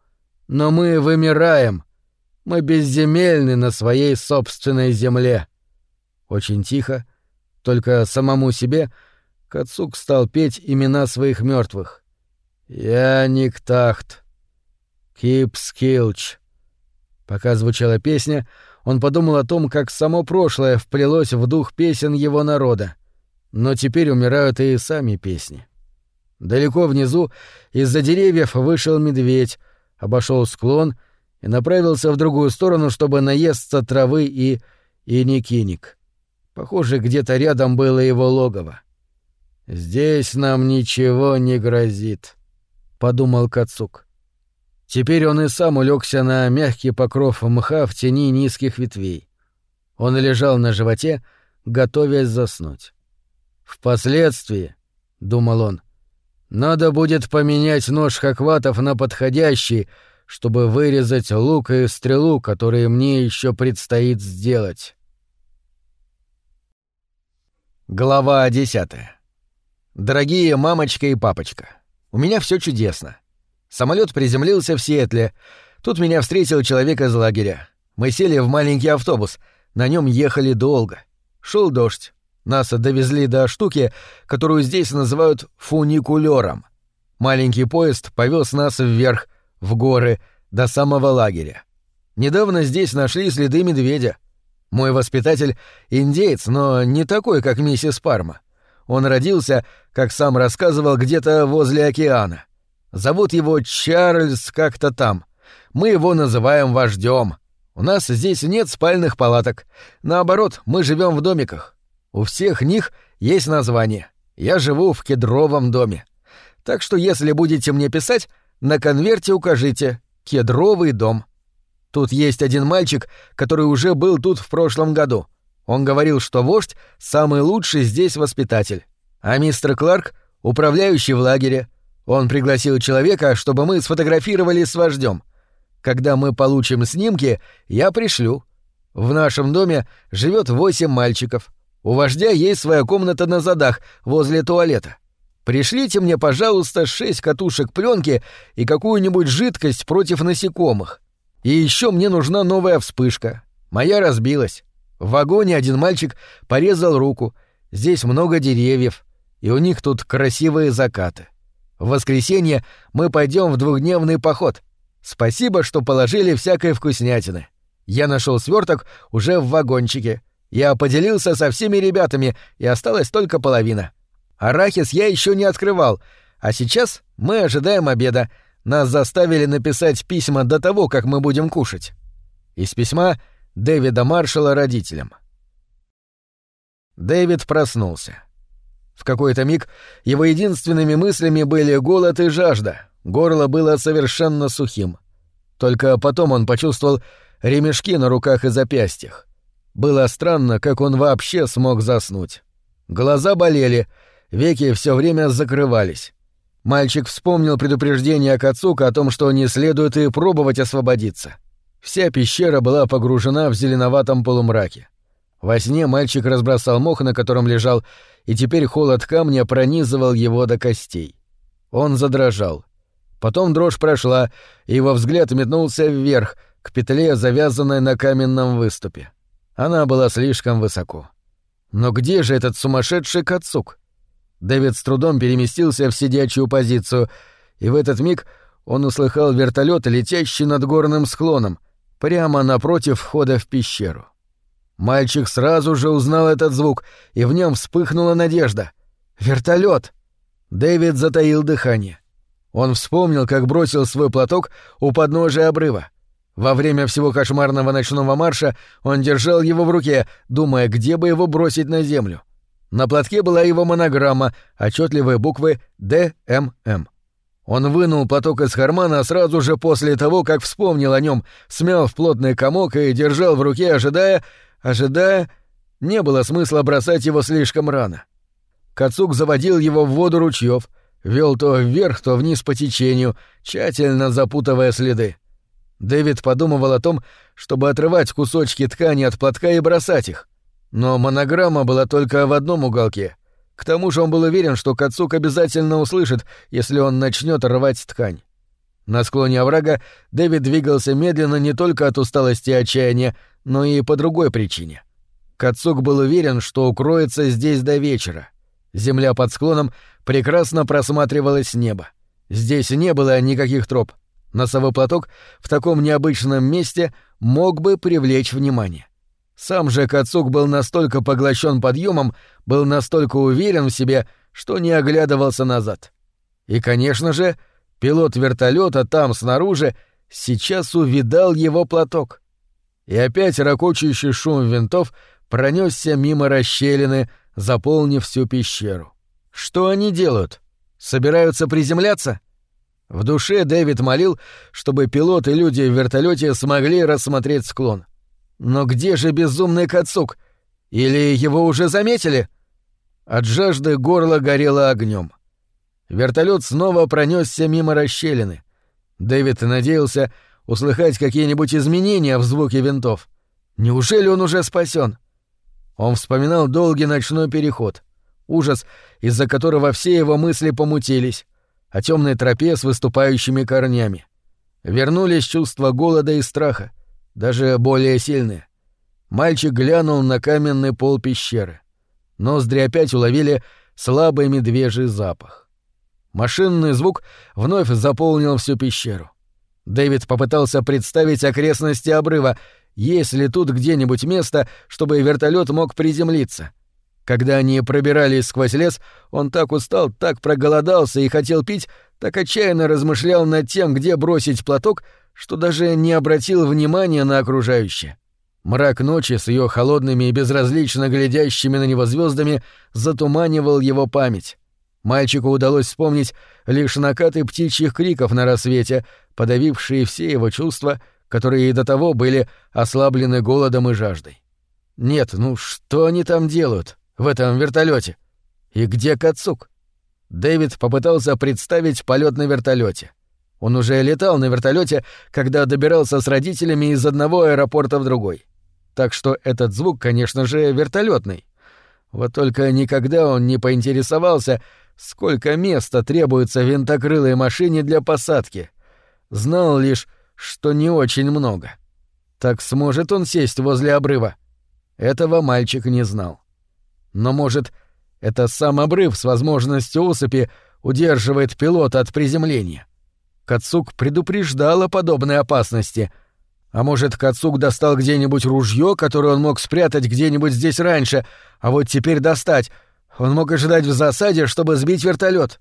Но мы вымираем. Мы безземельны на своей собственной земле. Очень тихо, только самому себе, Кацук стал петь имена своих мертвых. «Я Никтахт», «Кипскилч». Пока звучала песня, он подумал о том, как само прошлое вплелось в дух песен его народа. Но теперь умирают и сами песни. Далеко внизу из-за деревьев вышел медведь, обошел склон и направился в другую сторону, чтобы наесться травы и... и никиник. Похоже, где-то рядом было его логово. «Здесь нам ничего не грозит», — подумал Кацук. Теперь он и сам улегся на мягкий покров мха в тени низких ветвей. Он лежал на животе, готовясь заснуть. «Впоследствии», — думал он, — «надо будет поменять нож хакватов на подходящий, чтобы вырезать лук и стрелу, которые мне еще предстоит сделать». Глава десятая. Дорогие мамочка и папочка, у меня все чудесно. Самолет приземлился в Сиэтле. Тут меня встретил человек из лагеря. Мы сели в маленький автобус. На нем ехали долго. Шел дождь. Нас довезли до штуки, которую здесь называют фуникулером. Маленький поезд повез нас вверх, в горы, до самого лагеря. Недавно здесь нашли следы медведя. Мой воспитатель — индеец, но не такой, как миссис Парма. Он родился, как сам рассказывал, где-то возле океана. Зовут его Чарльз как-то там. Мы его называем вождем. У нас здесь нет спальных палаток. Наоборот, мы живем в домиках. У всех них есть название. Я живу в кедровом доме. Так что если будете мне писать, на конверте укажите «Кедровый дом». Тут есть один мальчик, который уже был тут в прошлом году. Он говорил, что вождь — самый лучший здесь воспитатель. А мистер Кларк — управляющий в лагере — он пригласил человека, чтобы мы сфотографировали с вождем. Когда мы получим снимки, я пришлю. В нашем доме живет восемь мальчиков. У вождя есть своя комната на задах, возле туалета. Пришлите мне, пожалуйста, шесть катушек пленки и какую-нибудь жидкость против насекомых. И еще мне нужна новая вспышка. Моя разбилась. В вагоне один мальчик порезал руку. Здесь много деревьев, и у них тут красивые закаты. В воскресенье мы пойдем в двухдневный поход. Спасибо, что положили всякой вкуснятины. Я нашел сверток уже в вагончике. Я поделился со всеми ребятами, и осталась только половина. Арахис я еще не открывал, а сейчас мы ожидаем обеда. Нас заставили написать письма до того, как мы будем кушать. Из письма Дэвида Маршалла родителям. Дэвид проснулся. В какой-то миг его единственными мыслями были голод и жажда, горло было совершенно сухим. Только потом он почувствовал ремешки на руках и запястьях. Было странно, как он вообще смог заснуть. Глаза болели, веки все время закрывались. Мальчик вспомнил предупреждение Кацука о том, что не следует и пробовать освободиться. Вся пещера была погружена в зеленоватом полумраке. Во сне мальчик разбросал мох, на котором лежал, и теперь холод камня пронизывал его до костей. Он задрожал. Потом дрожь прошла, и его взгляд метнулся вверх, к петле, завязанной на каменном выступе. Она была слишком высоко. Но где же этот сумасшедший Кацук? Дэвид с трудом переместился в сидячую позицию, и в этот миг он услыхал вертолет, летящий над горным склоном, прямо напротив входа в пещеру. Мальчик сразу же узнал этот звук, и в нем вспыхнула надежда. Вертолет! Дэвид затаил дыхание. Он вспомнил, как бросил свой платок у подножия обрыва. Во время всего кошмарного ночного марша он держал его в руке, думая, где бы его бросить на землю. На платке была его монограмма, отчетливые буквы «ДММ». Он вынул платок из кармана сразу же после того, как вспомнил о нем, смял в плотный комок и держал в руке, ожидая, ожидая... Не было смысла бросать его слишком рано. Кацук заводил его в воду ручьев, вел то вверх, то вниз по течению, тщательно запутывая следы. Дэвид подумывал о том, чтобы отрывать кусочки ткани от платка и бросать их. Но монограмма была только в одном уголке. К тому же он был уверен, что Кацук обязательно услышит, если он начнет рвать ткань. На склоне оврага Дэвид двигался медленно не только от усталости и отчаяния, но и по другой причине. Кацук был уверен, что укроется здесь до вечера. Земля под склоном прекрасно просматривалась небо. Здесь не было никаких троп. Носовой платок в таком необычном месте мог бы привлечь внимание. Сам же Кацук был настолько поглощен подъемом, был настолько уверен в себе, что не оглядывался назад. И, конечно же, пилот вертолета там снаружи сейчас увидал его платок. И опять ракочущий шум винтов пронесся мимо расщелины, заполнив всю пещеру. Что они делают? Собираются приземляться? — в душе Дэвид молил, чтобы пилот и люди в вертолете смогли рассмотреть склон. Но где же безумный Кацук? Или его уже заметили? От жажды горло горело огнем. Вертолет снова пронесся мимо расщелины. Дэвид надеялся услыхать какие-нибудь изменения в звуке винтов. Неужели он уже спасен? Он вспоминал долгий ночной переход. Ужас, из-за которого все его мысли помутились о темной тропе с выступающими корнями. Вернулись чувства голода и страха, даже более сильные. Мальчик глянул на каменный пол пещеры. Ноздри опять уловили слабый медвежий запах. Машинный звук вновь заполнил всю пещеру. Дэвид попытался представить окрестности обрыва, есть ли тут где-нибудь место, чтобы вертолет мог приземлиться — когда они пробирались сквозь лес, он так устал, так проголодался и хотел пить, так отчаянно размышлял над тем, где бросить платок, что даже не обратил внимания на окружающее. Мрак ночи с ее холодными и безразлично глядящими на него звездами затуманивал его память. Мальчику удалось вспомнить лишь накаты птичьих криков на рассвете, подавившие все его чувства, которые и до того были ослаблены голодом и жаждой. Нет, ну что они там делают? в этом вертолете? И где Кацук? Дэвид попытался представить полет на вертолете. Он уже летал на вертолете, когда добирался с родителями из одного аэропорта в другой. Так что этот звук, конечно же, вертолетный. Вот только никогда он не поинтересовался, сколько места требуется винтокрылой машине для посадки. Знал лишь, что не очень много. Так сможет он сесть возле обрыва? Этого мальчик не знал. Но, может, это сам обрыв с возможностью усыпи удерживает пилота от приземления? Кацук предупреждал о подобной опасности. А может, Кацук достал где-нибудь ружье, которое он мог спрятать где-нибудь здесь раньше, а вот теперь достать? Он мог ожидать в засаде, чтобы сбить вертолет.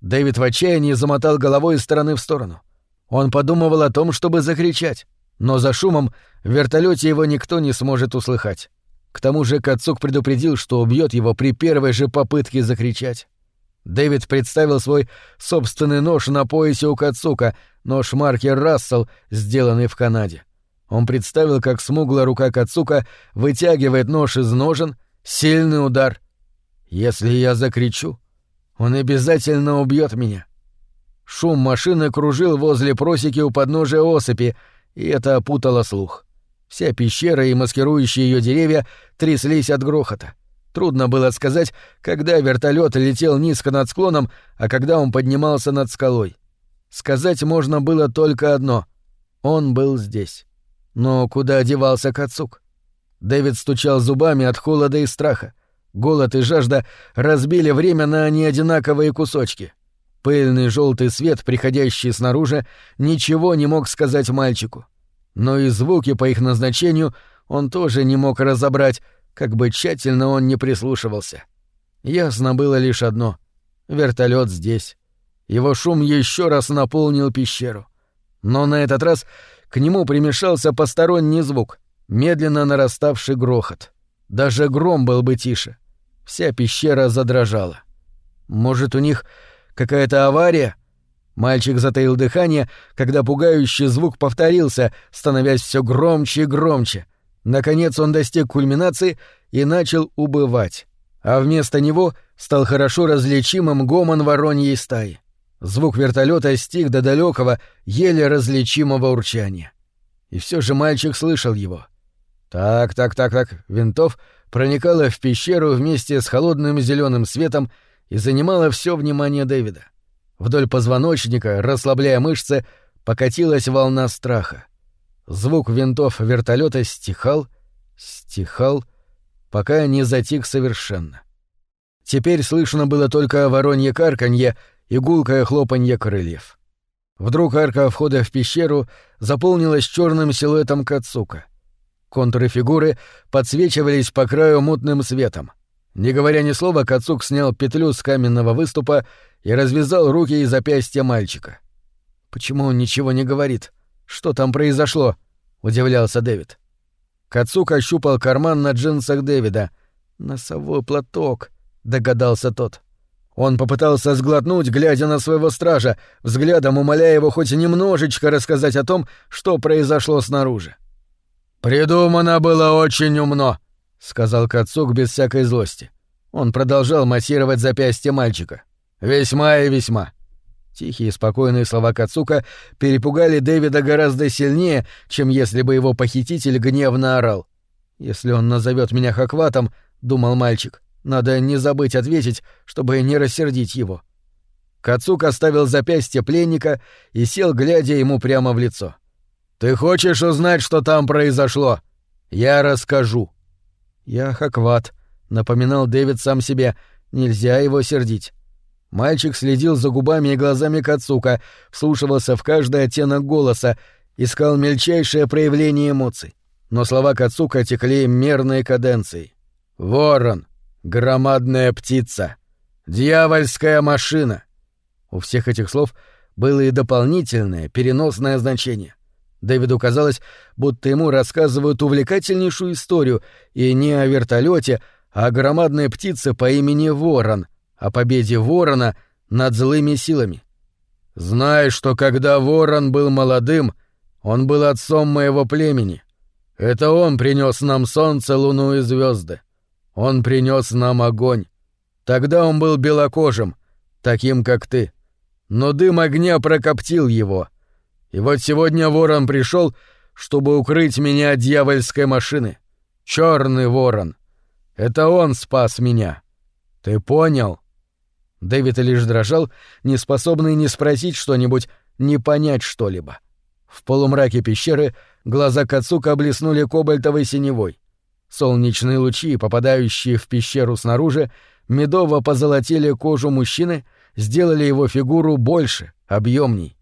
Дэвид в отчаянии замотал головой из стороны в сторону. Он подумывал о том, чтобы закричать, но за шумом в вертолете его никто не сможет услыхать. К тому же Кацук предупредил, что убьет его при первой же попытке закричать. Дэвид представил свой собственный нож на поясе у Кацука, нож марки Рассел, сделанный в Канаде. Он представил, как смуглая рука Кацука вытягивает нож из ножен, сильный удар. «Если я закричу, он обязательно убьет меня». Шум машины кружил возле просеки у подножия осыпи, и это опутало слух. Вся пещера и маскирующие ее деревья тряслись от грохота. Трудно было сказать, когда вертолет летел низко над склоном, а когда он поднимался над скалой. Сказать можно было только одно — он был здесь. Но куда девался Кацук? Дэвид стучал зубами от холода и страха. Голод и жажда разбили время на неодинаковые кусочки. Пыльный желтый свет, приходящий снаружи, ничего не мог сказать мальчику но и звуки по их назначению он тоже не мог разобрать, как бы тщательно он не прислушивался. Ясно было лишь одно — вертолет здесь. Его шум еще раз наполнил пещеру. Но на этот раз к нему примешался посторонний звук, медленно нараставший грохот. Даже гром был бы тише. Вся пещера задрожала. Может, у них какая-то авария? Мальчик затаил дыхание, когда пугающий звук повторился, становясь все громче и громче. Наконец он достиг кульминации и начал убывать. А вместо него стал хорошо различимым гомон вороньей стаи. Звук вертолета стих до далекого, еле различимого урчания. И все же мальчик слышал его. Так, так, так, так, винтов проникала в пещеру вместе с холодным зеленым светом и занимала все внимание Дэвида. Вдоль позвоночника, расслабляя мышцы, покатилась волна страха. Звук винтов вертолета стихал, стихал, пока не затих совершенно. Теперь слышно было только воронье карканье и гулкое хлопанье крыльев. Вдруг арка входа в пещеру заполнилась черным силуэтом Кацука. Контуры фигуры подсвечивались по краю мутным светом. Не говоря ни слова, Кацук снял петлю с каменного выступа и развязал руки и запястья мальчика. «Почему он ничего не говорит? Что там произошло?» — удивлялся Дэвид. Кацук ощупал карман на джинсах Дэвида. «Носовой платок», — догадался тот. Он попытался сглотнуть, глядя на своего стража, взглядом умоляя его хоть немножечко рассказать о том, что произошло снаружи. «Придумано было очень умно», — сказал Кацук без всякой злости. Он продолжал массировать запястье мальчика. «Весьма и весьма». Тихие спокойные слова Кацука перепугали Дэвида гораздо сильнее, чем если бы его похититель гневно орал. «Если он назовет меня Хакватом», — думал мальчик, надо не забыть ответить, чтобы не рассердить его. Кацук оставил запястье пленника и сел, глядя ему прямо в лицо. «Ты хочешь узнать, что там произошло? Я расскажу». «Я Хакват», — напоминал Дэвид сам себе, — «нельзя его сердить». Мальчик следил за губами и глазами Кацука, вслушивался в каждый оттенок голоса, искал мельчайшее проявление эмоций. Но слова Кацука текли мерной каденцией. «Ворон! Громадная птица. Дьявольская машина. У всех этих слов было и дополнительное, переносное значение. Дэвиду казалось, будто ему рассказывают увлекательнейшую историю, и не о вертолете, а о громадной птице по имени Ворон, о победе Ворона над злыми силами. Знай, что когда Ворон был молодым, он был отцом моего племени. Это он принес нам солнце, луну и звезды. Он принес нам огонь. Тогда он был белокожим, таким как ты. Но дым огня прокоптил его. И вот сегодня ворон пришел, чтобы укрыть меня от дьявольской машины. Черный ворон. Это он спас меня. Ты понял? Дэвид лишь дрожал, не способный ни спросить что-нибудь, ни понять что-либо. В полумраке пещеры глаза Кацука блеснули кобальтовой синевой. Солнечные лучи, попадающие в пещеру снаружи, медово позолотили кожу мужчины, сделали его фигуру больше, объемней.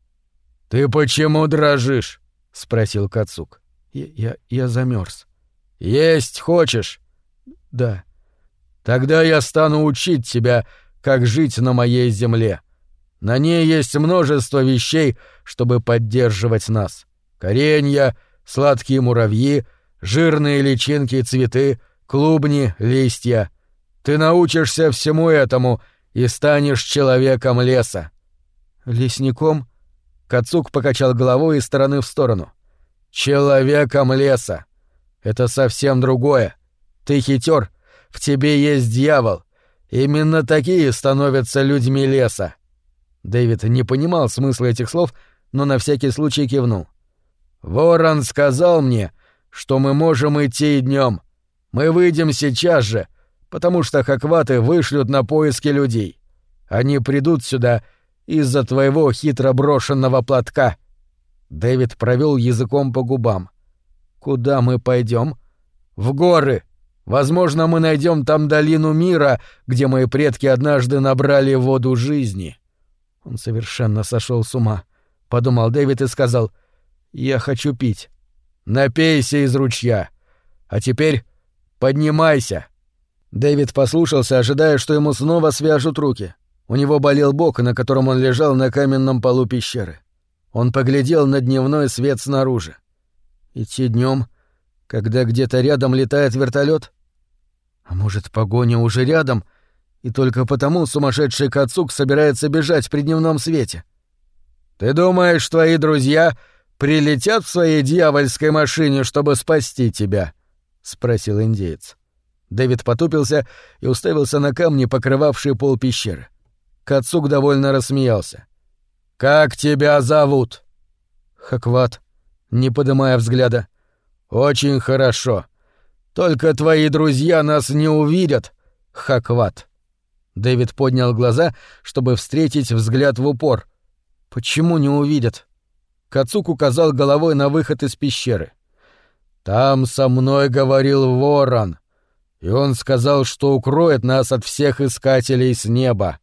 «Ты почему дрожишь?» — спросил Кацук. «Я, я, я замерз. «Есть хочешь?» «Да». «Тогда я стану учить тебя, как жить на моей земле. На ней есть множество вещей, чтобы поддерживать нас. Коренья, сладкие муравьи — жирные личинки цветы, клубни, листья. Ты научишься всему этому и станешь человеком леса. Лесником? Кацук покачал головой из стороны в сторону. Человеком леса. Это совсем другое. Ты хитер, в тебе есть дьявол. Именно такие становятся людьми леса. Дэвид не понимал смысла этих слов, но на всякий случай кивнул. Ворон сказал мне, что мы можем идти днем. Мы выйдем сейчас же, потому что хакваты вышлют на поиски людей. Они придут сюда из-за твоего хитро брошенного платка. Дэвид провел языком по губам. Куда мы пойдем? В горы. Возможно, мы найдем там долину мира, где мои предки однажды набрали воду жизни. Он совершенно сошел с ума, подумал Дэвид и сказал: "Я хочу пить". Напейся из ручья. А теперь поднимайся. Дэвид послушался, ожидая, что ему снова свяжут руки. У него болел бок, на котором он лежал на каменном полу пещеры. Он поглядел на дневной свет снаружи. Идти днем, когда где-то рядом летает вертолет? А может, погоня уже рядом, и только потому сумасшедший Кацук собирается бежать при дневном свете? Ты думаешь, твои друзья прилетят в своей дьявольской машине, чтобы спасти тебя?» — спросил индеец. Дэвид потупился и уставился на камни, покрывавшие пол пещеры. Кацук довольно рассмеялся. «Как тебя зовут?» «Хакват», не поднимая взгляда. «Очень хорошо. Только твои друзья нас не увидят, Хакват». Дэвид поднял глаза, чтобы встретить взгляд в упор. «Почему не увидят?» Кацук указал головой на выход из пещеры. «Там со мной говорил ворон, и он сказал, что укроет нас от всех искателей с неба.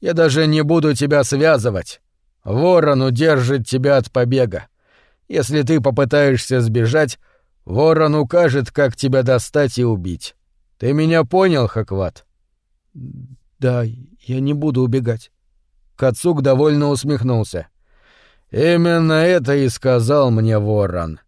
Я даже не буду тебя связывать. Ворон удержит тебя от побега. Если ты попытаешься сбежать, ворон укажет, как тебя достать и убить. Ты меня понял, Хакват?» «Да, я не буду убегать». Кацук довольно усмехнулся. «Именно это и сказал мне ворон.